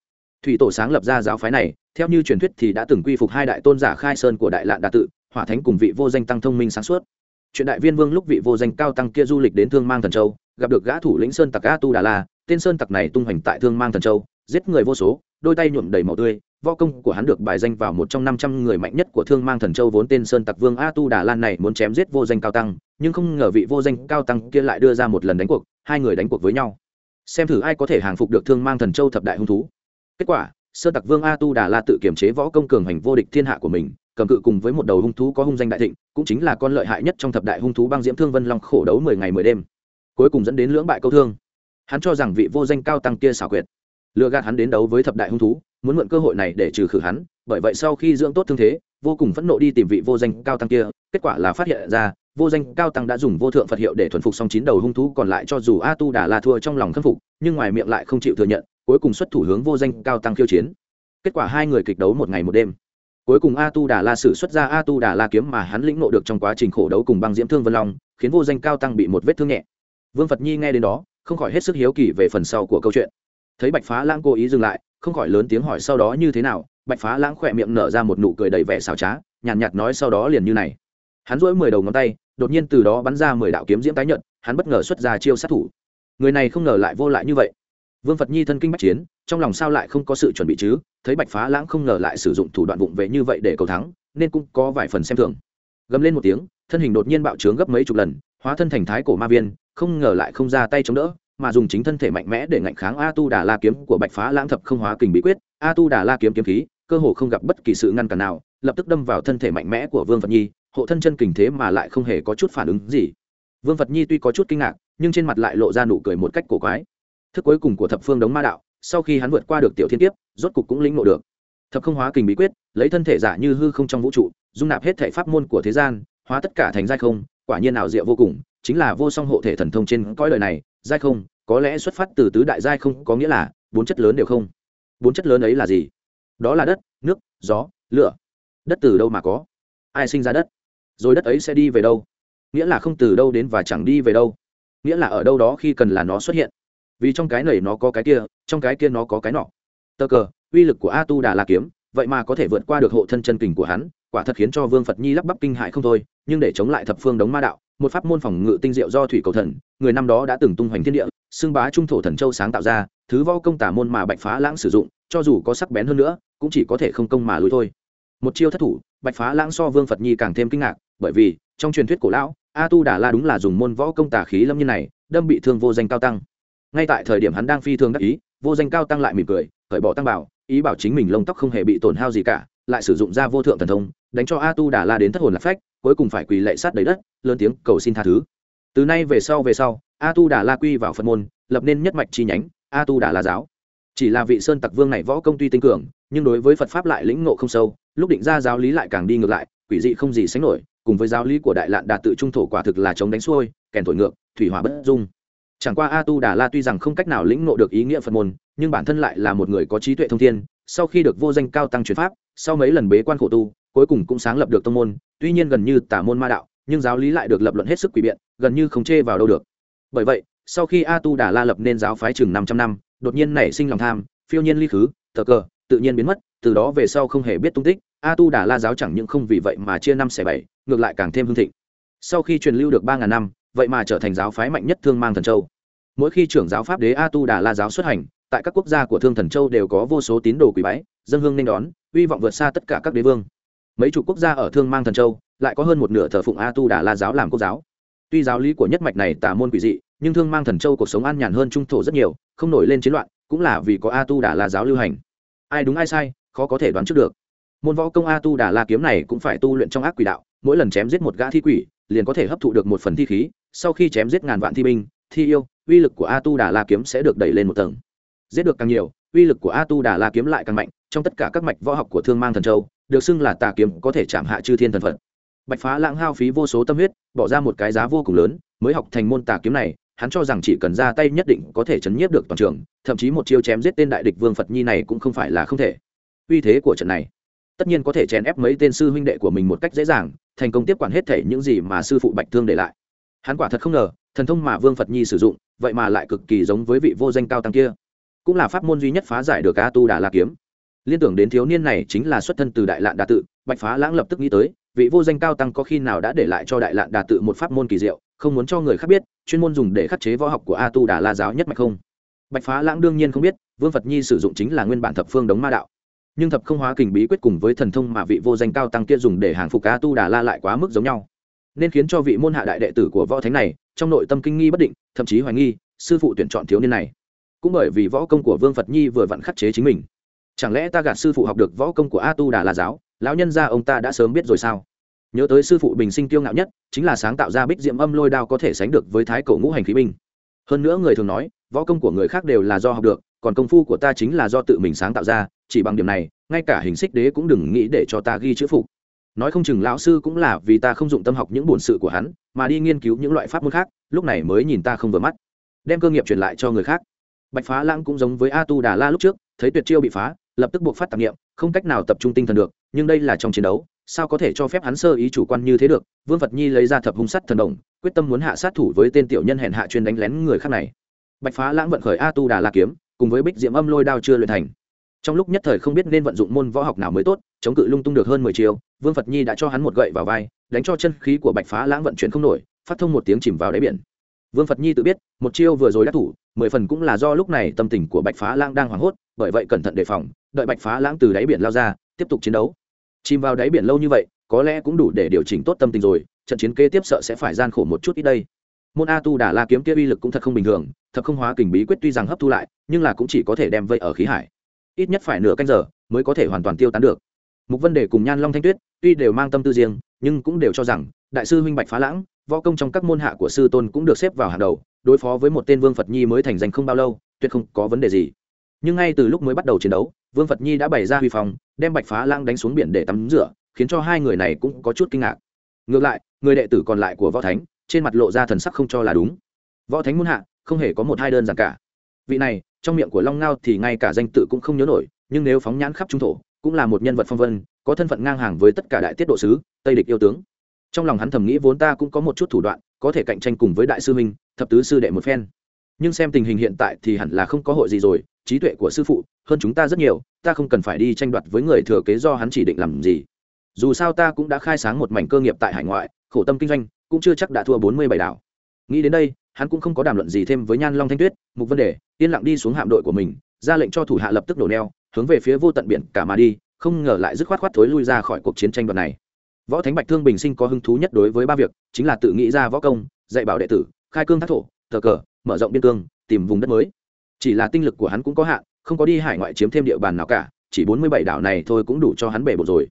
Thủy tổ sáng lập ra giáo phái này, theo như truyền thuyết thì đã từng quy phục hai đại tôn giả khai sơn của đại lạn đà tự, hỏa thánh cùng vị vô danh tăng thông minh sáng suốt. Chuyện đại viên vương lúc vị vô danh cao tăng kia du lịch đến thương mang thần châu, gặp được gã thủ lĩnh sơn tặc a tu đà la tên sơn tặc này tung hoành tại thương mang thần châu, giết người vô số, đôi tay nhuộm đầy màu tươi, võ công của hắn được bài danh vào một trong năm trăm người mạnh nhất của thương mang thần châu vốn tên sơn tặc vương a tu đà lan này muốn chém giết vô danh cao tăng, nhưng không ngờ vị vô danh cao tăng kia lại đưa ra một lần đánh cuộc, hai người đánh cuộc với nhau. Xem thử ai có thể hàng phục được thương mang thần châu thập đại hung thú. Kết quả, sơn tặc vương a tu đà la tự kiểm chế võ công cường hành vô địch thiên hạ của mình, cầm cự cùng với một đầu hung thú có hung danh đại thịnh, cũng chính là con lợi hại nhất trong thập đại hung thú băng diễm thương vân long khổ đấu mười ngày mười đêm. Cuối cùng dẫn đến lưỡng bại câu thương hắn cho rằng vị vô danh cao tăng kia xảo quyệt, lừa gạt hắn đến đấu với thập đại hung thú, muốn mượn cơ hội này để trừ khử hắn, bởi vậy sau khi dưỡng tốt thương thế, vô cùng phẫn nộ đi tìm vị vô danh cao tăng kia, kết quả là phát hiện ra, vô danh cao tăng đã dùng vô thượng phật hiệu để thuần phục xong chín đầu hung thú còn lại cho dù a tu đà la thua trong lòng khâm phục, nhưng ngoài miệng lại không chịu thừa nhận, cuối cùng xuất thủ hướng vô danh cao tăng khiêu chiến. Kết quả hai người kịch đấu một ngày một đêm. Cuối cùng a tu đà la sử xuất ra a tu đà la kiếm mà hắn lĩnh nộ được trong quá trình khổ đấu cùng băng diễm thương vân long, khiến vô danh cao tăng bị một vết thương nhẹ. Vương phật nhi nghe đến đó không khỏi hết sức hiếu kỳ về phần sau của câu chuyện. Thấy bạch phá lãng cố ý dừng lại không khỏi lớn tiếng hỏi sau đó như thế nào bạch phá lãng khỏe miệng nở ra một nụ cười đầy vẻ xào trá nhàn nhạt, nhạt nói sau đó liền như này. Hắn dỗi mười đầu ngón tay đột nhiên từ đó bắn ra mười đạo kiếm diễm tái nhận hắn bất ngờ xuất ra chiêu sát thủ. Người này không ngờ lại vô lại như vậy. Vương phật nhi thân kinh bách chiến trong lòng sao lại không có sự chuẩn bị chứ? Thấy bạch phá lãng không ngờ lại sử dụng thủ đoạn vụng về như vậy để cầu thắng nên cũng có vài phần xem thường. Gầm lên một tiếng thân hình đột nhiên bạo trướng gấp mấy chục lần hóa thân thành thái cổ ma viên không ngờ lại không ra tay chống đỡ, mà dùng chính thân thể mạnh mẽ để ngạnh kháng a tu đà la kiếm của bạch phá lãng thập không hóa kình bí quyết. A tu đà la kiếm kiếm khí, cơ hồ không gặp bất kỳ sự ngăn cản nào, lập tức đâm vào thân thể mạnh mẽ của vương phật nhi, hộ thân chân kình thế mà lại không hề có chút phản ứng gì. Vương phật nhi tuy có chút kinh ngạc, nhưng trên mặt lại lộ ra nụ cười một cách cổ quái. Thức cuối cùng của thập phương đống ma đạo, sau khi hắn vượt qua được tiểu thiên kiếp, rốt cục cũng lĩnh ngộ được. Thập không hóa kình bí quyết, lấy thân thể giả như hư không trong vũ trụ, dung nạp hết thể pháp môn của thế gian, hóa tất cả thành giai không, quả nhiên nào diệu vô cùng chính là vô song hộ thể thần thông trên cõi đời này, giai không, có lẽ xuất phát từ tứ đại giai không có nghĩa là bốn chất lớn đều không. Bốn chất lớn ấy là gì? Đó là đất, nước, gió, lửa. Đất từ đâu mà có? Ai sinh ra đất? Rồi đất ấy sẽ đi về đâu? Nghĩa là không từ đâu đến và chẳng đi về đâu. Nghĩa là ở đâu đó khi cần là nó xuất hiện. Vì trong cái này nó có cái kia, trong cái kia nó có cái nọ. Tờ cờ, uy lực của a tu đà la kiếm, vậy mà có thể vượt qua được hộ thân chân kình của hắn, quả thật khiến cho vương phật nhi lắp bắp kinh hại không thôi, nhưng để chống lại thập phương đống ma đạo một pháp môn phòng ngự tinh diệu do thủy cầu thần, người năm đó đã từng tung hoành thiên địa, xưng bá trung thổ thần châu sáng tạo ra, thứ vo công tả môn mà bạch phá lãng sử dụng, cho dù có sắc bén hơn nữa, cũng chỉ có thể không công mà lùi thôi. Một chiêu thất thủ, bạch phá lãng so vương phật nhi càng thêm kinh ngạc, bởi vì, trong truyền thuyết cổ lão, a tu đà la đúng là dùng môn võ công tả khí lâm như này, đâm bị thương vô danh cao tăng. Ngay tại thời điểm hắn đang phi thương đắc ý, vô danh cao tăng lại mỉm cười khởi bỏ tăng bảo, ý bảo chính mình lông tóc không hề bị tổn hao gì cả lại sử dụng ra vô thượng thần thông, đánh cho a tu đà la đến thất hồn lạc phách, cuối cùng phải quỳ lệ sát đầy đất, lớn tiếng cầu xin tha thứ. Từ nay về sau về sau a tu đà la quy vào phật môn, lập nên nhất mạch chi nhánh a tu đà la giáo. Chỉ là vị sơn tặc vương này võ công tuy tinh cường, nhưng đối với phật pháp lại lĩnh ngộ không sâu, lúc định ra giáo lý lại càng đi ngược lại, quỷ dị không gì sánh nổi, cùng với giáo lý của đại lạn đạt tự trung thổ quả thực là chống đánh xuôi, kèn thổi ngược, thủy hỏa bất dung. Chẳng qua a tu đà la tuy rằng không cách nào lĩnh ngộ được ý nghĩa phật môn, nhưng bản thân lại là một người có trí tuệ thông thiên, sau khi được vô danh cao tăng truyền pháp sau mấy lần bế quan khổ tu, cuối cùng cũng sáng lập được tông môn, tuy nhiên gần như tả môn ma đạo, nhưng giáo lý lại được lập luận hết sức quỷ biện, gần như không chê vào đâu được. Bởi vậy, sau khi a tu đà la lập nên giáo phái chừng năm trăm năm, đột nhiên nảy sinh lòng tham, phiêu nhiên ly khứ, thờ cờ, tự nhiên biến mất, từ đó về sau không hề biết tung tích, a tu đà la giáo chẳng những không vì vậy mà chia năm xẻ bảy, ngược lại càng thêm hương thịnh. Sau khi truyền lưu được ba ngàn năm, vậy mà trở thành giáo phái mạnh nhất thương mang thần châu. Mỗi khi trưởng giáo pháp đế a tu đà la giáo xuất hành, tại các quốc gia của thương thần châu đều có vô số tín đồ quỷ bái, dân hương nên đón hy vọng vượt xa tất cả các đế vương. Mấy chục quốc gia ở thương mang thần châu, lại có hơn một nửa thờ phụng a tu đà la giáo làm quốc giáo. Tuy giáo lý của nhất mạch này tả môn quỷ dị, nhưng thương mang thần châu cuộc sống an nhàn hơn trung thổ rất nhiều, không nổi lên chiến loạn, cũng là vì có a tu đà la giáo lưu hành. Ai đúng ai sai, khó có thể đoán trước được. Môn võ công a tu đà la kiếm này cũng phải tu luyện trong ác quỷ đạo, mỗi lần chém giết một gã thi quỷ, liền có thể hấp thụ được một phần thi khí, sau khi chém giết ngàn vạn thi binh, thi yêu, uy lực của a tu đà la kiếm sẽ được đẩy lên một tầng giết được càng nhiều, uy lực của a tu đà la kiếm lại càng mạnh, trong tất cả các mạch võ học của thương mang thần châu, được xưng là tà kiếm có thể chạm hạ chư thiên thần phật. Bạch phá lãng hao phí vô số tâm huyết, bỏ ra một cái giá vô cùng lớn, mới học thành môn tà kiếm này, hắn cho rằng chỉ cần ra tay nhất định có thể chấn nhiếp được toàn trường, thậm chí một chiêu chém giết tên đại địch vương phật nhi này cũng không phải là không thể. Uy thế của trận này, tất nhiên có thể chèn ép mấy tên sư huynh đệ của mình một cách dễ dàng, thành công tiếp quản hết thể những gì mà sư phụ bạch thương để lại. Hắn quả thật không ngờ, thần thông mà vương phật nhi sử dụng, vậy mà lại cực kỳ giống với vị vô danh cao tăng kia cũng là pháp môn duy nhất phá giải được a tu đà la kiếm. Liên tưởng đến thiếu niên này chính là xuất thân từ đại lạn đà tự, bạch phá lãng lập tức nghĩ tới, vị vô danh cao tăng có khi nào đã để lại cho đại lạn đà tự một pháp môn kỳ diệu, không muốn cho người khác biết, chuyên môn dùng để khắc chế võ học của a tu đà la giáo nhất mạch không. Bạch phá lãng đương nhiên không biết, vương phật nhi sử dụng chính là nguyên bản thập phương đống ma đạo. Nhưng thập không hóa kình bí quyết cùng với thần thông mà vị vô danh cao tăng kia dùng để hàng phục a tu đà la lại quá mức giống nhau. Nên khiến cho vị môn hạ đại đệ tử của võ thánh này, trong nội tâm kinh nghi bất định, thậm chí hoài nghi, sư phụ tuyển chọn thiếu niên này cũng bởi vì võ công của vương phật nhi vừa vặn khắc chế chính mình. Chẳng lẽ ta gạt sư phụ học được võ công của a tu đà la giáo? Lão nhân gia ông ta đã sớm biết rồi sao? Nhớ tới sư phụ bình sinh tiêu ngạo nhất, chính là sáng tạo ra bích diệm âm lôi đao có thể sánh được với thái cổ ngũ hành khí binh. Hơn nữa người thường nói, võ công của người khác đều là do học được, còn công phu của ta chính là do tự mình sáng tạo ra, chỉ bằng điểm này, ngay cả hình xích đế cũng đừng nghĩ để cho ta ghi chữ phục. Nói không chừng lão sư cũng là vì ta không dụng tâm học những bổn sự của hắn, mà đi nghiên cứu những loại pháp môn khác, lúc này mới nhìn ta không vừa mắt. Đem cơ nghiệp truyền lại cho người khác bạch phá lãng cũng giống với a tu đà la lúc trước, thấy tuyệt chiêu bị phá, lập tức buộc phát tạp nghiệm không cách nào tập trung tinh thần được, nhưng đây là trong chiến đấu, sao có thể cho phép hắn sơ ý chủ quan như thế được? Vương phật nhi lấy ra thập hung sắt thần đồng, quyết tâm muốn hạ sát thủ với tên tiểu nhân hèn hạ chuyên đánh lén người khác này. Bạch phá lãng vận khởi a tu đà la kiếm, cùng với bích diệm âm lôi đao chưa luyện thành. Trong lúc nhất thời không biết nên vận dụng môn võ học nào mới tốt, chống cự lung tung được hơn mười chiều vương phật nhi đã cho hắn một gậy vào vai, đánh cho chân khí của bạch phá lãng vận chuyển không nổi, phát thông một tiếng chìm vào đáy biển vương phật nhi tự biết, một chiêu vừa rồi đã thủ, mười phần cũng là do lúc này tâm tình của bạch phá lãng đang hoảng hốt, bởi vậy cẩn thận đề phòng, đợi bạch phá lãng từ đáy biển lao ra, tiếp tục chiến đấu. Chìm vào đáy biển lâu như vậy, có lẽ cũng đủ để điều chỉnh tốt tâm tình rồi, trận chiến kế tiếp sợ sẽ phải gian khổ một chút ít đây. Môn a tu đà la kiếm kia uy lực cũng thật không bình thường, thật không hóa kình bí quyết tuy rằng hấp thu lại, nhưng là cũng chỉ có thể đem vây ở khí hải. Ít nhất phải nửa canh giờ mới có thể hoàn toàn tiêu tán được. Mục vân đề cùng nhan long thanh tuyết tuy đều mang tâm tư riêng, nhưng cũng đều cho rằng, đại sư huynh bạch phá lãng võ công trong các môn hạ của sư tôn cũng được xếp vào hàng đầu, đối phó với một tên vương phật nhi mới thành danh không bao lâu, tuyệt không có vấn đề gì. Nhưng ngay từ lúc mới bắt đầu chiến đấu, vương phật nhi đã bày ra huy phong, đem bạch phá lãng đánh xuống biển để tắm rửa, khiến cho hai người này cũng có chút kinh ngạc. Ngược lại, người đệ tử còn lại của võ thánh, trên mặt lộ ra thần sắc không cho là đúng. Võ thánh muôn hạ, không hề có một hai đơn giản cả. Vị này, trong miệng của long ngao thì ngay cả danh tự cũng không nhớ nổi, nhưng nếu phóng nhãn khắp trung thổ, cũng là một nhân vật phong vân, có thân phận ngang hàng với tất cả đại tiết độ sứ, tây địch yêu tướng trong lòng hắn thầm nghĩ vốn ta cũng có một chút thủ đoạn, có thể cạnh tranh cùng với đại sư minh thập tứ sư đệ một phen. Nhưng xem tình hình hiện tại thì hẳn là không có hội gì rồi, trí tuệ của sư phụ, hơn chúng ta rất nhiều, ta không cần phải đi tranh đoạt với người thừa kế do hắn chỉ định làm gì. Dù sao ta cũng đã khai sáng một mảnh cơ nghiệp tại hải ngoại, khổ tâm kinh doanh, cũng chưa chắc đã thua bốn mươi bảy đảo. Nghĩ đến đây, hắn cũng không có đàm luận gì thêm với nhan long thanh tuyết, mục vấn đề, yên lặng đi xuống hạm đội của mình, ra lệnh cho thủ hạ lập tức đổ neo, hướng về phía vô tận biển cả mà đi, không ngờ lại dứt khoát khoát thối lui ra khỏi cuộc chiến tranh đoạt này võ thánh bạch thương bình sinh có hứng thú nhất đối với ba việc, chính là tự nghĩ ra võ công, dạy bảo đệ tử, khai cương thác thổ, thờ cờ, mở rộng biên cương, tìm vùng đất mới. Chỉ là tinh lực của hắn cũng có hạn, không có đi hải ngoại chiếm thêm địa bàn nào cả, chỉ bốn mươi bảy đảo này thôi cũng đủ cho hắn bể bột rồi.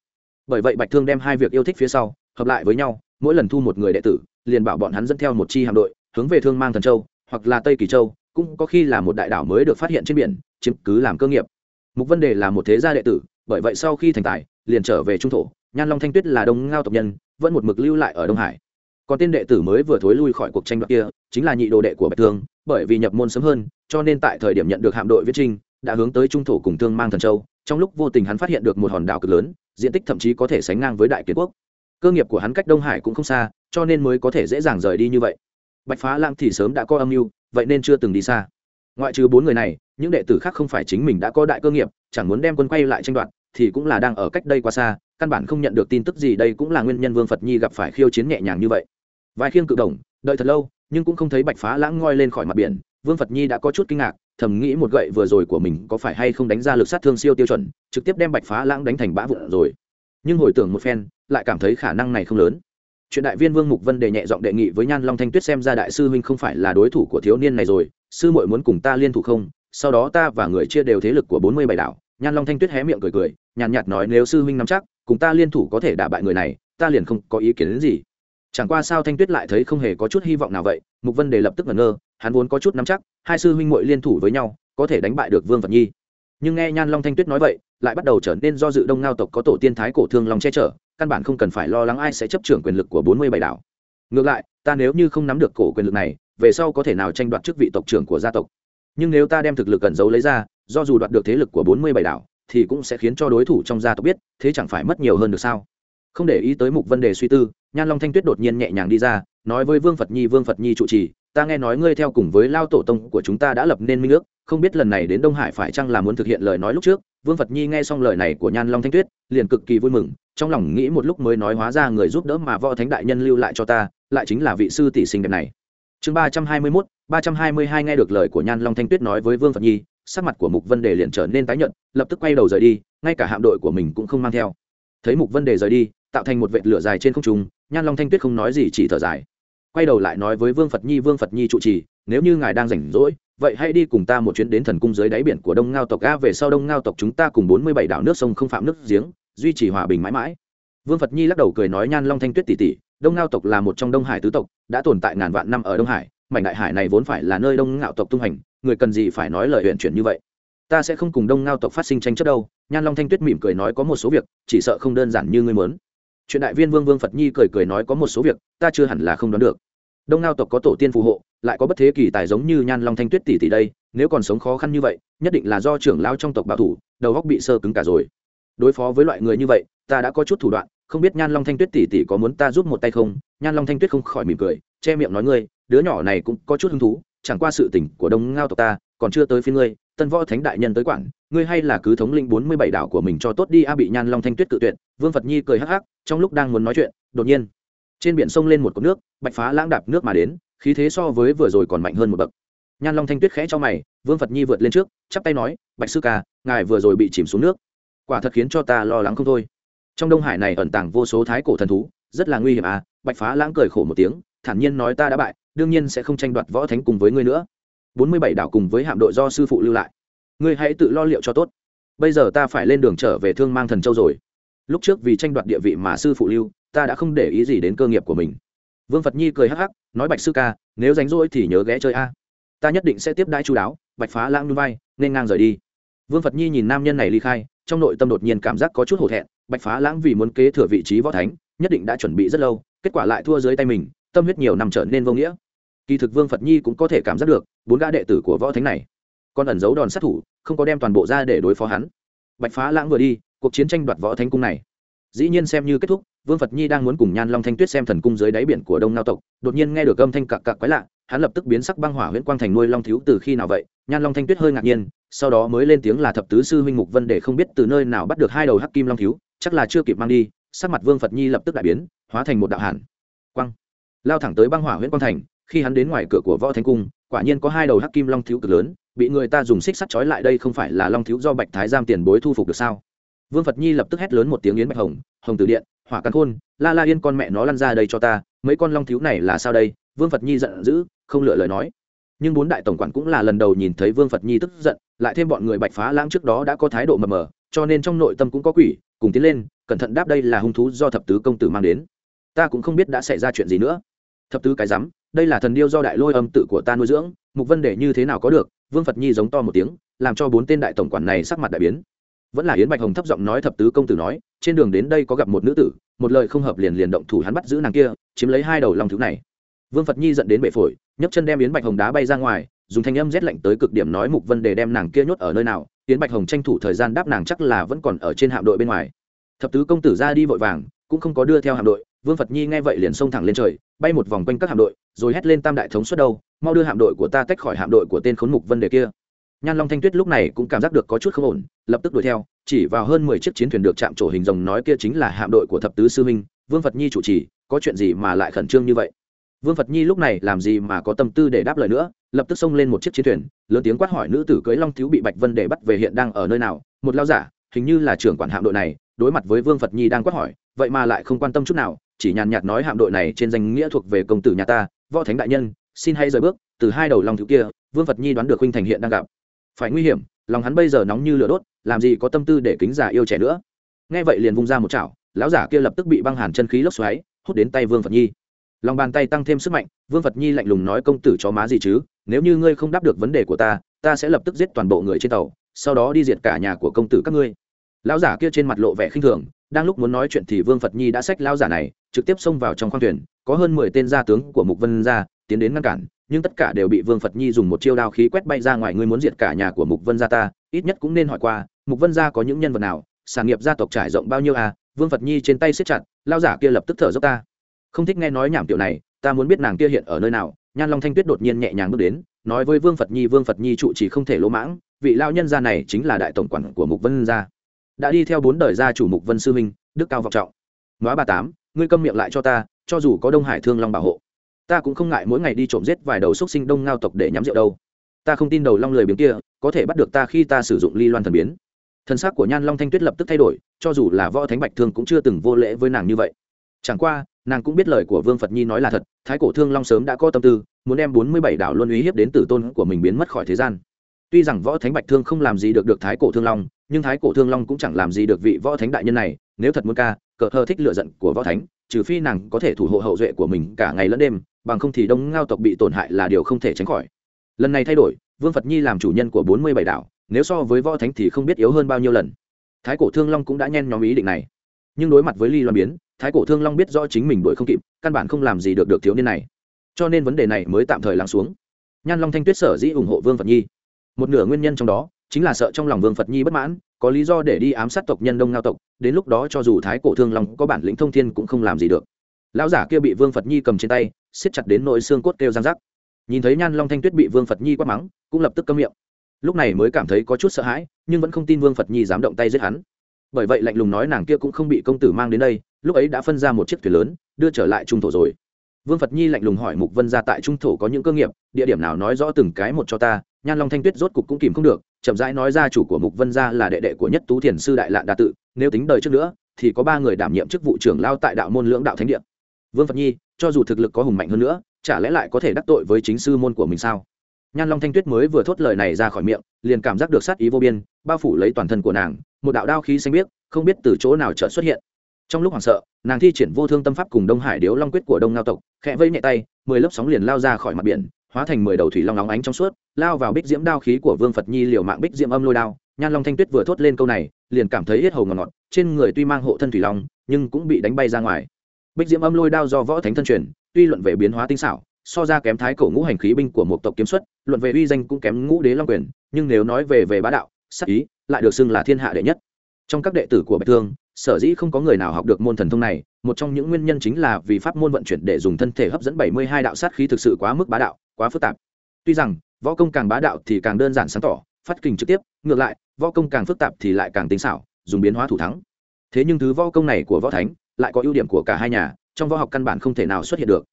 Bởi vậy bạch thương đem hai việc yêu thích phía sau, hợp lại với nhau, mỗi lần thu một người đệ tử, liền bảo bọn hắn dẫn theo một chi hạm đội, hướng về thương mang thần châu, hoặc là tây kỳ châu, cũng có khi là một đại đảo mới được phát hiện trên biển, chiếm cứ làm cơ nghiệp. Mục vấn đề là một thế gia đệ tử, bởi vậy sau khi thành tài, liền trở về trung thổ nhan long thanh tuyết là đông ngao tộc nhân, vẫn một mực lưu lại ở đông hải. Còn tên đệ tử mới vừa thối lui khỏi cuộc tranh đoạt kia, chính là nhị đồ đệ của bạch thương, bởi vì nhập môn sớm hơn, cho nên tại thời điểm nhận được hạm đội viết trinh, đã hướng tới trung thổ cùng thương mang thần châu, trong lúc vô tình hắn phát hiện được một hòn đảo cực lớn, diện tích thậm chí có thể sánh ngang với đại kiến quốc. Cơ nghiệp của hắn cách đông hải cũng không xa, cho nên mới có thể dễ dàng rời đi như vậy. Bạch phá lãng thì sớm đã có âm mưu, vậy nên chưa từng đi xa. Ngoại trừ bốn người này, những đệ tử khác không phải chính mình đã có đại cơ nghiệp, chẳng muốn đem quân quay lại tranh đoạt, thì cũng là đang ở cách đây quá xa căn bản không nhận được tin tức gì đây cũng là nguyên nhân vương phật nhi gặp phải khiêu chiến nhẹ nhàng như vậy. Vài khiêng cự đồng đợi thật lâu nhưng cũng không thấy bạch phá lãng ngoi lên khỏi mặt biển. Vương phật nhi đã có chút kinh ngạc thầm nghĩ một gậy vừa rồi của mình có phải hay không đánh ra lực sát thương siêu tiêu chuẩn trực tiếp đem bạch phá lãng đánh thành bã vụn rồi. Nhưng hồi tưởng một phen lại cảm thấy khả năng này không lớn. Chuyện đại viên vương mục vân đề nhẹ giọng đề nghị với nhan long thanh tuyết xem ra đại sư huynh không phải là đối thủ của thiếu niên này rồi. Sư muội muốn cùng ta liên thủ không? Sau đó ta và người chia đều thế lực của bốn mươi bảy đảo. Nhan long thanh tuyết hé miệng cười cười nhàn nhạt, nhạt nói nếu sư huynh nắm chắc cùng ta liên thủ có thể đả bại người này, ta liền không có ý kiến đến gì. Chẳng qua sao thanh tuyết lại thấy không hề có chút hy vọng nào vậy, mục vân đề lập tức ngẩn ngơ, hắn vốn có chút nắm chắc, hai sư huynh muội liên thủ với nhau, có thể đánh bại được vương vật nhi. Nhưng nghe nhan long thanh tuyết nói vậy, lại bắt đầu trở nên do dự đông ngao tộc có tổ tiên thái cổ thương long che chở, căn bản không cần phải lo lắng ai sẽ chấp trưởng quyền lực của bốn mươi bảy đảo. Ngược lại, ta nếu như không nắm được cổ quyền lực này, về sau có thể nào tranh đoạt chức vị tộc trưởng của gia tộc? Nhưng nếu ta đem thực lực cẩn giấu lấy ra, do dù đoạt được thế lực của bốn mươi bảy đảo thì cũng sẽ khiến cho đối thủ trong gia tộc biết, thế chẳng phải mất nhiều hơn được sao? Không để ý tới mục vấn đề suy tư, nhan long thanh tuyết đột nhiên nhẹ nhàng đi ra, nói với vương phật nhi, vương phật nhi trụ trì, ta nghe nói ngươi theo cùng với lao tổ tông của chúng ta đã lập nên minh ước, không biết lần này đến đông hải phải chăng là muốn thực hiện lời nói lúc trước? Vương phật nhi nghe xong lời này của nhan long thanh tuyết, liền cực kỳ vui mừng, trong lòng nghĩ một lúc mới nói hóa ra người giúp đỡ mà võ thánh đại nhân lưu lại cho ta, lại chính là vị sư tỷ sinh đẹp này. Chương ba trăm hai mươi mốt, ba trăm hai mươi hai nghe được lời của nhan long thanh tuyết nói với vương phật nhi sắc mặt của mục vân đề liền trở nên tái nhợt, lập tức quay đầu rời đi, ngay cả hạm đội của mình cũng không mang theo. Thấy mục vân đề rời đi, tạo thành một vệt lửa dài trên không trung, nhan long thanh tuyết không nói gì chỉ thở dài. Quay đầu lại nói với vương phật nhi, vương phật nhi trụ trì, nếu như ngài đang rảnh rỗi, vậy hãy đi cùng ta một chuyến đến thần cung dưới đáy biển của đông ngao tộc a, về sau đông ngao tộc chúng ta cùng bốn mươi bảy đảo nước sông không phạm nước giếng, duy trì hòa bình mãi mãi. Vương phật nhi lắc đầu cười nói, nhan long thanh tuyết tỷ tỷ, đông ngao tộc là một trong đông hải tứ tộc, đã tồn tại ngàn vạn năm ở đông hải, mảnh đại hải này vốn phải là nơi đông ngạo tộc tung hành người cần gì phải nói lời huyện chuyển như vậy? Ta sẽ không cùng đông ngao tộc phát sinh tranh chấp đâu. Nhan long thanh tuyết mỉm cười nói có một số việc, chỉ sợ không đơn giản như ngươi muốn. Chuyện đại viên vương vương phật nhi cười cười nói có một số việc, ta chưa hẳn là không đoán được. Đông ngao tộc có tổ tiên phù hộ, lại có bất thế kỳ tài giống như nhan long thanh tuyết tỷ tỷ đây, nếu còn sống khó khăn như vậy, nhất định là do trưởng lao trong tộc bảo thủ, đầu góc bị sơ cứng cả rồi. Đối phó với loại người như vậy, ta đã có chút thủ đoạn, không biết nhan long thanh tuyết tỷ tỷ có muốn ta giúp một tay không? Nhan long thanh tuyết không khỏi mỉm cười, che miệng nói ngươi, đứa nhỏ này cũng có chút hứng thú chẳng qua sự tình của đông ngao tộc ta, còn chưa tới phía ngươi, tân võ thánh đại nhân tới quản, ngươi hay là cứ thống linh bốn mươi bảy đảo của mình cho tốt đi, a bị nhan long thanh tuyết cự tuyệt, vương phật nhi cười hắc hắc, trong lúc đang muốn nói chuyện, đột nhiên, trên biển sông lên một cột nước, bạch phá lãng đạp nước mà đến, khí thế so với vừa rồi còn mạnh hơn một bậc. Nhan long thanh tuyết khẽ cho mày, vương phật nhi vượt lên trước, chắp tay nói, bạch sư ca, ngài vừa rồi bị chìm xuống nước. Quả thật khiến cho ta lo lắng không thôi. Trong đông hải này ẩn tàng vô số thái cổ thần thú, rất là nguy hiểm à bạch phá lãng cười khổ một tiếng, thản nhiên nói, ta đã bại đương nhiên sẽ không tranh đoạt võ thánh cùng với ngươi nữa. Bốn mươi bảy đảo cùng với hạm đội do sư phụ lưu lại. Ngươi hãy tự lo liệu cho tốt. Bây giờ ta phải lên đường trở về thương mang thần châu rồi. Lúc trước vì tranh đoạt địa vị mà sư phụ lưu, ta đã không để ý gì đến cơ nghiệp của mình. Vương phật nhi cười hắc hắc, nói bạch sư ca, nếu rảnh rỗi thì nhớ ghé chơi a. Ta nhất định sẽ tiếp đãi chú đáo, bạch phá lãng núi vai, nên ngang rời đi. Vương phật nhi nhìn nam nhân này ly khai, trong nội tâm đột nhiên cảm giác có chút hổ thẹn, bạch phá lãng vì muốn kế thừa vị trí võ thánh, nhất định đã chuẩn bị rất lâu, kết quả lại thua dưới tay mình, tâm huyết nhiều năm trở nên vô nghĩa kỳ thực vương phật nhi cũng có thể cảm giác được, bốn gã đệ tử của võ thánh này còn ẩn giấu đòn sát thủ, không có đem toàn bộ ra để đối phó hắn. Bạch phá lãng vừa đi, cuộc chiến tranh đoạt võ thánh cung này. Dĩ nhiên xem như kết thúc, vương phật nhi đang muốn cùng nhan long thanh tuyết xem thần cung dưới đáy biển của đông nao tộc, đột nhiên nghe được âm thanh cặc cặc quái lạ, hắn lập tức biến sắc băng hỏa huyễn quang thành nuôi long thiếu từ khi nào vậy? Nhan long thanh tuyết hơi ngạc nhiên, sau đó mới lên tiếng là thập tứ sư huynh mục vân để không biết từ nơi nào bắt được hai đầu hắc kim long thiếu, chắc là chưa kịp mang đi, sắc mặt vương phật nhi lập tức đại biến, hóa thành một đạo hàn quang, lao thẳng tới băng hỏa huyễn quang thành khi hắn đến ngoài cửa của võ thánh cung, quả nhiên có hai đầu hắc kim long thiếu cực lớn, bị người ta dùng xích sắt trói lại đây không phải là long thiếu do bạch thái giam tiền bối thu phục được sao? Vương phật nhi lập tức hét lớn một tiếng yến bạch hồng hồng từ điện, hỏa căn khôn, la la yên con mẹ nó lăn ra đây cho ta, mấy con long thiếu này là sao đây? Vương phật nhi giận dữ, không lựa lời nói. Nhưng bốn đại tổng quản cũng là lần đầu nhìn thấy vương phật nhi tức giận, lại thêm bọn người bạch phá lãng trước đó đã có thái độ mờ mờ, cho nên trong nội tâm cũng có quỷ, cùng tiến lên, cẩn thận đáp đây là hung thú do thập tứ công tử mang đến. Ta cũng không biết đã xảy ra chuyện gì nữa. Thập tứ cái rắm đây là thần điêu do đại lôi âm tự của ta nuôi dưỡng, mục vân để như thế nào có được? Vương phật nhi giống to một tiếng, làm cho bốn tên đại tổng quản này sắc mặt đại biến. Vẫn là yến bạch hồng thấp giọng nói thập tứ công tử nói, trên đường đến đây có gặp một nữ tử, một lời không hợp liền liền động thủ hắn bắt giữ nàng kia, chiếm lấy hai đầu long thứ này. Vương phật nhi dẫn đến bệ phổi, nhấc chân đem yến bạch hồng đá bay ra ngoài, dùng thanh âm rét lạnh tới cực điểm nói mục vân để đem nàng kia nhốt ở nơi nào, yến bạch hồng tranh thủ thời gian đáp nàng chắc là vẫn còn ở trên hạm đội bên ngoài. Thập tứ công tử ra đi vội vàng, cũng không có đưa theo hạm đội vương phật nhi nghe vậy liền xông thẳng lên trời, bay một vòng quanh các hạm đội, rồi hét lên tam đại thống suất đâu mau đưa hạm đội của ta tách khỏi hạm đội của tên khốn mục vân đề kia. Nhan long thanh tuyết lúc này cũng cảm giác được có chút không ổn, lập tức đuổi theo, chỉ vào hơn mười chiếc chiến thuyền được chạm trổ hình rồng nói kia chính là hạm đội của thập tứ sư minh vương phật nhi chủ trì, có chuyện gì mà lại khẩn trương như vậy? Vương phật nhi lúc này làm gì mà có tâm tư để đáp lời nữa, lập tức xông lên một chiếc chiến thuyền, lớn tiếng quát hỏi nữ tử cưới long thiếu bị bạch vân để bắt về hiện đang ở nơi nào, một lao giả, hình như là trưởng quản hạm đội này, đối mặt với vương phật nhi đang quát hỏi, vậy mà lại không quan tâm chút nào chỉ nhàn nhạt nói hạm đội này trên danh nghĩa thuộc về công tử nhà ta, võ thánh đại nhân, xin hãy rời bước, từ hai đầu long thứ kia, vương phật nhi đoán được huynh thành hiện đang gặp. Phải nguy hiểm, lòng hắn bây giờ nóng như lửa đốt, làm gì có tâm tư để kính già yêu trẻ nữa. Nghe vậy liền vung ra một chảo, lão giả kia lập tức bị băng hàn chân khí lốc xoáy, hút đến tay vương phật nhi. Lòng bàn tay tăng thêm sức mạnh, vương phật nhi lạnh lùng nói công tử chó má gì chứ, nếu như ngươi không đáp được vấn đề của ta ta sẽ lập tức giết toàn bộ người trên tàu, sau đó đi diệt cả nhà của công tử các ngươi. Lão giả kia trên mặt lộ vẻ khinh thường đang lúc muốn nói chuyện thì vương phật nhi đã xách lao giả này, trực tiếp xông vào trong khoang thuyền, có hơn mười tên gia tướng của mục vân gia tiến đến ngăn cản, nhưng tất cả đều bị vương phật nhi dùng một chiêu đao khí quét bay ra ngoài, ngươi muốn diệt cả nhà của mục vân gia ta, ít nhất cũng nên hỏi qua, mục vân gia có những nhân vật nào, sản nghiệp gia tộc trải rộng bao nhiêu à? Vương phật nhi trên tay siết chặt, lao giả kia lập tức thở dốc ta. Không thích nghe nói nhảm tiểu này, ta muốn biết nàng kia hiện ở nơi nào. Nhan long thanh tuyết đột nhiên nhẹ nhàng bước đến, nói với vương phật nhi, vương phật nhi trụ chỉ không thể lỗ mãng, vị lao nhân gia này chính là đại tổng quản của mục vân gia đã đi theo bốn đời gia chủ mục vân sư minh, đức cao vọng trọng. Nói ba tám, ngươi câm miệng lại cho ta, cho dù có đông hải thương long bảo hộ, ta cũng không ngại mỗi ngày đi trộm giết vài đầu xúc sinh đông ngao tộc để nhắm rượu đâu. Ta không tin đầu long lười biếng kia, có thể bắt được ta khi ta sử dụng ly loan thần biến. Thân xác của nhan long thanh tuyết lập tức thay đổi, cho dù là võ thánh bạch thương cũng chưa từng vô lễ với nàng như vậy. Chẳng qua, nàng cũng biết lời của vương phật nhi nói là thật, thái cổ thương long sớm đã có tâm tư, muốn đem bốn mươi bảy đảo luân uy hiếp đến tử tôn của mình biến mất khỏi thế gian. Tuy rằng võ thánh bạch thương không làm gì được được thái cổ thương long nhưng thái cổ thương long cũng chẳng làm gì được vị võ thánh đại nhân này, nếu thật muốn ca, cờ thơ thích lựa giận của võ thánh, trừ phi nàng có thể thủ hộ hậu duệ của mình cả ngày lẫn đêm, bằng không thì đông ngao tộc bị tổn hại là điều không thể tránh khỏi. Lần này thay đổi, vương phật nhi làm chủ nhân của bốn mươi bảy đảo, nếu so với võ thánh thì không biết yếu hơn bao nhiêu lần. Thái cổ thương long cũng đã nhen nhóm ý định này. Nhưng đối mặt với ly loan biến, thái cổ thương long biết rõ chính mình đuổi không kịp, căn bản không làm gì được được thiếu niên này. Cho nên vấn đề này mới tạm thời lắng xuống. Nhan long thanh tuyết sở dĩ ủng hộ vương phật nhi. Một nửa nguyên nhân trong đó chính là sợ trong lòng vương phật nhi bất mãn, có lý do để đi ám sát tộc nhân đông ngao tộc, đến lúc đó cho dù thái cổ thương long có bản lĩnh thông thiên cũng không làm gì được. Lão giả kia bị vương phật nhi cầm trên tay, siết chặt đến nội xương cốt kêu giang rắc. Nhìn thấy nhan long thanh tuyết bị vương phật nhi quát mắng, cũng lập tức câm miệng. Lúc này mới cảm thấy có chút sợ hãi, nhưng vẫn không tin vương phật nhi dám động tay giết hắn. Bởi vậy lạnh lùng nói nàng kia cũng không bị công tử mang đến đây, lúc ấy đã phân ra một chiếc thuyền lớn, đưa trở lại trung thổ rồi. Vương phật nhi lạnh lùng hỏi mục vân ra tại trung thổ có những cơ nghiệp, địa điểm nào nói rõ từng cái một cho ta, nhan long thanh tuyết rốt cục cũng kìm không được chậm rãi nói ra chủ của mục vân gia là đệ đệ của nhất tú thiền sư đại lạn đa tự, nếu tính đời trước nữa, thì có ba người đảm nhiệm chức vụ trưởng lao tại đạo môn lưỡng đạo thánh địa. Vương phật nhi, cho dù thực lực có hùng mạnh hơn nữa, chả lẽ lại có thể đắc tội với chính sư môn của mình sao? Nhan long thanh tuyết mới vừa thốt lời này ra khỏi miệng, liền cảm giác được sát ý vô biên, bao phủ lấy toàn thân của nàng, một đạo đao khí xanh biếc, không biết từ chỗ nào chợt xuất hiện. Trong lúc hoảng sợ, nàng thi triển vô thương tâm pháp cùng đông hải điếu long quyết của đông ngao tộc, khẽ vây nhẹ tay, mười lớp sóng liền lao ra khỏi mặt biển hóa thành mười đầu thủy long nóng ánh trong suốt, lao vào bích diễm đao khí của vương phật nhi liều mạng bích diễm âm lôi đao. Nhan long thanh tuyết vừa thốt lên câu này, liền cảm thấy hết hầu ngọt ngọt trên người tuy mang hộ thân thủy long, nhưng cũng bị đánh bay ra ngoài. Bích diễm âm lôi đao do võ thánh thân truyền, tuy luận về biến hóa tinh xảo, so ra kém thái cổ ngũ hành khí binh của một tộc kiếm xuất, luận về uy danh cũng kém ngũ đế long quyền, nhưng nếu nói về về bá đạo, sắc ý, lại được xưng là thiên hạ đệ nhất. Trong các đệ tử của bạch thương, sở dĩ không có người nào học được môn thần thông này, một trong những nguyên nhân chính là vì pháp môn vận chuyển để dùng thân thể hấp dẫn bảy mươi hai đạo sát khí thực sự quá mức bá đạo quá phức tạp. Tuy rằng, võ công càng bá đạo thì càng đơn giản sáng tỏ, phát kình trực tiếp, ngược lại, võ công càng phức tạp thì lại càng tinh xảo, dùng biến hóa thủ thắng. Thế nhưng thứ võ công này của võ thánh lại có ưu điểm của cả hai nhà, trong võ học căn bản không thể nào xuất hiện được.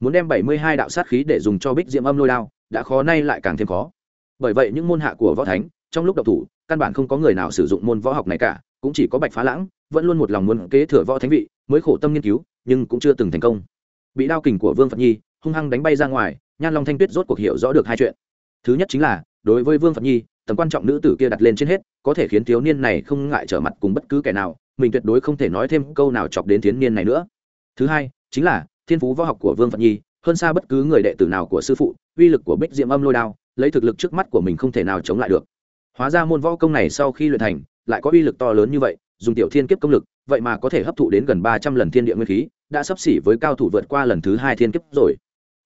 Muốn đem bảy mươi hai đạo sát khí để dùng cho bích diệm âm lôi đao, đã khó nay lại càng thêm khó. Bởi vậy những môn hạ của võ thánh, trong lúc độc thủ, căn bản không có người nào sử dụng môn võ học này cả, cũng chỉ có bạch phá lãng, vẫn luôn một lòng muốn kế thừa võ thánh vị, mới khổ tâm nghiên cứu, nhưng cũng chưa từng thành công. Bị đao kình của vương phật nhi hung hăng đánh bay ra ngoài nhan long thanh tuyết rốt cuộc hiểu rõ được hai chuyện. Thứ nhất chính là, đối với vương phật nhi, tầm quan trọng nữ tử kia đặt lên trên hết, có thể khiến thiếu niên này không ngại trở mặt cùng bất cứ kẻ nào, mình tuyệt đối không thể nói thêm câu nào chọc đến thiếu niên này nữa. Thứ hai, chính là, thiên phú võ học của vương phật nhi, hơn xa bất cứ người đệ tử nào của sư phụ, uy lực của bích diệm âm lôi đao, lấy thực lực trước mắt của mình không thể nào chống lại được. Hóa ra môn võ công này sau khi luyện thành, lại có uy lực to lớn như vậy, dùng tiểu thiên kiếp công lực, vậy mà có thể hấp thụ đến gần ba trăm lần thiên địa nguyên khí, đã sắp xỉ với cao thủ vượt qua lần thứ hai thiên kiếp rồi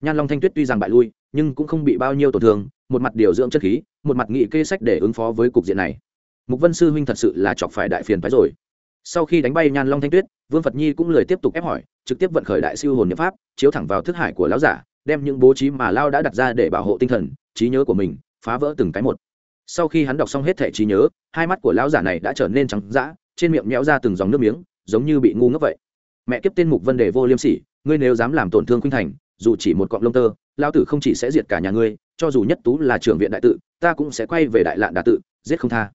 nhan long thanh tuyết tuy rằng bại lui, nhưng cũng không bị bao nhiêu tổn thương, một mặt điều dưỡng chất khí, một mặt nghị kê sách để ứng phó với cục diện này. Mục vân sư huynh thật sự là chọc phải đại phiền phái rồi. Sau khi đánh bay nhan long thanh tuyết, vương phật nhi cũng lời tiếp tục ép hỏi, trực tiếp vận khởi đại siêu hồn nhập pháp, chiếu thẳng vào thức hải của lão giả, đem những bố trí mà lao đã đặt ra để bảo hộ tinh thần, trí nhớ của mình, phá vỡ từng cái một. Sau khi hắn đọc xong hết thẻ trí nhớ, hai mắt của lão giả này đã trở nên trắng d trên miệng méo ra từng dòng nước miếng, giống như bị ngu ngốc vậy. Mẹ kiếp tên mục vân đề vô liêm sỉ, ngươi nếu dám làm tổn thương khuynh thành dù chỉ một cọng lông tơ lao tử không chỉ sẽ diệt cả nhà ngươi, cho dù nhất tú là trưởng viện đại tự, ta cũng sẽ quay về đại lạn đà tự, giết không tha.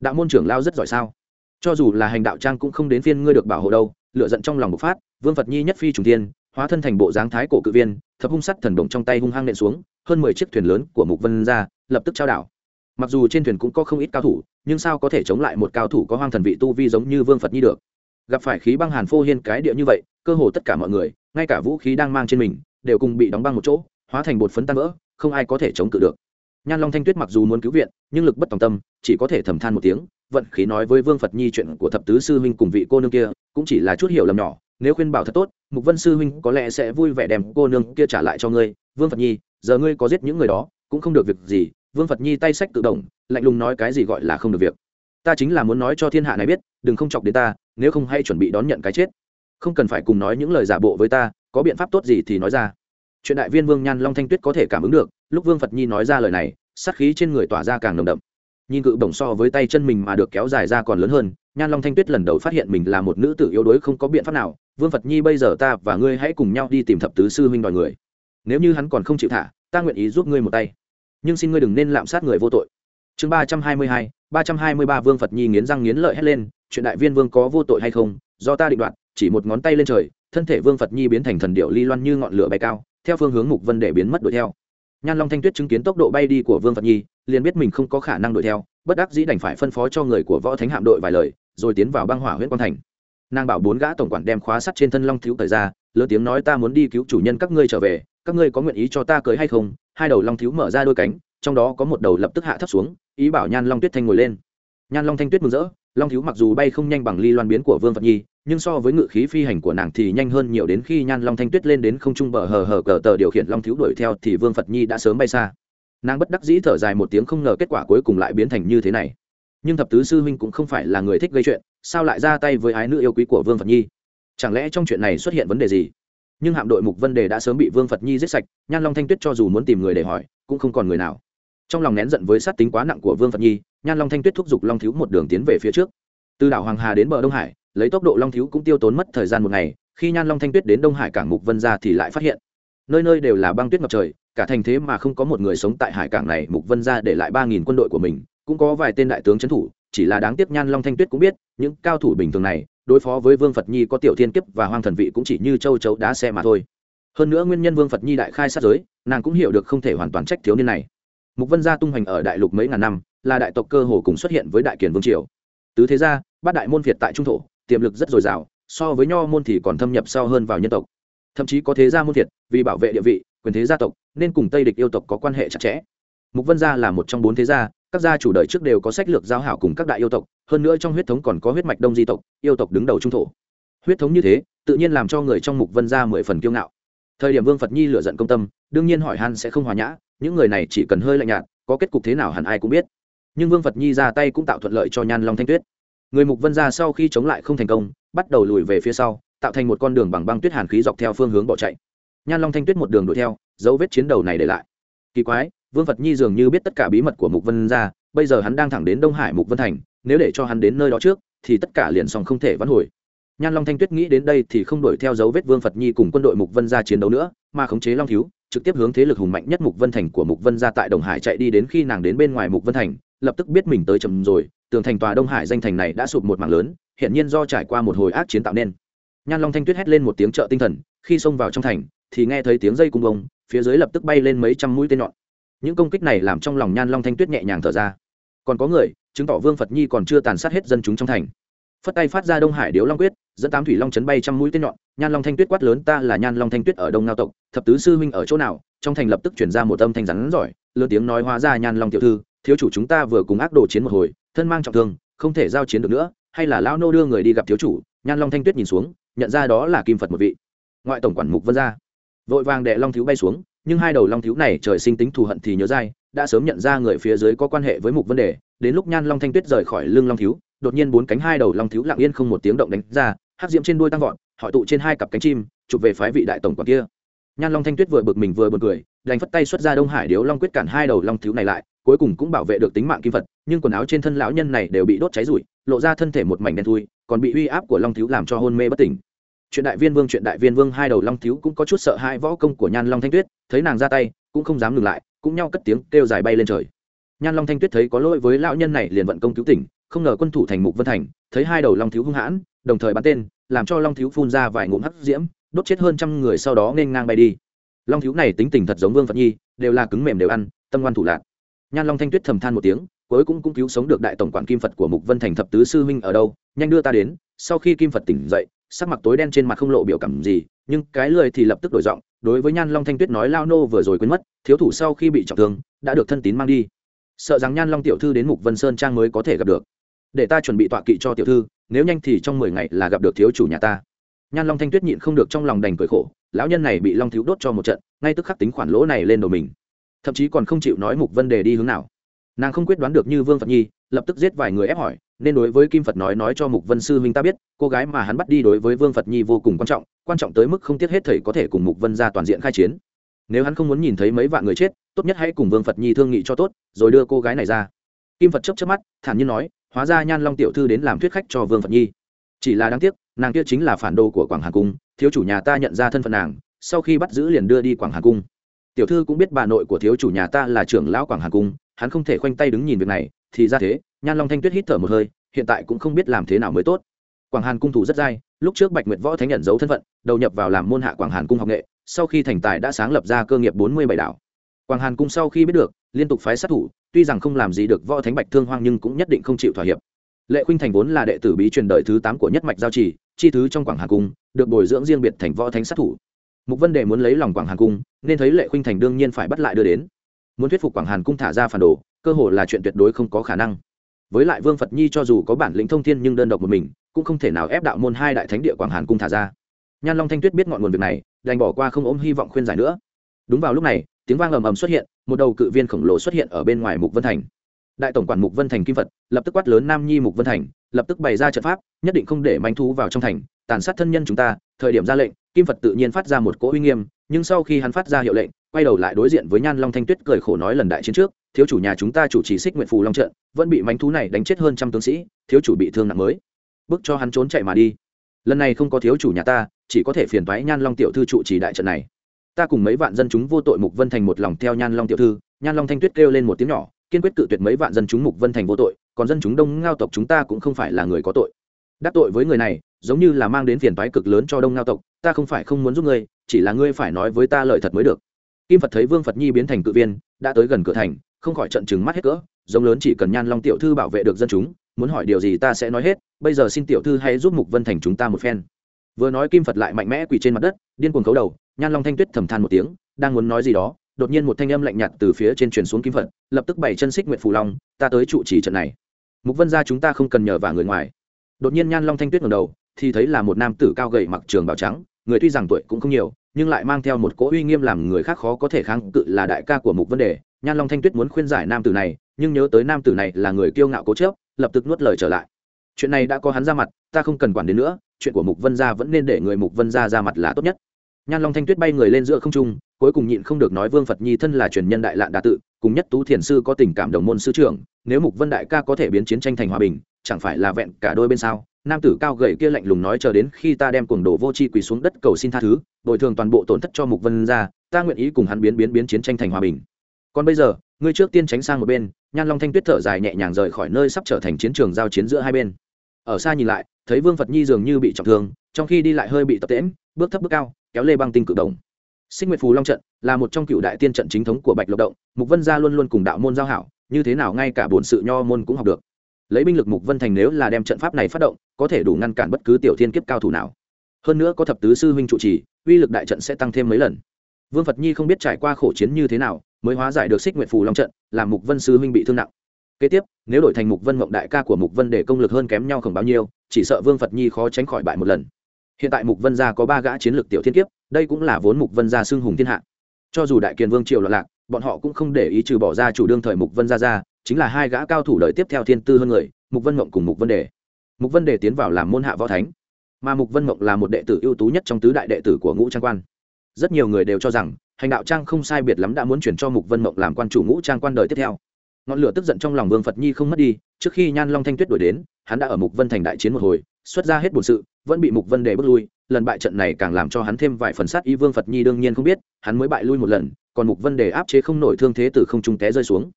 Đạo môn trưởng lao rất giỏi sao? Cho dù là hành đạo trang cũng không đến phiên ngươi được bảo hộ đâu lựa giận trong lòng bộc phát, vương phật nhi nhất phi trùng tiên hóa thân thành bộ dáng thái cổ cự viên, thập hung sắt thần đồng trong tay hung hăng nện xuống, hơn mười chiếc thuyền lớn của mục vân ra, lập tức trao đảo. Mặc dù trên thuyền cũng có không ít cao thủ, nhưng sao có thể chống lại một cao thủ có hoang thần vị tu vi giống như vương phật nhi được? Gặp phải khí băng hàn phô hiên cái địa như vậy, cơ hồ tất cả mọi người, ngay cả vũ khí đang mang trên mình đều cùng bị đóng băng một chỗ, hóa thành bột phấn tan vỡ, không ai có thể chống cự được. Nhan long thanh tuyết mặc dù muốn cứu viện, nhưng lực bất tòng tâm, chỉ có thể thầm than một tiếng, vận khí nói với vương phật nhi chuyện của thập tứ sư huynh cùng vị cô nương kia, cũng chỉ là chút hiểu lầm nhỏ, nếu khuyên bảo thật tốt, mục vân sư huynh có lẽ sẽ vui vẻ đem cô nương kia trả lại cho ngươi. Vương phật nhi, giờ ngươi có giết những người đó, cũng không được việc gì. Vương phật nhi tay sách tự động, lạnh lùng nói cái gì gọi là không được việc. Ta chính là muốn nói cho thiên hạ này biết, đừng không chọc đến ta, nếu không hay chuẩn bị đón nhận cái chết. Không cần phải cùng nói những lời giả bộ với ta có biện pháp tốt gì thì nói ra. Chuyện đại viên vương nhan long thanh tuyết có thể cảm ứng được, lúc vương phật nhi nói ra lời này, sát khí trên người tỏa ra càng nồng đậm. Nhìn cự bổng so với tay chân mình mà được kéo dài ra còn lớn hơn, nhan long thanh tuyết lần đầu phát hiện mình là một nữ tử yếu đuối không có biện pháp nào. Vương phật nhi bây giờ ta và ngươi hãy cùng nhau đi tìm thập tứ sư huynh đòi người. Nếu như hắn còn không chịu thả, ta nguyện ý giúp ngươi một tay. Nhưng xin ngươi đừng nên lạm sát người vô tội. Chương ba trăm hai mươi hai, ba trăm hai mươi ba vương phật nhi nghiến răng nghiến lợi hét lên, chuyện đại viên vương có vô tội hay không? Do ta định đoạt, chỉ một ngón tay lên trời thân thể vương phật nhi biến thành thần điệu ly loan như ngọn lửa bay cao, theo phương hướng mục vân để biến mất đuổi theo. Nhan long thanh tuyết chứng kiến tốc độ bay đi của vương phật nhi, liền biết mình không có khả năng đuổi theo, bất đắc dĩ đành phải phân phó cho người của võ thánh hạm đội vài lời, rồi tiến vào băng hỏa huyện quang thành. Nàng bảo bốn gã tổng quản đem khóa sắt trên thân long thiếu thời ra, lớn tiếng nói ta muốn đi cứu chủ nhân các ngươi trở về, các ngươi có nguyện ý cho ta cưới hay không? Hai đầu long thiếu mở ra đôi cánh, trong đó có một đầu lập tức hạ thấp xuống, ý bảo nhan long tuyết thanh ngồi lên. Nhan long thanh tuyết mừng rỡ, long thiếu mặc dù bay không nhanh bằng ly loan biến của vương phật nhi nhưng so với ngự khí phi hành của nàng thì nhanh hơn nhiều đến khi nhan long thanh tuyết lên đến không trung bờ hờ hờ cờ tờ điều khiển long thiếu đuổi theo thì vương phật nhi đã sớm bay xa nàng bất đắc dĩ thở dài một tiếng không ngờ kết quả cuối cùng lại biến thành như thế này nhưng thập tứ sư huynh cũng không phải là người thích gây chuyện sao lại ra tay với ái nữ yêu quý của vương phật nhi chẳng lẽ trong chuyện này xuất hiện vấn đề gì nhưng hạm đội mục vân đề đã sớm bị vương phật nhi giết sạch nhan long thanh tuyết cho dù muốn tìm người để hỏi cũng không còn người nào trong lòng nén giận với sát tính quá nặng của vương phật nhi nhan long thanh tuyết thúc giục long thiếu một đường tiến về phía trước từ đảo hoàng hà đến bờ đông hải lấy tốc độ long thiếu cũng tiêu tốn mất thời gian một ngày, khi nhan long thanh tuyết đến đông hải cảng mục vân ra thì lại phát hiện, nơi nơi đều là băng tuyết ngập trời, cả thành thế mà không có một người sống tại hải cảng này mục vân ra để lại ba nghìn quân đội của mình, cũng có vài tên đại tướng trấn thủ, chỉ là đáng tiếc nhan long thanh tuyết cũng biết, những cao thủ bình thường này, đối phó với vương phật nhi có tiểu thiên kiếp và hoang thần vị cũng chỉ như châu chấu đá xe mà thôi. Hơn nữa nguyên nhân vương phật nhi đại khai sát giới, nàng cũng hiểu được không thể hoàn toàn trách thiếu niên này. Mục vân gia tung hoành ở đại lục mấy ngàn năm, là đại tộc cơ hồ cùng xuất hiện với đại kiền vương triều. Tứ thế gia, bát đại môn việt tại trung thổ tiềm lực rất dồi dào, so với nho môn thì còn thâm nhập sâu hơn vào nhân tộc. Thậm chí có thế gia môn thiệt vì bảo vệ địa vị, quyền thế gia tộc, nên cùng tây địch yêu tộc có quan hệ chặt chẽ. Mục vân gia là một trong bốn thế gia, các gia chủ đời trước đều có sách lược giao hảo cùng các đại yêu tộc, hơn nữa trong huyết thống còn có huyết mạch đông di tộc, yêu tộc đứng đầu trung thổ. Huyết thống như thế, tự nhiên làm cho người trong mục vân gia mười phần kiêu ngạo. Thời điểm vương phật nhi lựa giận công tâm, đương nhiên hỏi han sẽ không hòa nhã, những người này chỉ cần hơi lạnh nhạt, có kết cục thế nào hẳn ai cũng biết. Nhưng vương phật nhi ra tay cũng tạo thuận lợi cho nhan long thanh tuyết người mục vân gia sau khi chống lại không thành công, bắt đầu lùi về phía sau, tạo thành một con đường bằng băng tuyết hàn khí dọc theo phương hướng bỏ chạy. Nhan long thanh tuyết một đường đuổi theo, dấu vết chiến đầu này để lại. Kỳ quái, vương phật nhi dường như biết tất cả bí mật của mục vân gia bây giờ hắn đang thẳng đến đông hải mục vân thành, nếu để cho hắn đến nơi đó trước, thì tất cả liền xong không thể vãn hồi. Nhan long thanh tuyết nghĩ đến đây thì không đuổi theo dấu vết vương phật nhi cùng quân đội mục vân gia chiến đấu nữa, mà khống chế long thiếu, trực tiếp hướng thế lực hùng mạnh nhất mục vân thành của mục vân gia tại đồng hải chạy đi đến khi nàng đến bên ngoài mục vân thành, lập tức biết mình tới chậm rồi tường thành tòa đông hải danh thành này đã sụp một mảng lớn hiện nhiên do trải qua một hồi ác chiến tạo nên. Nhan long thanh tuyết hét lên một tiếng trợ tinh thần, khi xông vào trong thành, thì nghe thấy tiếng dây cung bông, phía dưới lập tức bay lên mấy trăm mũi tên nhọn. Những công kích này làm trong lòng nhan long thanh tuyết nhẹ nhàng thở ra. Còn có người, chứng tỏ vương phật nhi còn chưa tàn sát hết dân chúng trong thành. Phất tay phát ra đông hải điếu long quyết, dẫn tám thủy long chấn bay trăm mũi tên nhọn. Nhan long thanh tuyết quát lớn, ta là nhan long thanh tuyết ở đông ngao tộc, thập tứ sư huynh ở chỗ nào? Trong thành lập tức chuyển ra một âm thanh rắn giỏi, lớn tiếng nói hóa ra nhan long tiểu thư, thiếu chủ chúng ta vừa cùng ác đồ chiến một hồi thân mang trọng thương, không thể giao chiến được nữa, hay là lão nô đưa người đi gặp thiếu chủ, nhan long thanh tuyết nhìn xuống, nhận ra đó là kim phật một vị. Ngoại tổng quản mục vân gia vội vàng đệ long thiếu bay xuống, nhưng hai đầu long thiếu này trời sinh tính thù hận thì nhớ dai, đã sớm nhận ra người phía dưới có quan hệ với mục vấn đề đến lúc nhan long thanh tuyết rời khỏi lưng long thiếu, đột nhiên bốn cánh hai đầu long thiếu lặng yên không một tiếng động đánh ra, hắc diễm trên đuôi tăng vọt họ tụ trên hai cặp cánh chim, chụp về phái vị đại tổng quản kia. Nhan long thanh tuyết vừa bực mình vừa bực cười, đành phất tay xuất ra đông hải điếu long quyết cản hai đầu long thiếu này lại cuối cùng cũng bảo vệ được tính mạng kim phật, nhưng quần áo trên thân lão nhân này đều bị đốt cháy rụi, lộ ra thân thể một mảnh đen thui, còn bị uy áp của long thiếu làm cho hôn mê bất tỉnh. Chuyện đại viên vương, chuyện đại viên vương, hai đầu long thiếu cũng có chút sợ hãi võ công của nhan long thanh tuyết, thấy nàng ra tay, cũng không dám ngừng lại, cũng nhau cất tiếng kêu dài bay lên trời. Nhan long thanh tuyết thấy có lỗi với lão nhân này liền vận công cứu tỉnh, không ngờ quân thủ thành mục vân thành, thấy hai đầu long thiếu hung hãn, đồng thời bắn tên, làm cho long thiếu phun ra vài ngụm hắc diễm, đốt chết hơn trăm người sau đó nên ngang bay đi. Long thiếu này tính tình thật giống vương phật nhi, đều là cứng mềm đều ăn, tâm ngoan thủ lạc nhan long thanh tuyết thầm than một tiếng, cuối cũng cũng cứu sống được đại tổng quản kim phật của mục vân thành thập tứ sư huynh ở đâu, nhanh đưa ta đến. Sau khi kim phật tỉnh dậy, sắc mặt tối đen trên mặt không lộ biểu cảm gì, nhưng cái lười thì lập tức đổi giọng, đối với nhan long thanh tuyết nói, lao nô vừa rồi quên mất, thiếu thủ sau khi bị trọng thương, đã được thân tín mang đi. Sợ rằng nhan long tiểu thư đến mục vân sơn trang mới có thể gặp được. Để ta chuẩn bị tọa kỵ cho tiểu thư, nếu nhanh thì trong mười ngày là gặp được thiếu chủ nhà ta. Nhan long thanh tuyết nhịn không được trong lòng đành cười khổ, lão nhân này bị long thiếu đốt cho một trận, ngay tức khắc tính khoản lỗ này lên đầu mình thậm chí còn không chịu nói mục vấn đề đi hướng nào. Nàng không quyết đoán được như vương phật nhi, lập tức giết vài người ép hỏi, nên đối với kim phật nói nói cho mục vân sư huynh ta biết, cô gái mà hắn bắt đi đối với vương phật nhi vô cùng quan trọng quan trọng tới mức không tiếc hết thầy có thể cùng mục vân ra toàn diện khai chiến. Nếu hắn không muốn nhìn thấy mấy vạn người chết, tốt nhất hãy cùng vương phật nhi thương nghị cho tốt, rồi đưa cô gái này ra. Kim phật chấp chấp mắt, thản nhiên nói, hóa ra nhan long tiểu thư đến làm thuyết khách cho vương phật nhi. Chỉ là đáng tiếc, nàng kia chính là phản đồ của quảng hà cung, thiếu chủ nhà ta nhận ra thân phận nàng, sau khi bắt giữ liền đưa đi quảng hà cung tiểu thư cũng biết bà nội của thiếu chủ nhà ta là trưởng lão quảng hà cung, hắn không thể khoanh tay đứng nhìn việc này, thì ra thế, nhan long thanh tuyết hít thở một hơi, hiện tại cũng không biết làm thế nào mới tốt. Quảng hàn cung thủ rất dai, lúc trước bạch nguyệt võ thánh nhận dấu thân phận, đầu nhập vào làm môn hạ quảng hàn cung học nghệ, sau khi thành tài đã sáng lập ra cơ nghiệp bốn mươi bảy đảo. Quảng hàn cung sau khi biết được, liên tục phái sát thủ, tuy rằng không làm gì được võ thánh bạch thương hoang nhưng cũng nhất định không chịu thỏa hiệp. Lệ khuynh thành vốn là đệ tử bí truyền đời thứ tám của nhất mạch giao trì, chi thứ trong quảng hàn cung, được bồi dưỡng riêng biệt thành võ thánh sát thủ mục vân đề muốn lấy lòng quảng hàn cung, nên thấy lệ khuynh thành đương nhiên phải bắt lại đưa đến. Muốn thuyết phục quảng hàn cung thả ra phản đồ, cơ hội là chuyện tuyệt đối không có khả năng. Với lại vương phật nhi cho dù có bản lĩnh thông thiên nhưng đơn độc một mình, cũng không thể nào ép đạo môn hai đại thánh địa quảng hàn cung thả ra. Nhan long thanh tuyết biết ngọn nguồn việc này, đành bỏ qua không ôm hy vọng khuyên giải nữa. Đúng vào lúc này, tiếng vang ầm ầm xuất hiện, một đầu cự viên khổng lồ xuất hiện ở bên ngoài mục vân thành. Đại tổng quản mục vân thành kim phật, lập tức quát lớn nam nhi mục vân thành, lập tức bày ra trận pháp, nhất định không để manh thú vào trong thành, tàn sát thân nhân chúng ta, thời điểm ra lệnh kim phật tự nhiên phát ra một cỗ uy nghiêm, nhưng sau khi hắn phát ra hiệu lệnh, quay đầu lại đối diện với nhan long thanh tuyết cười khổ nói lần đại chiến trước, thiếu chủ nhà chúng ta chủ trì xích nguyện phù long trận, vẫn bị mánh thú này đánh chết hơn trăm tướng sĩ, thiếu chủ bị thương nặng mới. Bức cho hắn trốn chạy mà đi. Lần này không có thiếu chủ nhà ta, chỉ có thể phiền thoái nhan long tiểu thư trụ trì đại trận này. Ta cùng mấy vạn dân chúng vô tội mục vân thành một lòng theo nhan long tiểu thư. Nhan long thanh tuyết kêu lên một tiếng nhỏ, kiên quyết cự tuyệt mấy vạn dân chúng mục vân thành vô tội, còn dân chúng đông ngao tộc chúng ta cũng không phải là người có tội đắc tội với người này, giống như là mang đến phiền toái cực lớn cho đông ngao tộc, ta không phải không muốn giúp ngươi, chỉ là ngươi phải nói với ta lời thật mới được. Kim phật thấy vương phật nhi biến thành cự viên, đã tới gần cửa thành, không khỏi trận chừng mắt hết cỡ, giống lớn chỉ cần nhan long tiểu thư bảo vệ được dân chúng, muốn hỏi điều gì ta sẽ nói hết, bây giờ xin tiểu thư hãy giúp mục vân thành chúng ta một phen. Vừa nói kim phật lại mạnh mẽ quỳ trên mặt đất, điên cuồng cấu đầu, nhan long thanh tuyết thầm than một tiếng, đang muốn nói gì đó, đột nhiên một thanh âm lạnh nhạt từ phía trên truyền xuống kim phật, lập tức bảy chân xích nguyện phù long, ta tới trụ trì trận này. Mục vân gia chúng ta không cần nhờ vả người ngoài đột nhiên nhan long thanh tuyết ngẩng đầu, thì thấy là một nam tử cao gầy mặc trường bào trắng, người tuy rằng tuổi cũng không nhiều, nhưng lại mang theo một cỗ uy nghiêm làm người khác khó có thể kháng cự là đại ca của mục vấn đề. Nhan long thanh tuyết muốn khuyên giải nam tử này, nhưng nhớ tới nam tử này là người kiêu ngạo cố chớp lập tức nuốt lời trở lại. Chuyện này đã có hắn ra mặt, ta không cần quản đến nữa, chuyện của mục vân gia vẫn nên để người mục vân gia ra mặt là tốt nhất. Nhan long thanh tuyết bay người lên giữa không trung, cuối cùng nhịn không được nói vương phật nhi thân là truyền nhân đại lạn đa tự, cùng nhất tú thiền sư có tình cảm đồng môn sư trưởng, nếu mục vân đại ca có thể biến chiến tranh thành hòa bình chẳng phải là vẹn cả đôi bên sao? Nam tử cao gầy kia lạnh lùng nói chờ đến khi ta đem cuồng đồ vô tri quỳ xuống đất cầu xin tha thứ, bồi thường toàn bộ tổn thất cho mục vân ra ta nguyện ý cùng hắn biến biến biến chiến tranh thành hòa bình. Còn bây giờ, ngươi trước tiên tránh sang một bên, nhan long thanh tuyết thở dài nhẹ nhàng rời khỏi nơi sắp trở thành chiến trường giao chiến giữa hai bên. Ở xa nhìn lại, thấy vương phật nhi dường như bị trọng thương, trong khi đi lại hơi bị tập tễm bước thấp bước cao, kéo lê băng tinh cự động. Sinh nguyệt phù long trận là một trong cựu đại tiên trận chính thống của bạch lộc động, mục vân gia luôn luôn cùng đạo môn giao hảo, như thế nào ngay cả bổn sự nho môn cũng học được lấy binh lực mục vân thành nếu là đem trận pháp này phát động, có thể đủ ngăn cản bất cứ tiểu thiên kiếp cao thủ nào. Hơn nữa có thập tứ sư huynh trụ trì, uy lực đại trận sẽ tăng thêm mấy lần. Vương phật nhi không biết trải qua khổ chiến như thế nào, mới hóa giải được xích nguyện phù long trận, làm mục vân sư huynh bị thương nặng. Kế tiếp, nếu đổi thành mục vân mộng đại ca của mục vân để công lực hơn kém nhau không bao nhiêu, chỉ sợ vương phật nhi khó tránh khỏi bại một lần. Hiện tại mục vân gia có ba gã chiến lược tiểu thiên kiếp, đây cũng là vốn mục vân gia xưng hùng thiên hạ. Cho dù đại kiền vương triều loạn lạc, bọn họ cũng không để ý trừ bỏ ra chủ đương thời mục vân gia ra chính là hai gã cao thủ đời tiếp theo thiên tư hơn người, mục vân mộng cùng mục vân đề. Mục vân đề tiến vào làm môn hạ võ thánh, mà mục vân mộng là một đệ tử ưu tú nhất trong tứ đại đệ tử của ngũ trang quan. Rất nhiều người đều cho rằng, hành đạo trang không sai biệt lắm đã muốn chuyển cho mục vân mộng làm quan chủ ngũ trang quan đời tiếp theo. Ngọn lửa tức giận trong lòng vương phật nhi không mất đi, trước khi nhan long thanh tuyết đuổi đến, hắn đã ở mục vân thành đại chiến một hồi, xuất ra hết bổn sự, vẫn bị mục vân đề bước lui, lần bại trận này càng làm cho hắn thêm vài phần sát y vương phật nhi đương nhiên không biết, hắn mới bại lui một lần, còn mục vân đề áp chế không nổi thương thế từ không trung té rơi xuống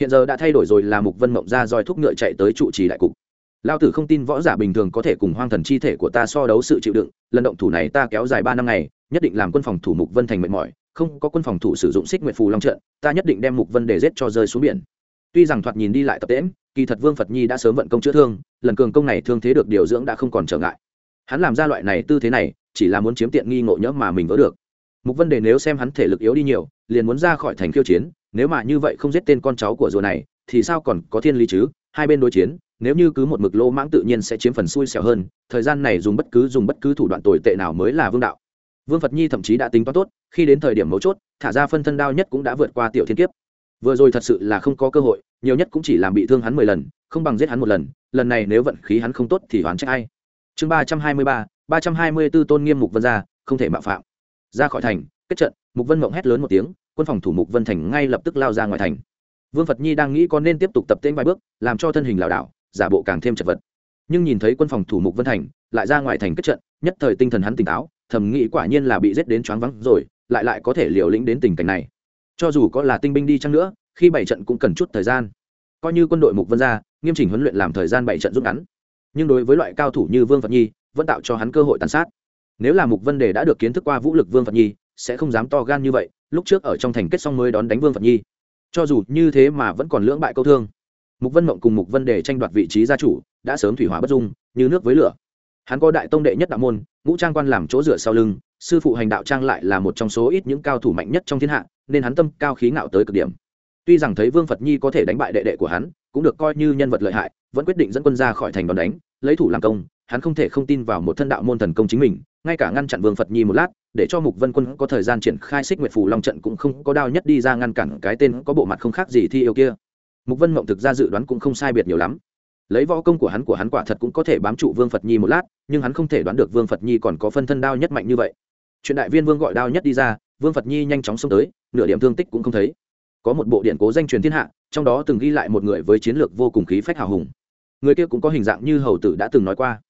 hiện giờ đã thay đổi rồi là mục vân mộng ra roi thúc ngựa chạy tới trụ trì đại cục. Lao tử không tin võ giả bình thường có thể cùng hoang thần chi thể của ta so đấu sự chịu đựng, lần động thủ này ta kéo dài ba năm ngày, nhất định làm quân phòng thủ mục vân thành mệt mỏi, không có quân phòng thủ sử dụng xích nguyệt phù long trận, ta nhất định đem mục vân để giết cho rơi xuống biển. Tuy rằng thoạt nhìn đi lại tập tễm kỳ thật vương phật nhi đã sớm vận công chữa thương, lần cường công này thương thế được điều dưỡng đã không còn trở ngại. Hắn làm ra loại này tư thế này, chỉ là muốn chiếm tiện nghi ngộ nhỡ mà mình vỡ được. Mục vân đề nếu xem hắn thể lực yếu đi nhiều, liền muốn ra khỏi thành khiêu chiến nếu mà như vậy không giết tên con cháu của rùa này, thì sao còn có thiên lý chứ? Hai bên đối chiến, nếu như cứ một mực lô mãng tự nhiên sẽ chiếm phần xui xẻo hơn, thời gian này dùng bất cứ dùng bất cứ thủ đoạn tồi tệ nào mới là vương đạo. Vương phật nhi thậm chí đã tính toán tốt, khi đến thời điểm mấu chốt, thả ra phân thân đao nhất cũng đã vượt qua tiểu thiên kiếp. Vừa rồi thật sự là không có cơ hội, nhiều nhất cũng chỉ làm bị thương hắn mười lần, không bằng giết hắn một lần lần này nếu vận khí hắn không tốt thì hoán trách ai? Chương ba trăm hai mươi ba ba trăm hai mươi b ố tôn nghiêm mục vân ra không thể mạo phạm. Ra khỏi thành, kết trận, mục vân mộng hét lớn một tiếng quân phòng thủ mục vân thành ngay lập tức lao ra ngoài thành. Vương phật nhi đang nghĩ có nên tiếp tục tập tên vài bước, làm cho thân hình lảo đảo, giả bộ càng thêm chật vật. Nhưng nhìn thấy quân phòng thủ mục vân thành, lại ra ngoài thành kết trận, nhất thời tinh thần hắn tỉnh táo, thầm nghĩ quả nhiên là bị giết đến choáng vắng rồi, lại lại có thể liều lĩnh đến tình cảnh này. Cho dù có là tinh binh đi chăng nữa, khi bảy trận cũng cần chút thời gian. Coi như quân đội mục vân ra, nghiêm chỉnh huấn luyện làm thời gian bảy trận rút ngắn. Nhưng đối với loại cao thủ như vương phật nhi, vẫn tạo cho hắn cơ hội tàn sát. Nếu là mục vân đề đã được kiến thức qua vũ lực vương phật nhi, sẽ không dám to gan như vậy lúc trước ở trong thành kết xong mới đón đánh vương phật nhi cho dù như thế mà vẫn còn lưỡng bại câu thương mục vân mộng cùng mục vân đề tranh đoạt vị trí gia chủ đã sớm thủy hóa bất dung như nước với lửa hắn có đại tông đệ nhất đạo môn ngũ trang quan làm chỗ dựa sau lưng sư phụ hành đạo trang lại là một trong số ít những cao thủ mạnh nhất trong thiên hạ nên hắn tâm cao khí ngạo tới cực điểm tuy rằng thấy vương phật nhi có thể đánh bại đệ đệ của hắn cũng được coi như nhân vật lợi hại vẫn quyết định dẫn quân ra khỏi thành đòn đánh lấy thủ làm công hắn không thể không tin vào một thân đạo môn thần công chính mình ngay cả ngăn chặn vương phật nhi một lát để cho mục vân quân có thời gian triển khai xích nguyệt phù long trận cũng không có đao nhất đi ra ngăn cản cái tên có bộ mặt không khác gì thi yêu kia. Mục vân mộng thực ra dự đoán cũng không sai biệt nhiều lắm. Lấy võ công của hắn của hắn quả thật cũng có thể bám trụ vương phật nhi một lát, nhưng hắn không thể đoán được vương phật nhi còn có phân thân đao nhất mạnh như vậy. Chuyện đại viên vương gọi đao nhất đi ra, vương phật nhi nhanh chóng xông tới, nửa điểm thương tích cũng không thấy. Có một bộ điện cố danh truyền thiên hạ, trong đó từng ghi lại một người với chiến lược vô cùng khí phách hào hùng. Người kia cũng có hình dạng như hầu tử đã từng nói qua.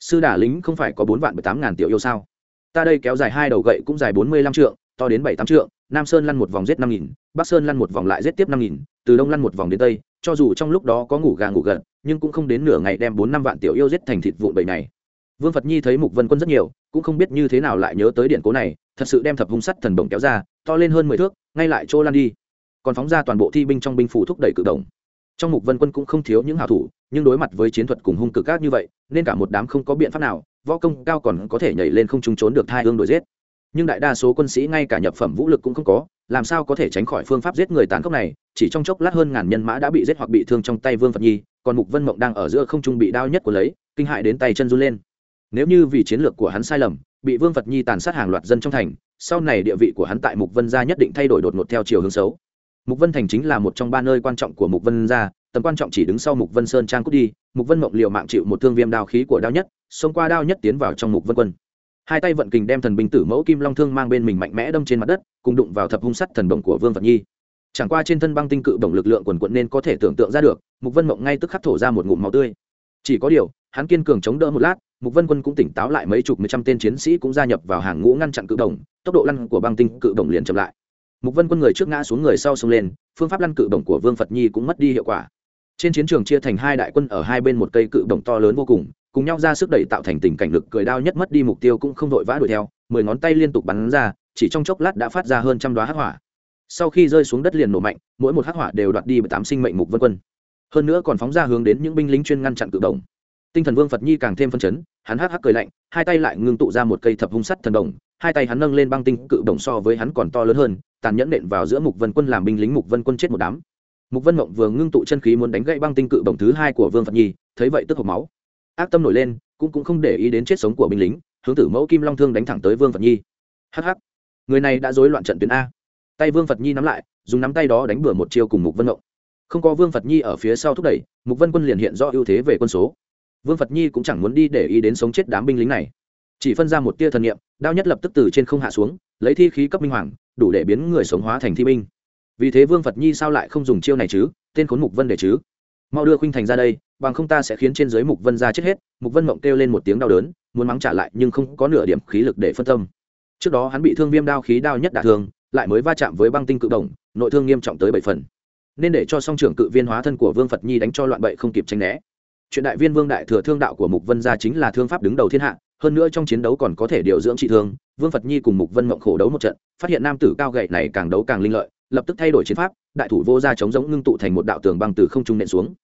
Sư đả lính không phải có bốn vạn tám ngàn tiểu yêu sao? Ta đây kéo dài hai đầu gậy cũng dài bốn mươi lăm trượng, to đến bảy tám trượng, nam sơn lăn một vòng giết năm nghìn, bắc sơn lăn một vòng lại giết tiếp năm nghìn, từ đông lăn một vòng đến tây, cho dù trong lúc đó có ngủ gà ngủ gật, nhưng cũng không đến nửa ngày đem bốn năm vạn tiểu yêu giết thành thịt vụn bầy này vương phật nhi thấy mục vân quân rất nhiều, cũng không biết như thế nào lại nhớ tới điện cố này, thật sự đem thập hung sắt thần bổng kéo ra, to lên hơn mười thước, ngay lại chỗ lan đi. Còn phóng ra toàn bộ thi binh trong binh phủ thúc đẩy cử động. Trong mục vân quân cũng không thiếu những hào thủ, nhưng đối mặt với chiến thuật cùng hung cực các như vậy, nên cả một đám không có biện pháp nào võ công cao còn có thể nhảy lên không trung trốn được thai hương đuổi giết. Nhưng đại đa số quân sĩ ngay cả nhập phẩm vũ lực cũng không có, làm sao có thể tránh khỏi phương pháp giết người tàn khốc này? Chỉ trong chốc lát hơn ngàn nhân mã đã bị giết hoặc bị thương trong tay vương phật nhi, còn mục vân mộng đang ở giữa không trung bị đao nhất của lấy, kinh hại đến tay chân run lên. Nếu như vì chiến lược của hắn sai lầm, bị vương phật nhi tàn sát hàng loạt dân trong thành, sau này địa vị của hắn tại mục vân gia nhất định thay đổi đột ngột theo chiều hướng xấu. Mục vân thành chính là một trong ba nơi quan trọng của mục vân gia, tầm quan trọng chỉ đứng sau mục vân sơn trang cút đi, mục vân mộng liều mạng chịu một thương viêm đao khí của đao nhất xông qua đao nhất tiến vào trong mục vân quân. Hai tay vận kình đem thần binh tử mẫu kim long thương mang bên mình mạnh mẽ đâm trên mặt đất, cùng đụng vào thập hung sắt thần bổng của vương vật nhi. Chẳng qua trên thân băng tinh cự bổng lực lượng quần quận nên có thể tưởng tượng ra được, mục vân mộng ngay tức khắc thổ ra một ngụm máu tươi. Chỉ có điều, hắn kiên cường chống đỡ một lát, mục vân quân cũng tỉnh táo lại mấy chục mấy trăm tên chiến sĩ cũng gia nhập vào hàng ngũ ngăn chặn cự đồng tốc độ lăn của băng tinh cự đồng liền chậm lại. Mục vân quân người trước ngã xuống người sau xông lên, phương pháp lăn cự đồng của vương phật nhi cũng mất đi hiệu quả. Trên chiến trường chia thành hai đại quân ở hai bên một cây cự đồng to lớn vô cùng cùng nhau ra sức đẩy tạo thành tình cảnh lực cười đao nhất mất đi mục tiêu cũng không vội vã đuổi theo, mười ngón tay liên tục bắn ra, chỉ trong chốc lát đã phát ra hơn trăm đoá hắc hỏa. Sau khi rơi xuống đất liền nổ mạnh, mỗi một hắc hỏa đều đoạt đi bởi tám sinh mệnh mục vân quân. Hơn nữa còn phóng ra hướng đến những binh lính chuyên ngăn chặn cự đồng tinh thần vương phật nhi càng thêm phân chấn, hắn hắc hắc cười lạnh, hai tay lại ngưng tụ ra một cây thập hung sắt thần đồng, hai tay hắn nâng lên băng tinh, cự đồng so với hắn còn to lớn hơn, tàn nhẫn nện vào giữa mục vân quân làm binh lính mục vân quân chết một đám. Mục vân mộng vừa ngưng tụ chân khí muốn đánh gãy băng tinh cự đồng thứ hai của vương phật nhi, thấy vậy tức hộc máu ác tâm nổi lên, cũng cũng không để ý đến chết sống của binh lính, hướng tử mẫu kim long thương đánh thẳng tới vương phật nhi. Hh người này đã dối loạn trận tuyến a. Tay vương phật nhi nắm lại, dùng nắm tay đó đánh bừa một chiêu cùng mục vân mộng không có vương phật nhi ở phía sau thúc đẩy, mục vân quân liền hiện do ưu thế về quân số. Vương phật nhi cũng chẳng muốn đi để ý đến sống chết đám binh lính này. Chỉ phân ra một tia thần nghiệm đao nhất lập tức từ trên không hạ xuống, lấy thi khí cấp minh hoàng, đủ để biến người sống hóa thành thi binh. Vì thế vương phật nhi sao lại không dùng chiêu này chứ? Tên khốn mục vân để chứ? Mau đưa khuynh thành ra đây, bằng không ta sẽ khiến trên dưới mục vân ra chết hết. Mục vân mộng kêu lên một tiếng đau đớn, muốn mắng trả lại, nhưng không có nửa điểm khí lực để phân tâm. Trước đó hắn bị thương viêm đao khí đao nhất đả thương, lại mới va chạm với băng tinh cự đồng nội thương nghiêm trọng tới bảy phần. Nên để cho song trưởng cự viên hóa thân của vương phật nhi đánh cho loạn bậy không kịp tranh né. Chuyện đại viên vương đại thừa thương đạo của mục vân gia chính là thương pháp đứng đầu thiên hạ, hơn nữa trong chiến đấu còn có thể điều dưỡng trị thương. Vương phật nhi cùng mục vân mộng khổ đấu một trận, phát hiện nam tử cao gậy này càng đấu càng linh lợi lập tức thay đổi chiến pháp, đại thủ vô ra chống giống ngưng tụ thành một đạo tường băng từ không trung nện xuống.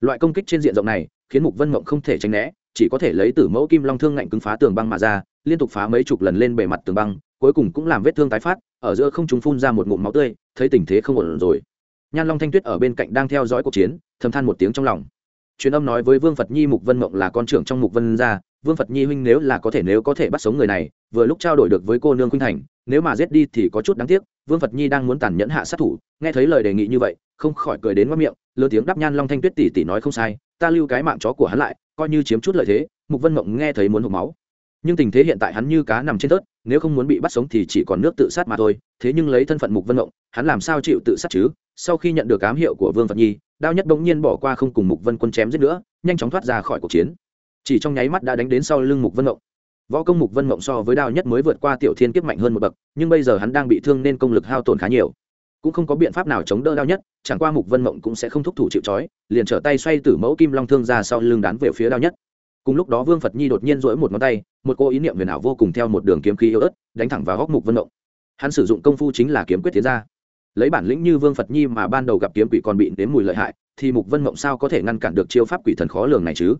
Loại công kích trên diện rộng này, khiến mục vân mộng không thể tránh né, chỉ có thể lấy tử mẫu kim long thương ngạnh cứng phá tường băng mà ra, liên tục phá mấy chục lần lên bề mặt tường băng, cuối cùng cũng làm vết thương tái phát, ở giữa không trung phun ra một ngụm máu tươi, thấy tình thế không ổn rồi. Nhan long thanh tuyết ở bên cạnh đang theo dõi cuộc chiến, thầm than một tiếng trong lòng. Truyền âm nói với vương phật nhi mục vân mộng là con trưởng trong mục vân gia, vương phật nhi huynh nếu là có thể nếu có thể bắt sống người này, vừa lúc trao đổi được với cô nương khuynh thành nếu mà giết đi thì có chút đáng tiếc, vương phật nhi đang muốn tàn nhẫn hạ sát thủ, nghe thấy lời đề nghị như vậy, không khỏi cười đến mất miệng lơ tiếng đáp nhan long thanh tuyết tỷ tỷ nói không sai, ta lưu cái mạng chó của hắn lại, coi như chiếm chút lợi thế, mục vân mộng nghe thấy muốn hộp máu. Nhưng tình thế hiện tại hắn như cá nằm trên tớt nếu không muốn bị bắt sống thì chỉ còn nước tự sát mà thôi, thế nhưng lấy thân phận mục vân mộng, hắn làm sao chịu tự sát chứ? Sau khi nhận được ám hiệu của vương phật nhi, đao nhất bỗng nhiên bỏ qua không cùng mục vân quân chém giết nữa, nhanh chóng thoát ra khỏi cuộc chiến. Chỉ trong nháy mắt đã đánh đến sau lưng mục vân mộng võ công mục vân mộng so với đao nhất mới vượt qua tiểu thiên kiếp mạnh hơn một bậc, nhưng bây giờ hắn đang bị thương nên công lực hao tổn khá nhiều. Cũng không có biện pháp nào chống đỡ đao nhất, chẳng qua mục vân mộng cũng sẽ không thúc thủ chịu trói, liền trở tay xoay tử mẫu kim long thương ra sau lưng đán về phía đao nhất. Cùng lúc đó vương phật nhi đột nhiên rỗi một ngón tay, một cô ý niệm huyền ảo vô cùng theo một đường kiếm khí yếu ớt, đánh thẳng vào góc mục vân mộng. Hắn sử dụng công phu chính là kiếm quyết tiến ra. Lấy bản lĩnh như vương phật nhi mà ban đầu gặp kiếm quỷ còn bị nếm mùi lợi hại, thì mục vân mộng sao có thể ngăn cản được chiêu pháp quỷ thần khó lường này chứ?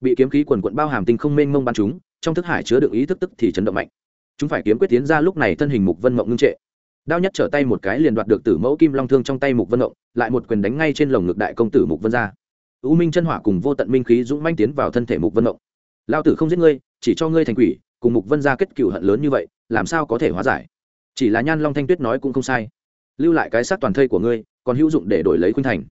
Bị kiếm khí quần quận bao hàm tinh không mênh mông bắn chúng, trong thức hải chứa đựng ý thức tức thì chấn động mạnh. Chúng phải kiếm quyết tiến ra lúc này thân hình mục vân mộng ngưng trệ. Đao nhất trở tay một cái liền đoạt được tử mẫu kim long thương trong tay mục vân mộng lại một quyền đánh ngay trên lồng ngực đại công tử mục vân ra. U minh chân hỏa cùng vô tận minh khí dũng manh tiến vào thân thể mục vân mộng lao tử không giết ngươi, chỉ cho ngươi thành quỷ, cùng mục vân ra kết cựu hận lớn như vậy, làm sao có thể hóa giải? Chỉ là nhan long thanh tuyết nói cũng không sai. Lưu lại cái xác toàn thây của ngươi, còn hữu dụng để đổi lấy khuynh thành.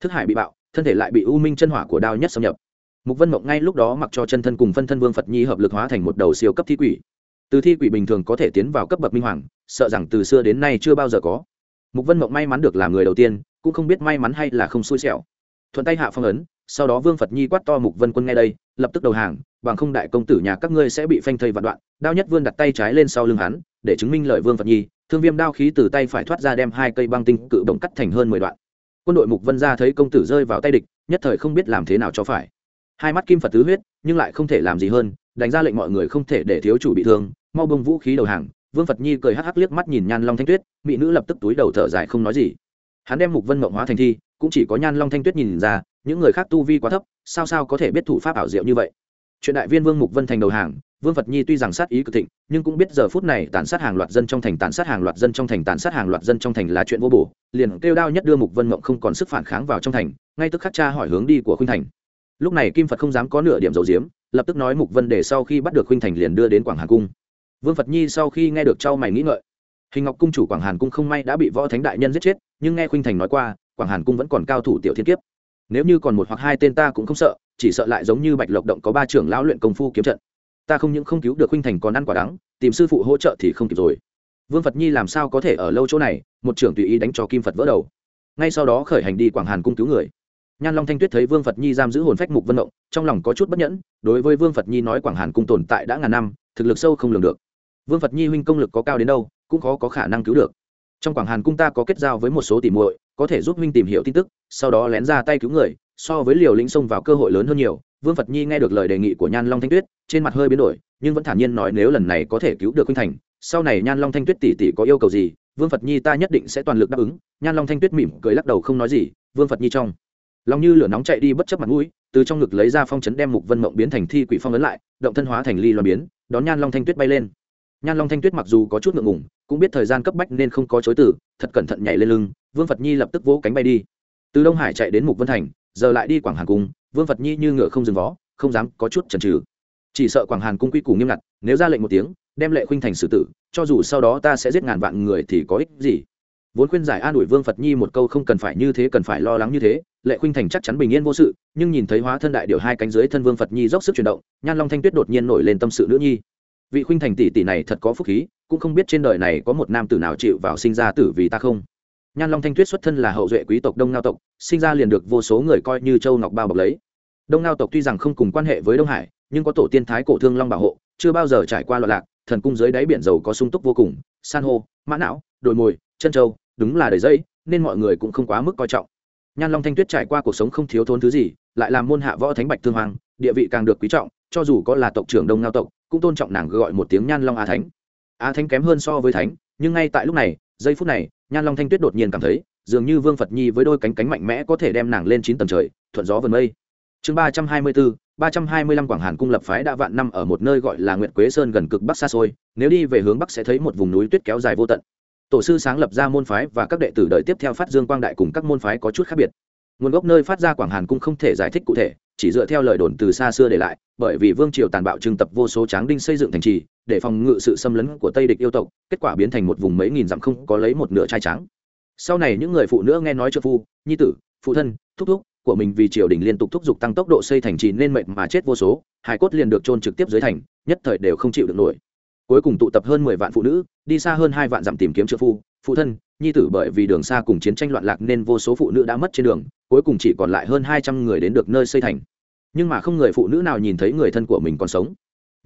Thức hải bị bạo, thân thể lại bị u minh chân hỏa của đao nhất xâm nhập mục vân mộng ngay lúc đó mặc cho chân thân cùng phân thân vương phật nhi hợp lực hóa thành một đầu siêu cấp thi quỷ. Từ thi quỷ bình thường có thể tiến vào cấp bậc minh hoàng, sợ rằng từ xưa đến nay chưa bao giờ có. Mục vân mộng may mắn được làm người đầu tiên, cũng không biết may mắn hay là không xui xẻo. Thuận tay hạ phong ấn, sau đó vương phật nhi quát to mục vân quân ngay đây, lập tức đầu hàng, bằng không đại công tử nhà các ngươi sẽ bị phanh thây vạn đoạn, đao nhất vương đặt tay trái lên sau lưng hắn, để chứng minh lời vương phật nhi, thương viêm đao khí từ tay phải thoát ra đem hai cây băng tinh cự động cắt thành hơn mười đoạn. Quân đội mục vân ra thấy công tử rơi vào tay địch, nhất thời không biết làm thế nào cho phải hai mắt kim phật tứ huyết, nhưng lại không thể làm gì hơn, đánh ra lệnh mọi người không thể để thiếu chủ bị thương, mau bông vũ khí đầu hàng. Vương phật nhi cười hắc hắc liếc mắt nhìn nhan long thanh tuyết, mỹ nữ lập tức túi đầu thở dài không nói gì. Hắn đem mục vân mộng hóa thành thi, cũng chỉ có nhan long thanh tuyết nhìn ra, những người khác tu vi quá thấp, sao sao có thể biết thủ pháp ảo diệu như vậy. Chuyện đại viên vương mục vân thành đầu hàng, vương phật nhi tuy rằng sát ý cực thịnh, nhưng cũng biết giờ phút này tàn sát hàng loạt dân trong thành tàn sát hàng loạt dân trong thành tàn sát hàng loạt dân trong thành là chuyện vô bổ, liền kêu đao nhất đưa mục vân mộng không còn sức phản kháng vào trong thành, ngay tức khắc cha hỏi hướng đi của khuynh thành lúc này kim phật không dám có nửa điểm dầu diếm lập tức nói mục vân để sau khi bắt được huynh thành liền đưa đến quảng hà cung. Vương phật nhi sau khi nghe được trao mày nghĩ ngợi, hình ngọc cung chủ quảng hàn cung không may đã bị võ thánh đại nhân giết chết, nhưng nghe khuynh thành nói qua, quảng hàn cung vẫn còn cao thủ tiểu thiên kiếp. Nếu như còn một hoặc hai tên ta cũng không sợ, chỉ sợ lại giống như bạch lộc động có ba trưởng lão luyện công phu kiếm trận. Ta không những không cứu được khuynh thành còn ăn quả đắng, tìm sư phụ hỗ trợ thì không kịp rồi. Vương phật nhi làm sao có thể ở lâu chỗ này, một trưởng tùy ý đánh cho kim phật vỡ đầu. Ngay sau đó khởi hành đi quảng hàn cung cứu người nhan long thanh tuyết thấy vương phật nhi giam giữ hồn phách mục vân động, trong lòng có chút bất nhẫn, đối với vương phật nhi nói quảng hàn cung tồn tại đã ngàn năm, thực lực sâu không lường được. Vương phật nhi huynh công lực có cao đến đâu, cũng khó có khả năng cứu được. Trong quảng hàn cung ta có kết giao với một số tỉ muội, có thể giúp huynh tìm hiểu tin tức, sau đó lén ra tay cứu người, so với liều lĩnh xông vào cơ hội lớn hơn nhiều. Vương phật nhi nghe được lời đề nghị của nhan long thanh tuyết, trên mặt hơi biến đổi, nhưng vẫn thản nhiên nói nếu lần này có thể cứu được huynh thành, sau này nhan long thanh tuyết tỷ tỷ có yêu cầu gì, vương phật nhi ta nhất định sẽ toàn lực đáp ứng. Nhan long thanh tuyết mỉm cười lắc đầu không nói gì, vương phật nhi trong lòng như lửa nóng chạy đi bất chấp mặt mũi, từ trong ngực lấy ra phong chấn đem mục vân mộng biến thành thi quỷ phong ấn lại, động thân hóa thành ly loan biến, đón nhan long thanh tuyết bay lên. Nhan long thanh tuyết mặc dù có chút ngượng ngùng, cũng biết thời gian cấp bách nên không có chối từ, thật cẩn thận nhảy lên lưng, vương phật nhi lập tức vỗ cánh bay đi. Từ đông hải chạy đến mục vân thành, giờ lại đi quảng hàn cung, vương phật nhi như ngựa không dừng vó, không dám có chút chần trừ chỉ sợ quảng hàn cung quy củ nghiêm ngặt, nếu ra lệnh một tiếng, đem lệ khuynh thành xử tử, cho dù sau đó ta sẽ giết ngàn vạn người thì có ích gì? Vốn khuyên giải an ủi vương phật nhi một câu không cần phải như thế cần phải lo lắng như thế lệ khuynh thành chắc chắn bình yên vô sự nhưng nhìn thấy hóa thân đại điệu hai cánh dưới thân vương phật nhi dốc sức chuyển động nhan long thanh tuyết đột nhiên nổi lên tâm sự nữ nhi vị khuynh thành tỷ tỷ này thật có phúc khí cũng không biết trên đời này có một nam tử nào chịu vào sinh ra tử vì ta không nhan long thanh tuyết xuất thân là hậu duệ quý tộc đông ngao tộc sinh ra liền được vô số người coi như châu ngọc bao bọc lấy đông ngao tộc tuy rằng không cùng quan hệ với đông hải nhưng có tổ tiên thái cổ thương long bảo hộ chưa bao giờ trải qua loạn lạc thần cung dưới đáy biển dầu có sung túc vô cùng san hô mã não đồi mồi chân châu đúng là đầy dây nên mọi người cũng không quá mức coi trọng. Nhan long thanh tuyết trải qua cuộc sống không thiếu thốn thứ gì, lại làm môn hạ võ thánh bạch thương hoàng, địa vị càng được quý trọng, cho dù có là tộc trưởng đông ngao tộc, cũng tôn trọng nàng gọi một tiếng nhan long a thánh. A thánh kém hơn so với thánh, nhưng ngay tại lúc này, giây phút này, nhan long thanh tuyết đột nhiên cảm thấy, dường như vương phật nhi với đôi cánh cánh mạnh mẽ có thể đem nàng lên chín tầng trời, thuận gió vần mây. Chương ba trăm hai mươi bốn ba trăm hai mươi lăm quảng hàn cung lập phái đã vạn năm ở một nơi gọi là nguyệt quế sơn gần cực bắc xa xôi, nếu đi về hướng bắc sẽ thấy một vùng núi tuyết kéo dài vô tận tổ sư sáng lập ra môn phái và các đệ tử đời tiếp theo phát dương quang đại cùng các môn phái có chút khác biệt. Nguồn gốc nơi phát ra quảng hàn cung không thể giải thích cụ thể, chỉ dựa theo lời đồn từ xa xưa để lại, bởi vì vương triều tàn bạo trưng tập vô số tráng đinh xây dựng thành trì, để phòng ngự sự xâm lấn của tây địch yêu tộc, kết quả biến thành một vùng mấy nghìn dặm không có lấy một nửa trai trắng sau này những người phụ nữ nghe nói trợ phu, nhi tử, phụ thân, thúc thúc của mình vì triều đình liên tục thúc giục tăng tốc độ xây thành trì nên mệnh mà chết vô số hải cốt liền được trôn trực tiếp dưới thành, nhất thời đều không chịu được nổi cuối cùng tụ tập hơn mười vạn phụ nữ, đi xa hơn hai vạn dặm tìm kiếm trợ phu, phụ thân, nhi tử bởi vì đường xa cùng chiến tranh loạn lạc nên vô số phụ nữ đã mất trên đường, cuối cùng chỉ còn lại hơn hai trăm người đến được nơi xây thành. Nhưng mà không người phụ nữ nào nhìn thấy người thân của mình còn sống.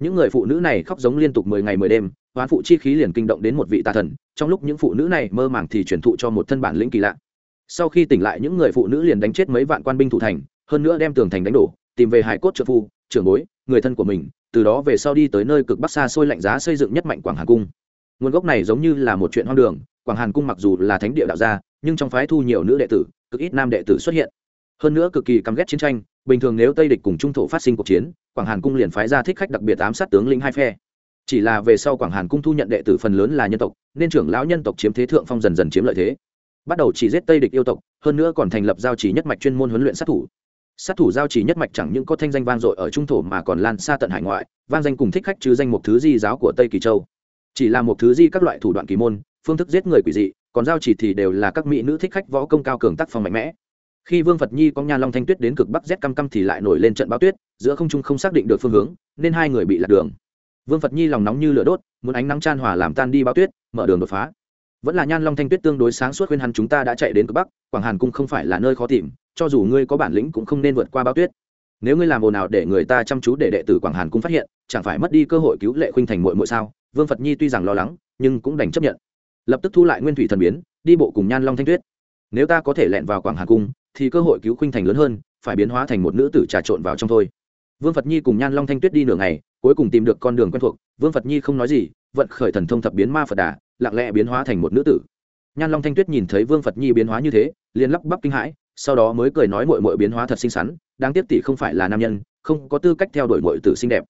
Những người phụ nữ này khóc giống liên tục mười ngày mười đêm, hoán phụ chi khí liền kinh động đến một vị tà thần, trong lúc những phụ nữ này mơ màng thì truyền thụ cho một thân bản lĩnh kỳ lạ. Sau khi tỉnh lại, những người phụ nữ liền đánh chết mấy vạn quan binh thủ thành, hơn nữa đem tường thành đánh đổ, tìm về hải cốt trợ phu, trưởng bối, người thân của mình từ đó về sau đi tới nơi cực bắc xa xôi lạnh giá xây dựng nhất mạnh quảng hàn cung. Nguồn gốc này giống như là một chuyện hoang đường, quảng hàn cung mặc dù là thánh địa đạo gia, nhưng trong phái thu nhiều nữ đệ tử, cực ít nam đệ tử xuất hiện. Hơn nữa cực kỳ căm ghét chiến tranh, bình thường nếu tây địch cùng trung thổ phát sinh cuộc chiến, quảng hàn cung liền phái ra thích khách đặc biệt ám sát tướng lĩnh hai phe. Chỉ là về sau quảng hàn cung thu nhận đệ tử phần lớn là nhân tộc, nên trưởng lão nhân tộc chiếm thế thượng phong dần dần chiếm lợi thế. Bắt đầu chỉ giết tây địch yêu tộc, hơn nữa còn thành lập giao chỉ nhất mạch chuyên môn huấn luyện sát thủ sát thủ giao chỉ nhất mạch chẳng những có thanh danh vang dội ở trung thổ mà còn lan xa tận hải ngoại, vang danh cùng thích khách chứ danh một thứ di giáo của tây kỳ châu. Chỉ là một thứ di các loại thủ đoạn kỳ môn, phương thức giết người quỷ dị, còn giao chỉ thì đều là các mỹ nữ thích khách võ công cao cường tác phong mạnh mẽ. Khi vương phật nhi có nhà long thanh tuyết đến cực bắc rét căm căm thì lại nổi lên trận báo tuyết, giữa không trung không xác định được phương hướng, nên hai người bị lạc đường. Vương phật nhi lòng nóng như lửa đốt, muốn ánh nắng chan hòa làm tan đi báo tuyết, mở đường đột phá vẫn là nhan long thanh tuyết tương đối sáng suốt khuyên hắn chúng ta đã chạy đến cực bắc, quảng hàn cung không phải là nơi khó tìm, cho dù ngươi có bản lĩnh cũng không nên vượt qua bao tuyết. Nếu ngươi làm ồn nào để người ta chăm chú để đệ tử quảng hàn cung phát hiện, chẳng phải mất đi cơ hội cứu lệ khuynh thành muội muội sao? Vương phật nhi tuy rằng lo lắng, nhưng cũng đành chấp nhận. Lập tức thu lại nguyên thủy thần biến, đi bộ cùng nhan long thanh tuyết. Nếu ta có thể lẹn vào quảng hàn cung, thì cơ hội cứu khuynh thành lớn hơn, phải biến hóa thành một nữ tử trà trộn vào trong thôi. Vương phật nhi cùng nhan long thanh tuyết đi nửa ngày, cuối cùng tìm được con đường quen thuộc. Vương phật nhi không nói gì, vận khởi thần thông thập biến ma phật đà lặng lẽ biến hóa thành một nữ tử. Nhan long thanh tuyết nhìn thấy vương phật nhi biến hóa như thế, liền lắp bắp kinh hãi, sau đó mới cười nói mội mội biến hóa thật xinh xắn, đáng tiếc tỷ không phải là nam nhân, không có tư cách theo đuổi mội tử xinh đẹp.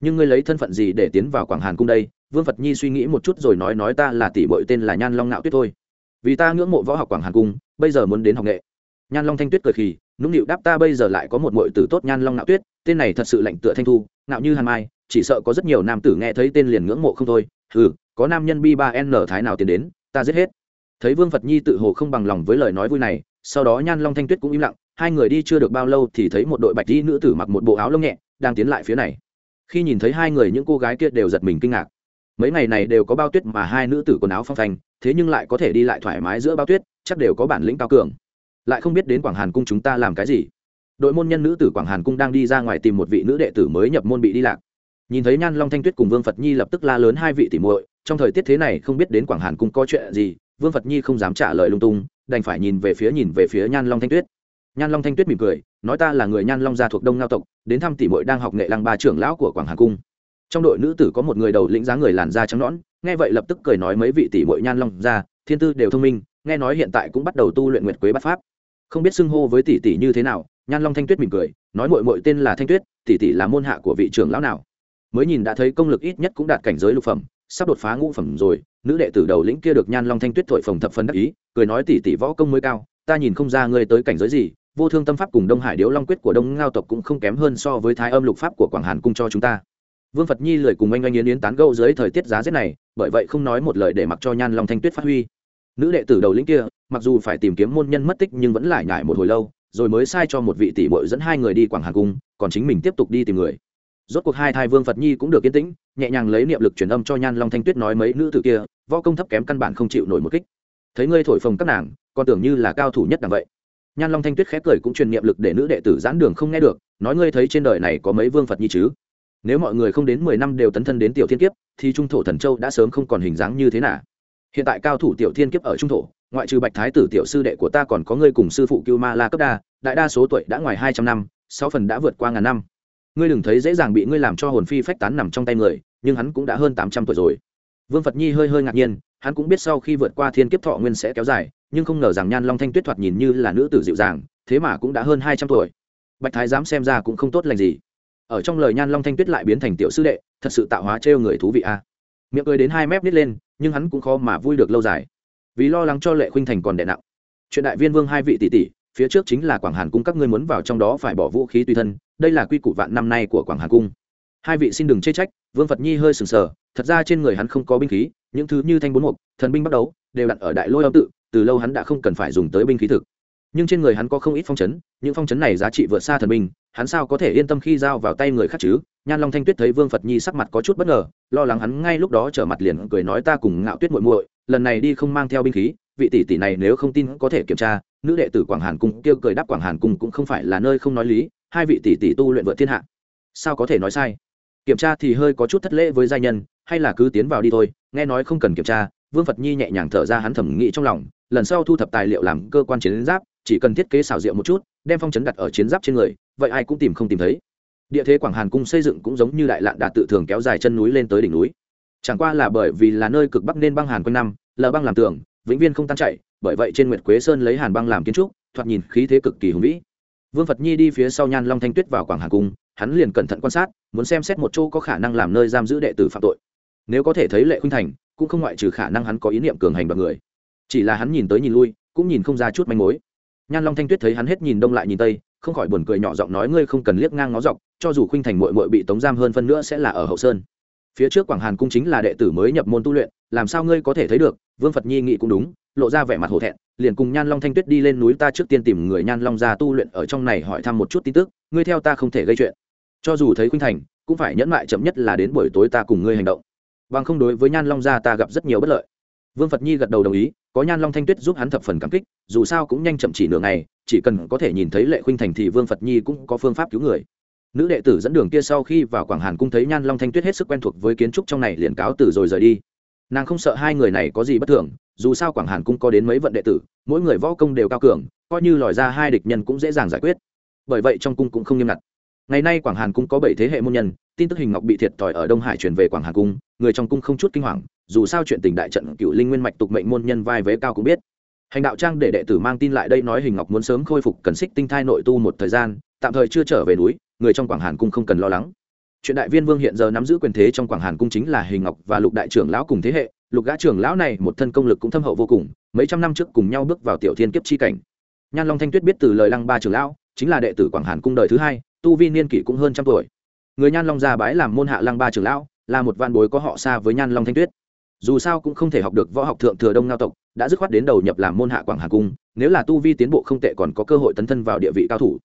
Nhưng ngươi lấy thân phận gì để tiến vào quảng hàn cung đây? Vương phật nhi suy nghĩ một chút rồi nói nói ta là tỷ bội tên là nhan long nạo tuyết thôi. Vì ta ngưỡng mộ võ học quảng hàn cung, bây giờ muốn đến học nghệ. Nhan long thanh tuyết cười khì, nũng nịu đáp ta bây giờ lại có một mội tử tốt nhan long nạo tuyết, tên này thật sự lạnh tựa thanh thu nạo như hàn mai, chỉ sợ có rất nhiều nam tử nghe thấy tên liền ngưỡng mộ không thôi ừ có nam nhân bi ba n thái nào tiến đến, ta giết hết. Thấy vương phật nhi tự hồ không bằng lòng với lời nói vui này, sau đó nhan long thanh tuyết cũng im lặng, hai người đi chưa được bao lâu thì thấy một đội bạch y nữ tử mặc một bộ áo lông nhẹ, đang tiến lại phía này. Khi nhìn thấy hai người, những cô gái kia đều giật mình kinh ngạc. Mấy ngày này đều có bao tuyết mà hai nữ tử quần áo phong phanh, thế nhưng lại có thể đi lại thoải mái giữa bao tuyết, chắc đều có bản lĩnh cao cường. Lại không biết đến quảng hàn cung chúng ta làm cái gì. Đội môn nhân nữ tử quảng hàn cung đang đi ra ngoài tìm một vị nữ đệ tử mới nhập môn bị đi lạc nhìn thấy nhan long thanh tuyết cùng vương phật nhi lập tức la lớn hai vị tỷ muội, trong thời tiết thế này không biết đến quảng hàn cung có chuyện gì, vương phật nhi không dám trả lời lung tung, đành phải nhìn về phía nhìn về phía nhan long thanh tuyết. Nhan long thanh tuyết mỉm cười, nói ta là người nhan long gia thuộc đông ngao tộc, đến thăm tỷ muội đang học nghệ lăng ba trưởng lão của quảng hàn cung. Trong đội nữ tử có một người đầu lĩnh dáng người làn da trắng nõn, nghe vậy lập tức cười nói mấy vị tỷ muội nhan long gia, thiên tư đều thông minh, nghe nói hiện tại cũng bắt đầu tu luyện nguyệt quế bát pháp. Không biết xưng hô với tỷ tỷ như thế nào, nhan long thanh tuyết mỉm cười, nói muội muội tên là thanh tuyết, tỷ tỷ là môn hạ của vị trưởng lão nào? Mới nhìn đã thấy công lực ít nhất cũng đạt cảnh giới lục phẩm, sắp đột phá ngũ phẩm rồi. Nữ đệ tử đầu lĩnh kia được nhan long thanh tuyết thổi phồng thập phân đắc ý, cười nói tỷ tỷ võ công mới cao, ta nhìn không ra ngươi tới cảnh giới gì, vô thương tâm pháp cùng đông hải điếu long quyết của đông ngao tộc cũng không kém hơn so với thái âm lục pháp của quảng hàn cung cho chúng ta. Vương phật nhi lời cùng anh anh yến yến tán gâu dưới thời tiết giá rét này, bởi vậy không nói một lời để mặc cho nhan long thanh tuyết phát huy. Nữ đệ tử đầu lĩnh kia, mặc dù phải tìm kiếm môn nhân mất tích nhưng vẫn lại nhải một hồi lâu, rồi mới sai cho một vị tỷ muội dẫn hai người đi quảng hàn cung, còn chính mình tiếp tục đi tìm người rốt cuộc hai thai vương phật nhi cũng được yên tĩnh, nhẹ nhàng lấy niệm lực truyền âm cho nhan long thanh tuyết nói mấy nữ tử kia, võ công thấp kém căn bản không chịu nổi một kích. Thấy ngươi thổi phồng các nàng còn tưởng như là cao thủ nhất đằng vậy. Nhan long thanh tuyết khép cười cũng truyền niệm lực để nữ đệ tử giãn đường không nghe được, nói ngươi thấy trên đời này có mấy vương phật nhi chứ? Nếu mọi người không đến mười năm đều tấn thân đến tiểu thiên kiếp, thì trung thổ thần châu đã sớm không còn hình dáng như thế nào. Hiện tại cao thủ tiểu thiên kiếp ở trung thổ, ngoại trừ bạch thái tử tiểu sư đệ của ta còn có ngươi cùng sư phụ cưu ma la cấp đa, đại đa số tuổi đã ngoài hai trăm năm, sáu phần đã vượt qua ngàn năm ngươi đừng thấy dễ dàng bị ngươi làm cho hồn phi phách tán nằm trong tay người, nhưng hắn cũng đã hơn tám trăm tuổi rồi. Vương phật nhi hơi hơi ngạc nhiên, hắn cũng biết sau khi vượt qua thiên kiếp thọ nguyên sẽ kéo dài, nhưng không ngờ rằng nhan long thanh tuyết thoạt nhìn như là nữ tử dịu dàng, thế mà cũng đã hơn hai trăm tuổi. Bạch thái dám xem ra cũng không tốt lành gì. Ở trong lời nhan long thanh tuyết lại biến thành tiểu sư đệ, thật sự tạo hóa trêu người thú vị a. Miệng cười đến hai mép nít lên, nhưng hắn cũng khó mà vui được lâu dài. Vì lo lắng cho lệ khuynh thành còn đè nặng. Chuyện đại viên vương hai vị tỷ tỷ, phía trước chính là quảng hàn cung các ngươi muốn vào trong đó phải bỏ vũ khí tùy thân đây là quy củ vạn năm nay của quảng hàn cung. Hai vị xin đừng chê trách, vương phật nhi hơi sừng sờ, thật ra trên người hắn không có binh khí, những thứ như thanh bốn mục, thần binh bắt đấu đều đặt ở đại lôi âm tự, từ lâu hắn đã không cần phải dùng tới binh khí thực. Nhưng trên người hắn có không ít phong chấn, những phong chấn này giá trị vượt xa thần binh, hắn sao có thể yên tâm khi giao vào tay người khác chứ? Nhan long thanh tuyết thấy vương phật nhi sắc mặt có chút bất ngờ, lo lắng hắn ngay lúc đó trở mặt liền cười nói ta cùng ngạo tuyết muội muội, lần này đi không mang theo binh khí, vị tỷ tỷ này nếu không tin có thể kiểm tra, nữ đệ tử quảng hàn cung kêu cười đáp quảng hàn cung cũng không phải là nơi không nói lý hai vị tỷ tỷ tu luyện vượt thiên hạ. Sao có thể nói sai? Kiểm tra thì hơi có chút thất lễ với giai nhân, hay là cứ tiến vào đi thôi, nghe nói không cần kiểm tra, vương phật nhi nhẹ nhàng thở ra hắn thẩm nghĩ trong lòng, lần sau thu thập tài liệu làm cơ quan chiến giáp, chỉ cần thiết kế xảo diệu một chút, đem phong chấn đặt ở chiến giáp trên người, vậy ai cũng tìm không tìm thấy. Địa thế quảng hàn cung xây dựng cũng giống như đại lạn đạt tự thường kéo dài chân núi lên tới đỉnh núi. Chẳng qua là bởi vì là nơi cực bắc nên băng hàn quanh năm, lờ băng làm tường, vĩnh viên không tan chạy bởi vậy trên nguyệt quế sơn lấy hàn băng làm kiến trúc, thoạt nhìn khí thế cực kỳ hùng vĩ vương phật nhi đi phía sau nhan long thanh tuyết vào quảng hà cung, hắn liền cẩn thận quan sát, muốn xem xét một chỗ có khả năng làm nơi giam giữ đệ tử phạm tội. Nếu có thể thấy lệ khuynh thành, cũng không ngoại trừ khả năng hắn có ý niệm cường hành bằng người. Chỉ là hắn nhìn tới nhìn lui, cũng nhìn không ra chút manh mối. Nhan long thanh tuyết thấy hắn hết nhìn đông lại nhìn tây, không khỏi buồn cười nhỏ giọng nói, ngươi không cần liếc ngang ngó dọc, cho dù khuynh thành mội mội bị tống giam hơn phân nữa sẽ là ở hậu sơn phía trước quảng hàn cung chính là đệ tử mới nhập môn tu luyện, làm sao ngươi có thể thấy được? Vương phật nhi nghĩ cũng đúng, lộ ra vẻ mặt hổ thẹn, liền cùng nhan long thanh tuyết đi lên núi ta trước tiên tìm người nhan long ra tu luyện ở trong này hỏi thăm một chút tin tức, ngươi theo ta không thể gây chuyện. Cho dù thấy khuynh thành, cũng phải nhẫn mại chậm nhất là đến buổi tối ta cùng ngươi hành động. Bằng không đối với nhan long gia ta gặp rất nhiều bất lợi. Vương phật nhi gật đầu đồng ý, có nhan long thanh tuyết giúp hắn thập phần cảm kích, dù sao cũng nhanh chậm chỉ nửa ngày, chỉ cần có thể nhìn thấy lệ khuynh thành thì vương phật nhi cũng có phương pháp cứu người nữ đệ tử dẫn đường kia sau khi vào quảng hàn cung thấy nhan long thanh tuyết hết sức quen thuộc với kiến trúc trong này liền cáo từ rồi rời đi. Nàng không sợ hai người này có gì bất thường, dù sao quảng hàn cung có đến mấy vận đệ tử, mỗi người võ công đều cao cường, coi như lòi ra hai địch nhân cũng dễ dàng giải quyết. Bởi vậy trong cung cũng không nghiêm ngặt. Ngày nay quảng hàn cung có bảy thế hệ môn nhân, tin tức hình ngọc bị thiệt thòi ở đông hải chuyển về quảng hàn cung, người trong cung không chút kinh hoàng, dù sao chuyện tình đại trận cựu linh nguyên mạch tục mệnh môn nhân vai vế cao cũng biết. Hành đạo trang để đệ tử mang tin lại đây nói hình ngọc muốn sớm khôi phục cần xích tinh thai nội tu một thời gian, tạm thời chưa trở về núi người trong quảng hàn cung không cần lo lắng. Chuyện đại viên vương hiện giờ nắm giữ quyền thế trong quảng hàn cung chính là hình ngọc và lục đại trưởng lão cùng thế hệ. Lục gã trưởng lão này một thân công lực cũng thâm hậu vô cùng, mấy trăm năm trước cùng nhau bước vào tiểu thiên kiếp chi cảnh. Nhan long thanh tuyết biết từ lời lăng ba trưởng lão, chính là đệ tử quảng hàn cung đời thứ hai, tu vi niên kỷ cũng hơn trăm tuổi. Người nhan long gia bái làm môn hạ lăng ba trưởng lão, là một van bối có họ xa với nhan long thanh tuyết. Dù sao cũng không thể học được võ học thượng thừa đông ngao tộc, đã dứt khoát đến đầu nhập làm môn hạ quảng hà cung, nếu là tu vi tiến bộ không tệ còn có cơ hội tấn thân vào địa vị cao thủ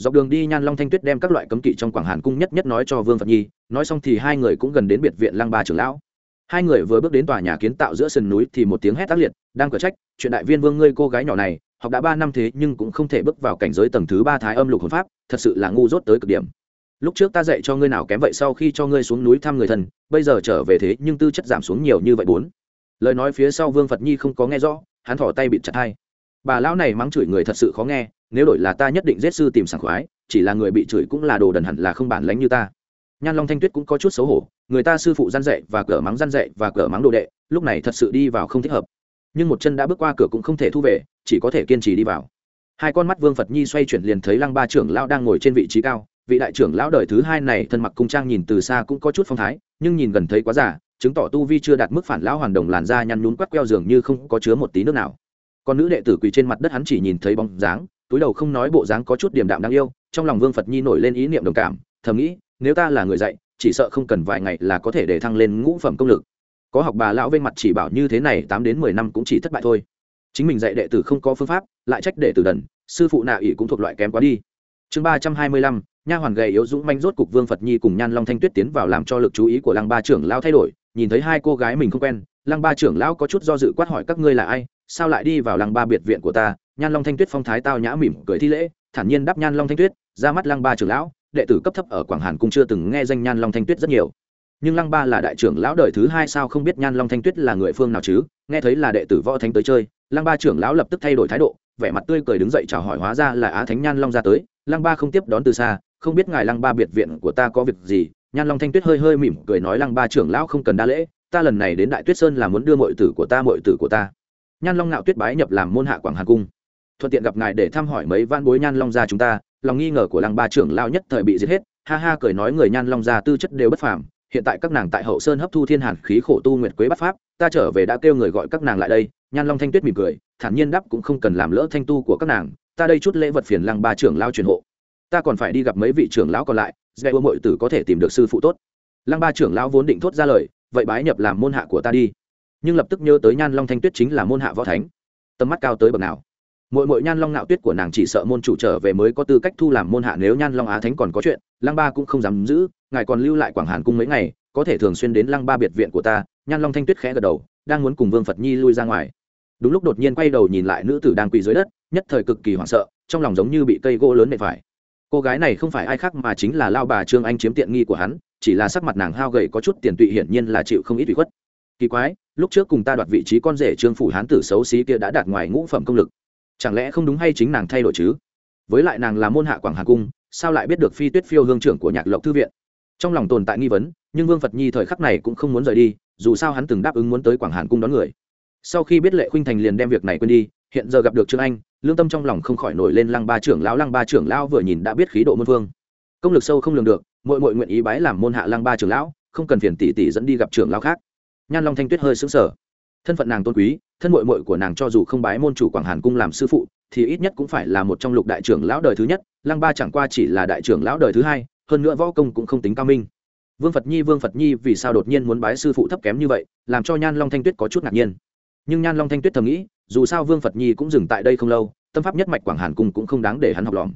dọc đường đi nhan long thanh tuyết đem các loại cấm kỵ trong quảng hàn cung nhất nhất nói cho vương phật nhi, nói xong thì hai người cũng gần đến biệt viện lăng ba trưởng lão. Hai người vừa bước đến tòa nhà kiến tạo giữa sườn núi thì một tiếng hét tác liệt, đang cở trách, chuyện đại viên vương ngươi cô gái nhỏ này, học đã ba năm thế nhưng cũng không thể bước vào cảnh giới tầng thứ ba thái âm lục hồn pháp, thật sự là ngu dốt tới cực điểm. Lúc trước ta dạy cho ngươi nào kém vậy, sau khi cho ngươi xuống núi thăm người thân, bây giờ trở về thế nhưng tư chất giảm xuống nhiều như vậy bốn. Lời nói phía sau vương phật nhi không có nghe rõ, hắn thỏ tay bịt chặt hai. Bà lão này mắng chửi người thật sự khó nghe nếu đổi là ta nhất định giết sư tìm sảng khoái, chỉ là người bị chửi cũng là đồ đần hẳn là không bản lánh như ta. Nhan long thanh tuyết cũng có chút xấu hổ, người ta sư phụ gian dạy và cửa mắng gian dạy và cửa mắng đồ đệ, lúc này thật sự đi vào không thích hợp. Nhưng một chân đã bước qua cửa cũng không thể thu về, chỉ có thể kiên trì đi vào. Hai con mắt vương phật nhi xoay chuyển liền thấy lăng ba trưởng lão đang ngồi trên vị trí cao, vị đại trưởng lão đời thứ hai này thân mặc cung trang nhìn từ xa cũng có chút phong thái, nhưng nhìn gần thấy quá giả chứng tỏ tu vi chưa đạt mức phản lão hoàn đồng làn da nhăn nhún quắc queo dường như không có chứa một tí nước nào. Còn nữ đệ tử quỳ trên mặt đất hắn chỉ nhìn thấy bóng dáng túi đầu không nói bộ dáng có chút điểm đạm đáng yêu, trong lòng vương phật nhi nổi lên ý niệm đồng cảm, thầm nghĩ, nếu ta là người dạy, chỉ sợ không cần vài ngày là có thể để thăng lên ngũ phẩm công lực. Có học bà lão bên mặt chỉ bảo như thế này tám đến mười năm cũng chỉ thất bại thôi. Chính mình dạy đệ tử không có phương pháp, lại trách đệ tử đần, sư phụ nạ ỷ cũng thuộc loại kém quá đi. Chương ba trăm hai mươi lăm, nha hoàn gầy yếu dũng manh rốt cục vương phật nhi cùng nhan long thanh tuyết tiến vào làm cho lực chú ý của lăng ba trưởng lão thay đổi, nhìn thấy hai cô gái mình không quen, lăng ba trưởng lão có chút do dự quát hỏi các ngươi là ai, sao lại đi vào lăng ba biệt viện của ta nhan long thanh tuyết phong thái tao nhã mỉm cười thi lễ, thản nhiên đáp nhan long thanh tuyết, ra mắt lăng ba trưởng lão, đệ tử cấp thấp ở quảng hàn cũng chưa từng nghe danh nhan long thanh tuyết rất nhiều. Nhưng lăng ba là đại trưởng lão đời thứ hai sao không biết nhan long thanh tuyết là người phương nào chứ? Nghe thấy là đệ tử võ thánh tới chơi, lăng ba trưởng lão lập tức thay đổi thái độ, vẻ mặt tươi cười đứng dậy chào hỏi hóa ra là á thánh nhan long ra tới. Lăng ba không tiếp đón từ xa, không biết ngài lăng ba biệt viện của ta có việc gì? Nhan long thanh tuyết hơi hơi mỉm cười nói lăng ba trưởng lão không cần đa lễ, ta lần này đến đại tuyết sơn là muốn đưa mọi tử của ta mọi tử của ta. Nhan long ngạo tuyết bái nhập làm môn hạ quảng hà cung thuận tiện gặp ngài để thăm hỏi mấy van bối nhan long gia chúng ta, lòng nghi ngờ của lăng ba trưởng lao nhất thời bị giết hết, ha ha cười nói người nhan long gia tư chất đều bất phàm, hiện tại các nàng tại hậu sơn hấp thu thiên hàn khí khổ tu nguyệt quế bắt pháp, ta trở về đã kêu người gọi các nàng lại đây, nhan long thanh tuyết mỉm cười, thản nhiên đáp cũng không cần làm lỡ thanh tu của các nàng, ta đây chút lễ vật phiền lăng ba trưởng lao truyền hộ. Ta còn phải đi gặp mấy vị trưởng lão còn lại dạy ưa mọi tử có thể tìm được sư phụ tốt. Lăng ba trưởng lão vốn định thốt ra lời, vậy bái nhập làm môn hạ của ta đi. Nhưng lập tức nhớ tới nhan long thanh tuyết chính là môn hạ võ thánh. Tầm mắt cao tới bậc nào? Mỗi mỗi nhan long nạo tuyết của nàng chỉ sợ môn chủ trở về mới có tư cách thu làm môn hạ nếu nhan long á thánh còn có chuyện, lăng ba cũng không dám giữ, ngài còn lưu lại quảng hàn cung mấy ngày, có thể thường xuyên đến lăng ba biệt viện của ta. Nhan long thanh tuyết khẽ gật đầu, đang muốn cùng vương phật nhi lui ra ngoài. Đúng lúc đột nhiên quay đầu nhìn lại nữ tử đang quỳ dưới đất, nhất thời cực kỳ hoảng sợ, trong lòng giống như bị cây gỗ lớn nệ phải. Cô gái này không phải ai khác mà chính là lao bà trương anh chiếm tiện nghi của hắn, chỉ là sắc mặt nàng hao gầy có chút tiền tụy hiển nhiên là chịu không ít ủy khuất. Kỳ quái, lúc trước cùng ta đoạt vị trí con rể trương phủ hán tử xấu xí kia đã đạt ngoài ngũ phẩm công lực chẳng lẽ không đúng hay chính nàng thay đổi chứ? Với lại nàng là môn hạ quảng hà cung, sao lại biết được phi tuyết phiêu hương trưởng của nhạc lộc thư viện? Trong lòng tồn tại nghi vấn, nhưng vương phật nhi thời khắc này cũng không muốn rời đi, dù sao hắn từng đáp ứng muốn tới quảng hàn cung đón người. Sau khi biết lệ khuynh thành liền đem việc này quên đi, hiện giờ gặp được trương anh, lương tâm trong lòng không khỏi nổi lên lăng ba trưởng lão, lăng ba trưởng lão vừa nhìn đã biết khí độ môn vương. Công lực sâu không lường được mỗi mỗi nguyện ý bái làm môn hạ lăng ba trưởng lão, không cần phiền tỷ tỷ dẫn đi gặp trưởng lão khác. Nhan long thanh tuyết hơi xứng sở thân phận nàng tôn quý thân mội mội của nàng cho dù không bái môn chủ quảng hàn cung làm sư phụ, thì ít nhất cũng phải là một trong lục đại trưởng lão đời thứ nhất, lăng ba chẳng qua chỉ là đại trưởng lão đời thứ hai, hơn nữa võ công cũng không tính cao minh. Vương phật nhi, vương phật nhi, vì sao đột nhiên muốn bái sư phụ thấp kém như vậy, làm cho nhan long thanh tuyết có chút ngạc nhiên. Nhưng nhan long thanh tuyết thầm nghĩ, dù sao vương phật nhi cũng dừng tại đây không lâu, tâm pháp nhất mạch quảng hàn cung cũng không đáng để hắn học lỏm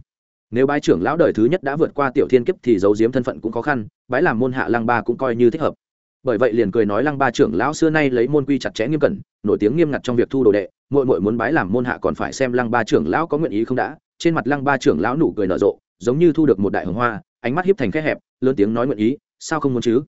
nếu bái trưởng lão đời thứ nhất đã vượt qua tiểu thiên kiếp thì giấu giếm thân phận cũng khó khăn, bái làm môn hạ lăng ba cũng coi như thích hợp. Bởi vậy liền cười nói lăng ba trưởng lão xưa nay lấy môn quy chặt chẽ nghiêm cẩn nổi tiếng nghiêm ngặt trong việc thu đồ đệ, muội muội muốn bái làm môn hạ còn phải xem lăng ba trưởng lão có nguyện ý không đã. Trên mặt lăng ba trưởng lão nụ cười nở rộ, giống như thu được một đại hồng hoa, ánh mắt hiếp thành khe hẹp, lớn tiếng nói nguyện ý, sao không muốn chứ?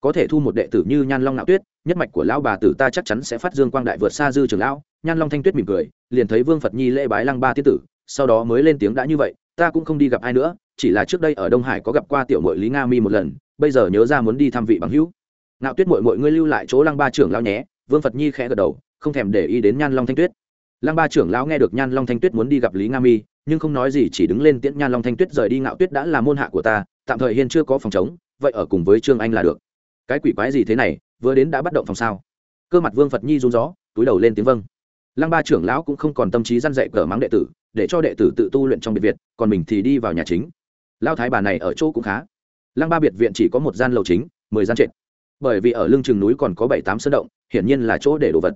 Có thể thu một đệ tử như nhan long nạo tuyết, nhất mạch của lão bà tử ta chắc chắn sẽ phát dương quang đại vượt xa dư trưởng lão. Nhan long thanh tuyết mỉm cười, liền thấy vương phật nhi lễ bái lăng ba tiên tử, sau đó mới lên tiếng đã như vậy, ta cũng không đi gặp ai nữa, chỉ là trước đây ở đông hải có gặp qua tiểu mội lý nga mi một lần, bây giờ nhớ ra muốn đi thăm vị bằng hữu. Nạo tuyết mội mội ngươi lưu lại chỗ lăng ba trưởng lão nhé vương phật nhi khẽ gật đầu, không thèm để ý đến nhan long thanh tuyết. Lăng ba trưởng lão nghe được nhan long thanh tuyết muốn đi gặp lý nga mi, nhưng không nói gì, chỉ đứng lên tiễn nhan long thanh tuyết rời đi ngạo tuyết đã là môn hạ của ta, tạm thời hiên chưa có phòng chống, vậy ở cùng với trương anh là được. Cái quỷ quái gì thế này, vừa đến đã bắt động phòng sao? Cơ mặt vương phật nhi run gió, túi đầu lên tiếng vâng. Lăng ba trưởng lão cũng không còn tâm trí răn dạy cờ mắng đệ tử, để cho đệ tử tự tu luyện trong biệt viện còn mình thì đi vào nhà chính. Lao thái bà này ở chỗ cũng khá. Lăng ba biệt viện chỉ có một gian lầu chính, mười gian trệt bởi vì ở lưng chừng núi còn có bảy tám sơn động, hiển nhiên là chỗ để đồ vật.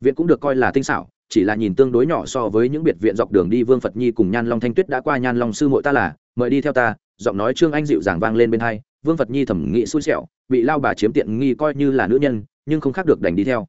Viện cũng được coi là tinh xảo, chỉ là nhìn tương đối nhỏ so với những biệt viện dọc đường đi vương phật nhi cùng nhan long thanh tuyết đã qua nhan long sư mội ta là, mời đi theo ta, giọng nói trương anh dịu dàng vang lên bên hai, vương phật nhi thẩm nghị xui xẻo, bị lao bà chiếm tiện nghi coi như là nữ nhân, nhưng không khác được đành đi theo.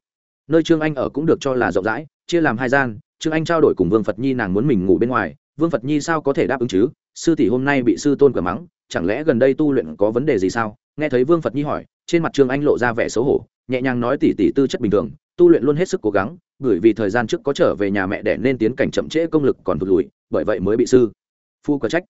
Nơi trương anh ở cũng được cho là rộng rãi, chia làm hai gian, trương anh trao đổi cùng vương phật nhi nàng muốn mình ngủ bên ngoài, vương phật nhi sao có thể đáp ứng chứ? Sư tỷ hôm nay bị sư tôn cửa mắng, chẳng lẽ gần đây tu luyện có vấn đề gì sao? Nghe thấy vương phật nhi hỏi trên mặt trương anh lộ ra vẻ xấu hổ, nhẹ nhàng nói tỷ tỷ tư chất bình thường, tu luyện luôn hết sức cố gắng, bởi vì thời gian trước có trở về nhà mẹ để nên tiến cảnh chậm trễ công lực còn thụt lùi, bởi vậy mới bị sư phu có trách.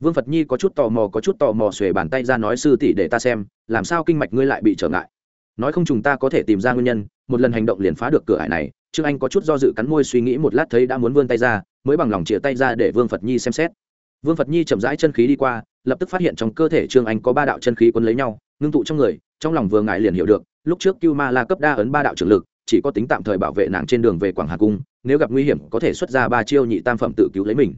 Vương phật nhi có chút tò mò, có chút tò mò xuề bàn tay ra nói, sư tỷ để ta xem, làm sao kinh mạch ngươi lại bị trở ngại? Nói không chúng ta có thể tìm ra nguyên nhân, một lần hành động liền phá được cửa ải này, trương anh có chút do dự cắn môi suy nghĩ một lát thấy đã muốn vươn tay ra, mới bằng lòng chĩa tay ra để vương phật nhi xem xét. Vương phật nhi chậm rãi chân khí đi qua, lập tức phát hiện trong cơ thể trương anh có ba đạo chân khí quấn lấy nhau, ngưng tụ trong người trong lòng vừa ngại liền hiểu được, lúc trước cưu ma la cấp đa ấn ba đạo trưởng lực, chỉ có tính tạm thời bảo vệ nàng trên đường về quảng hà cung, nếu gặp nguy hiểm có thể xuất ra ba chiêu nhị tam phẩm tự cứu lấy mình.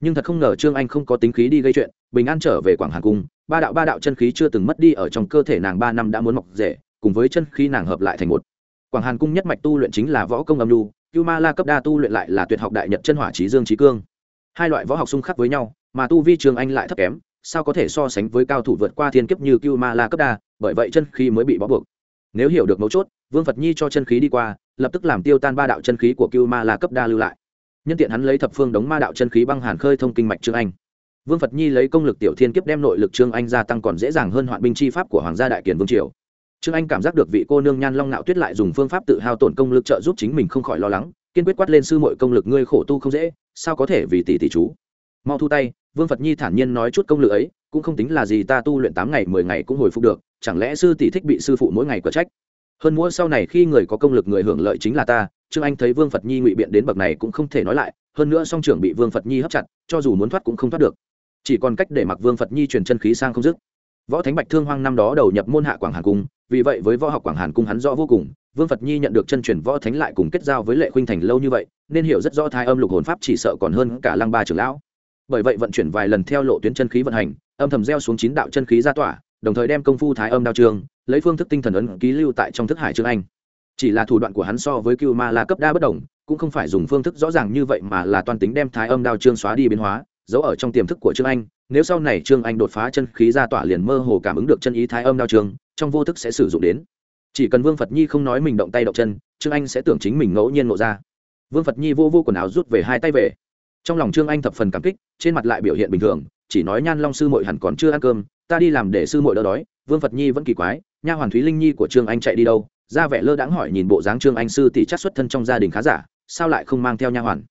Nhưng thật không ngờ trương anh không có tính khí đi gây chuyện, bình an trở về quảng hà cung, ba đạo ba đạo chân khí chưa từng mất đi ở trong cơ thể nàng ba năm đã muốn mọc rể cùng với chân khí nàng hợp lại thành một. Quảng hàn cung nhất mạch tu luyện chính là võ công âm lưu cưu ma la cấp đa tu luyện lại là tuyệt học đại nhật chân hỏa trí dương trí cương. Hai loại võ học xung khắc với nhau, mà tu vi trường anh lại thấp kém, sao có thể so sánh với cao thủ vượt qua thiên kiếp như cưu ma la cấp đa bởi vậy chân khí mới bị bó buộc. Nếu hiểu được mấu chốt, vương phật nhi cho chân khí đi qua, lập tức làm tiêu tan ba đạo chân khí của cưu ma la cấp đa lưu lại. Nhân tiện hắn lấy thập phương đống ma đạo chân khí băng hàn khơi thông kinh mạch trương anh. Vương phật nhi lấy công lực tiểu thiên kiếp đem nội lực trương anh gia tăng còn dễ dàng hơn hoạn binh chi pháp của hoàng gia đại kiền vương triều. Trương anh cảm giác được vị cô nương nhan long nạo tuyết lại dùng phương pháp tự hao tổn công lực trợ giúp chính mình không khỏi lo lắng, kiên quyết quát lên sư muội công lực ngươi khổ tu không dễ, sao có thể vì tỷ tỷ chú? Mau thu tay, vương phật nhi thản nhiên nói chút công lực ấy, cũng không tính là gì ta tu luyện tám ngày, mười ngày cũng hồi phục được chẳng lẽ sư tỷ thích bị sư phụ mỗi ngày quả trách? Hơn nữa sau này khi người có công lực người hưởng lợi chính là ta trương anh thấy vương phật nhi ngụy biện đến bậc này cũng không thể nói lại, hơn nữa song trưởng bị vương phật nhi hấp chặt, cho dù muốn thoát cũng không thoát được. Chỉ còn cách để mặc vương phật nhi truyền chân khí sang không dứt. Võ thánh bạch thương hoang năm đó đầu nhập môn hạ quảng hàn cung, vì vậy với võ học quảng hàn cung hắn rõ vô cùng, vương phật nhi nhận được chân truyền võ thánh lại cùng kết giao với lệ khuynh thành lâu như vậy, nên hiểu rất rõ thai âm lục hồn pháp chỉ sợ còn hơn cả lăng ba trưởng lão. Bởi vậy vận chuyển vài lần theo lộ tuyến chân khí vận hành, âm thầm gieo xuống chín đạo chân khí ra tỏa đồng thời đem công phu thái âm đao trường, lấy phương thức tinh thần ấn ký lưu tại trong thức hải trương anh. Chỉ là thủ đoạn của hắn so với cưu ma la cấp đa bất đồng, cũng không phải dùng phương thức rõ ràng như vậy mà là toàn tính đem thái âm đao trương xóa đi biến hóa, giấu ở trong tiềm thức của trương anh. Nếu sau này trương anh đột phá chân khí ra tỏa liền mơ hồ cảm ứng được chân ý thái âm đao trương trong vô thức sẽ sử dụng đến. Chỉ cần vương phật nhi không nói mình động tay động chân, trương anh sẽ tưởng chính mình ngẫu nhiên ngộ ra. Vương phật nhi vô vô quần áo rút về hai tay về. Trong lòng trương anh thập phần cảm kích, trên mặt lại biểu hiện bình thường, chỉ nói nhan long sư mội hẳn còn chưa ăn cơm ta đi làm để sư muội đỡ đói, vương phật nhi vẫn kỳ quái, nha hoàn thúy linh nhi của trương anh chạy đi đâu? Ra vẻ lơ đãng hỏi nhìn bộ dáng trương anh sư tỷ chắc xuất thân trong gia đình khá giả, sao lại không mang theo nha hoàn?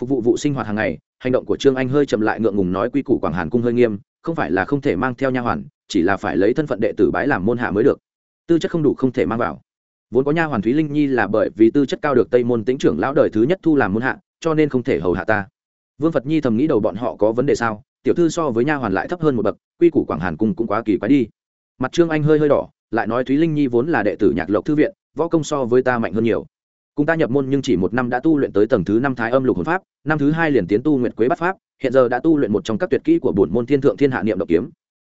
Phục vụ vụ sinh hoạt hàng ngày, hành động của trương anh hơi chậm lại ngượng ngùng nói quy củ quảng hàn cung hơi nghiêm, không phải là không thể mang theo nha hoàn, chỉ là phải lấy thân phận đệ tử bái làm môn hạ mới được. Tư chất không đủ không thể mang vào. Vốn có nha hoàn thúy linh nhi là bởi vì tư chất cao được tây môn tính trưởng lão đời thứ nhất thu làm môn hạ, cho nên không thể hầu hạ ta. Vương phật nhi thầm nghĩ đầu bọn họ có vấn đề sao? Tiểu thư so với nha hoàn lại thấp hơn một bậc, quy củ quảng hàn cung cũng quá kỳ quái đi. Mặt trương anh hơi hơi đỏ, lại nói thúy linh nhi vốn là đệ tử nhạc lộc thư viện, võ công so với ta mạnh hơn nhiều. Cùng ta nhập môn nhưng chỉ một năm đã tu luyện tới tầng thứ năm thái âm lục hồn pháp, năm thứ hai liền tiến tu nguyện quế bắt pháp, hiện giờ đã tu luyện một trong các tuyệt kỹ của bổn môn thiên thượng thiên hạ niệm độc kiếm.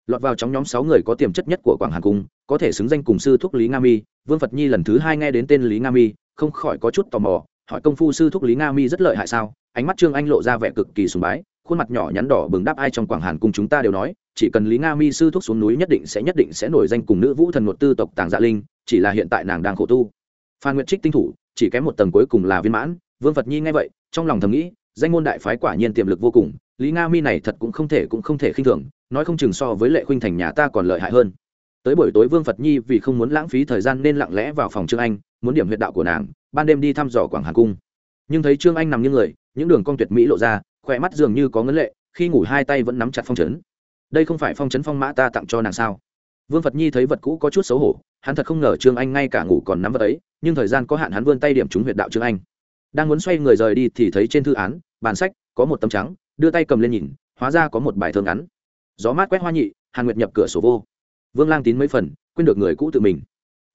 Lọt vào trong nhóm sáu người có tiềm chất nhất của quảng hàn cung, có thể xứng danh cùng sư thúc lý nga mi, vương phật nhi lần thứ hai nghe đến tên lý nga mi, không khỏi có chút tò mò, hỏi công phu sư thúc lý nga mi rất lợi hại sao? Ánh mắt trương anh lộ ra vẻ cực kỳ sùng bái khuôn mặt nhỏ nhắn đỏ bừng đáp ai trong quảng hàn cung chúng ta đều nói, chỉ cần lý nga mi sư thúc xuống núi nhất định sẽ nhất định sẽ nổi danh cùng nữ vũ thần một tư tộc tàng dạ linh, chỉ là hiện tại nàng đang khổ tu. Phan nguyệt trích tinh thủ, chỉ kém một tầng cuối cùng là viên mãn, vương phật nhi nghe vậy, trong lòng thầm nghĩ, danh môn đại phái quả nhiên tiềm lực vô cùng, lý nga mi này thật cũng không thể cũng không thể khinh thường, nói không chừng so với lệ khuynh thành nhà ta còn lợi hại hơn. Tới buổi tối vương phật nhi vì không muốn lãng phí thời gian nên lặng lẽ vào phòng trương anh, muốn điểm huyệt đạo của nàng, ban đêm đi thăm dò quảng hà cung. Nhưng thấy trương anh nằm như người, những đường cong tuyệt mỹ lộ ra khỏe mắt dường như có ngấn lệ, khi ngủ hai tay vẫn nắm chặt phong chấn. Đây không phải phong chấn phong mã ta tặng cho nàng sao? Vương phật nhi thấy vật cũ có chút xấu hổ, hắn thật không ngờ trương anh ngay cả ngủ còn nắm vật ấy, nhưng thời gian có hạn hắn vươn tay điểm trúng huyệt đạo trương anh. Đang muốn xoay người rời đi thì thấy trên thư án, bản sách, có một tấm trắng, đưa tay cầm lên nhìn, hóa ra có một bài thơ ngắn. Gió mát quét hoa nhị, hàn nguyệt nhập cửa sổ vô. Vương lang tín mấy phần, quên được người cũ tự mình.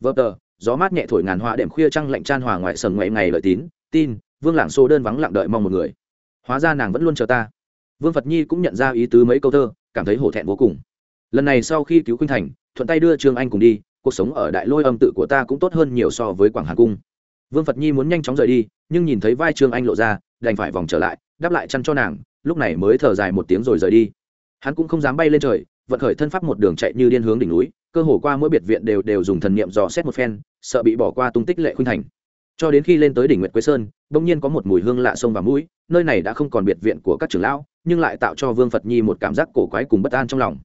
Vợ tờ, gió mát nhẹ thổi ngàn hoa đệm khuya trăng lạnh chan hòa ngoại sầm ngoại ngày lợi tín, tin, vương lảng xô đơn vắng lặng đợi mong một người hóa ra nàng vẫn luôn chờ ta. Vương phật nhi cũng nhận ra ý tứ mấy câu thơ, cảm thấy hổ thẹn vô cùng. Lần này sau khi cứu khuynh thành, thuận tay đưa trương anh cùng đi, cuộc sống ở đại lôi âm tự của ta cũng tốt hơn nhiều so với quảng hà cung. Vương phật nhi muốn nhanh chóng rời đi, nhưng nhìn thấy vai trương anh lộ ra, đành phải vòng trở lại, đáp lại chăn cho nàng, lúc này mới thở dài một tiếng rồi rời đi. Hắn cũng không dám bay lên trời, vận khởi thân pháp một đường chạy như điên hướng đỉnh núi, cơ hồ qua mỗi biệt viện đều đều dùng thần niệm dò xét một phen, sợ bị bỏ qua tung tích lệ khuynh thành cho đến khi lên tới đỉnh nguyệt quế sơn, bỗng nhiên có một mùi hương lạ sông vào mũi, nơi này đã không còn biệt viện của các trưởng lão, nhưng lại tạo cho vương phật nhi một cảm giác cổ quái cùng bất an trong lòng.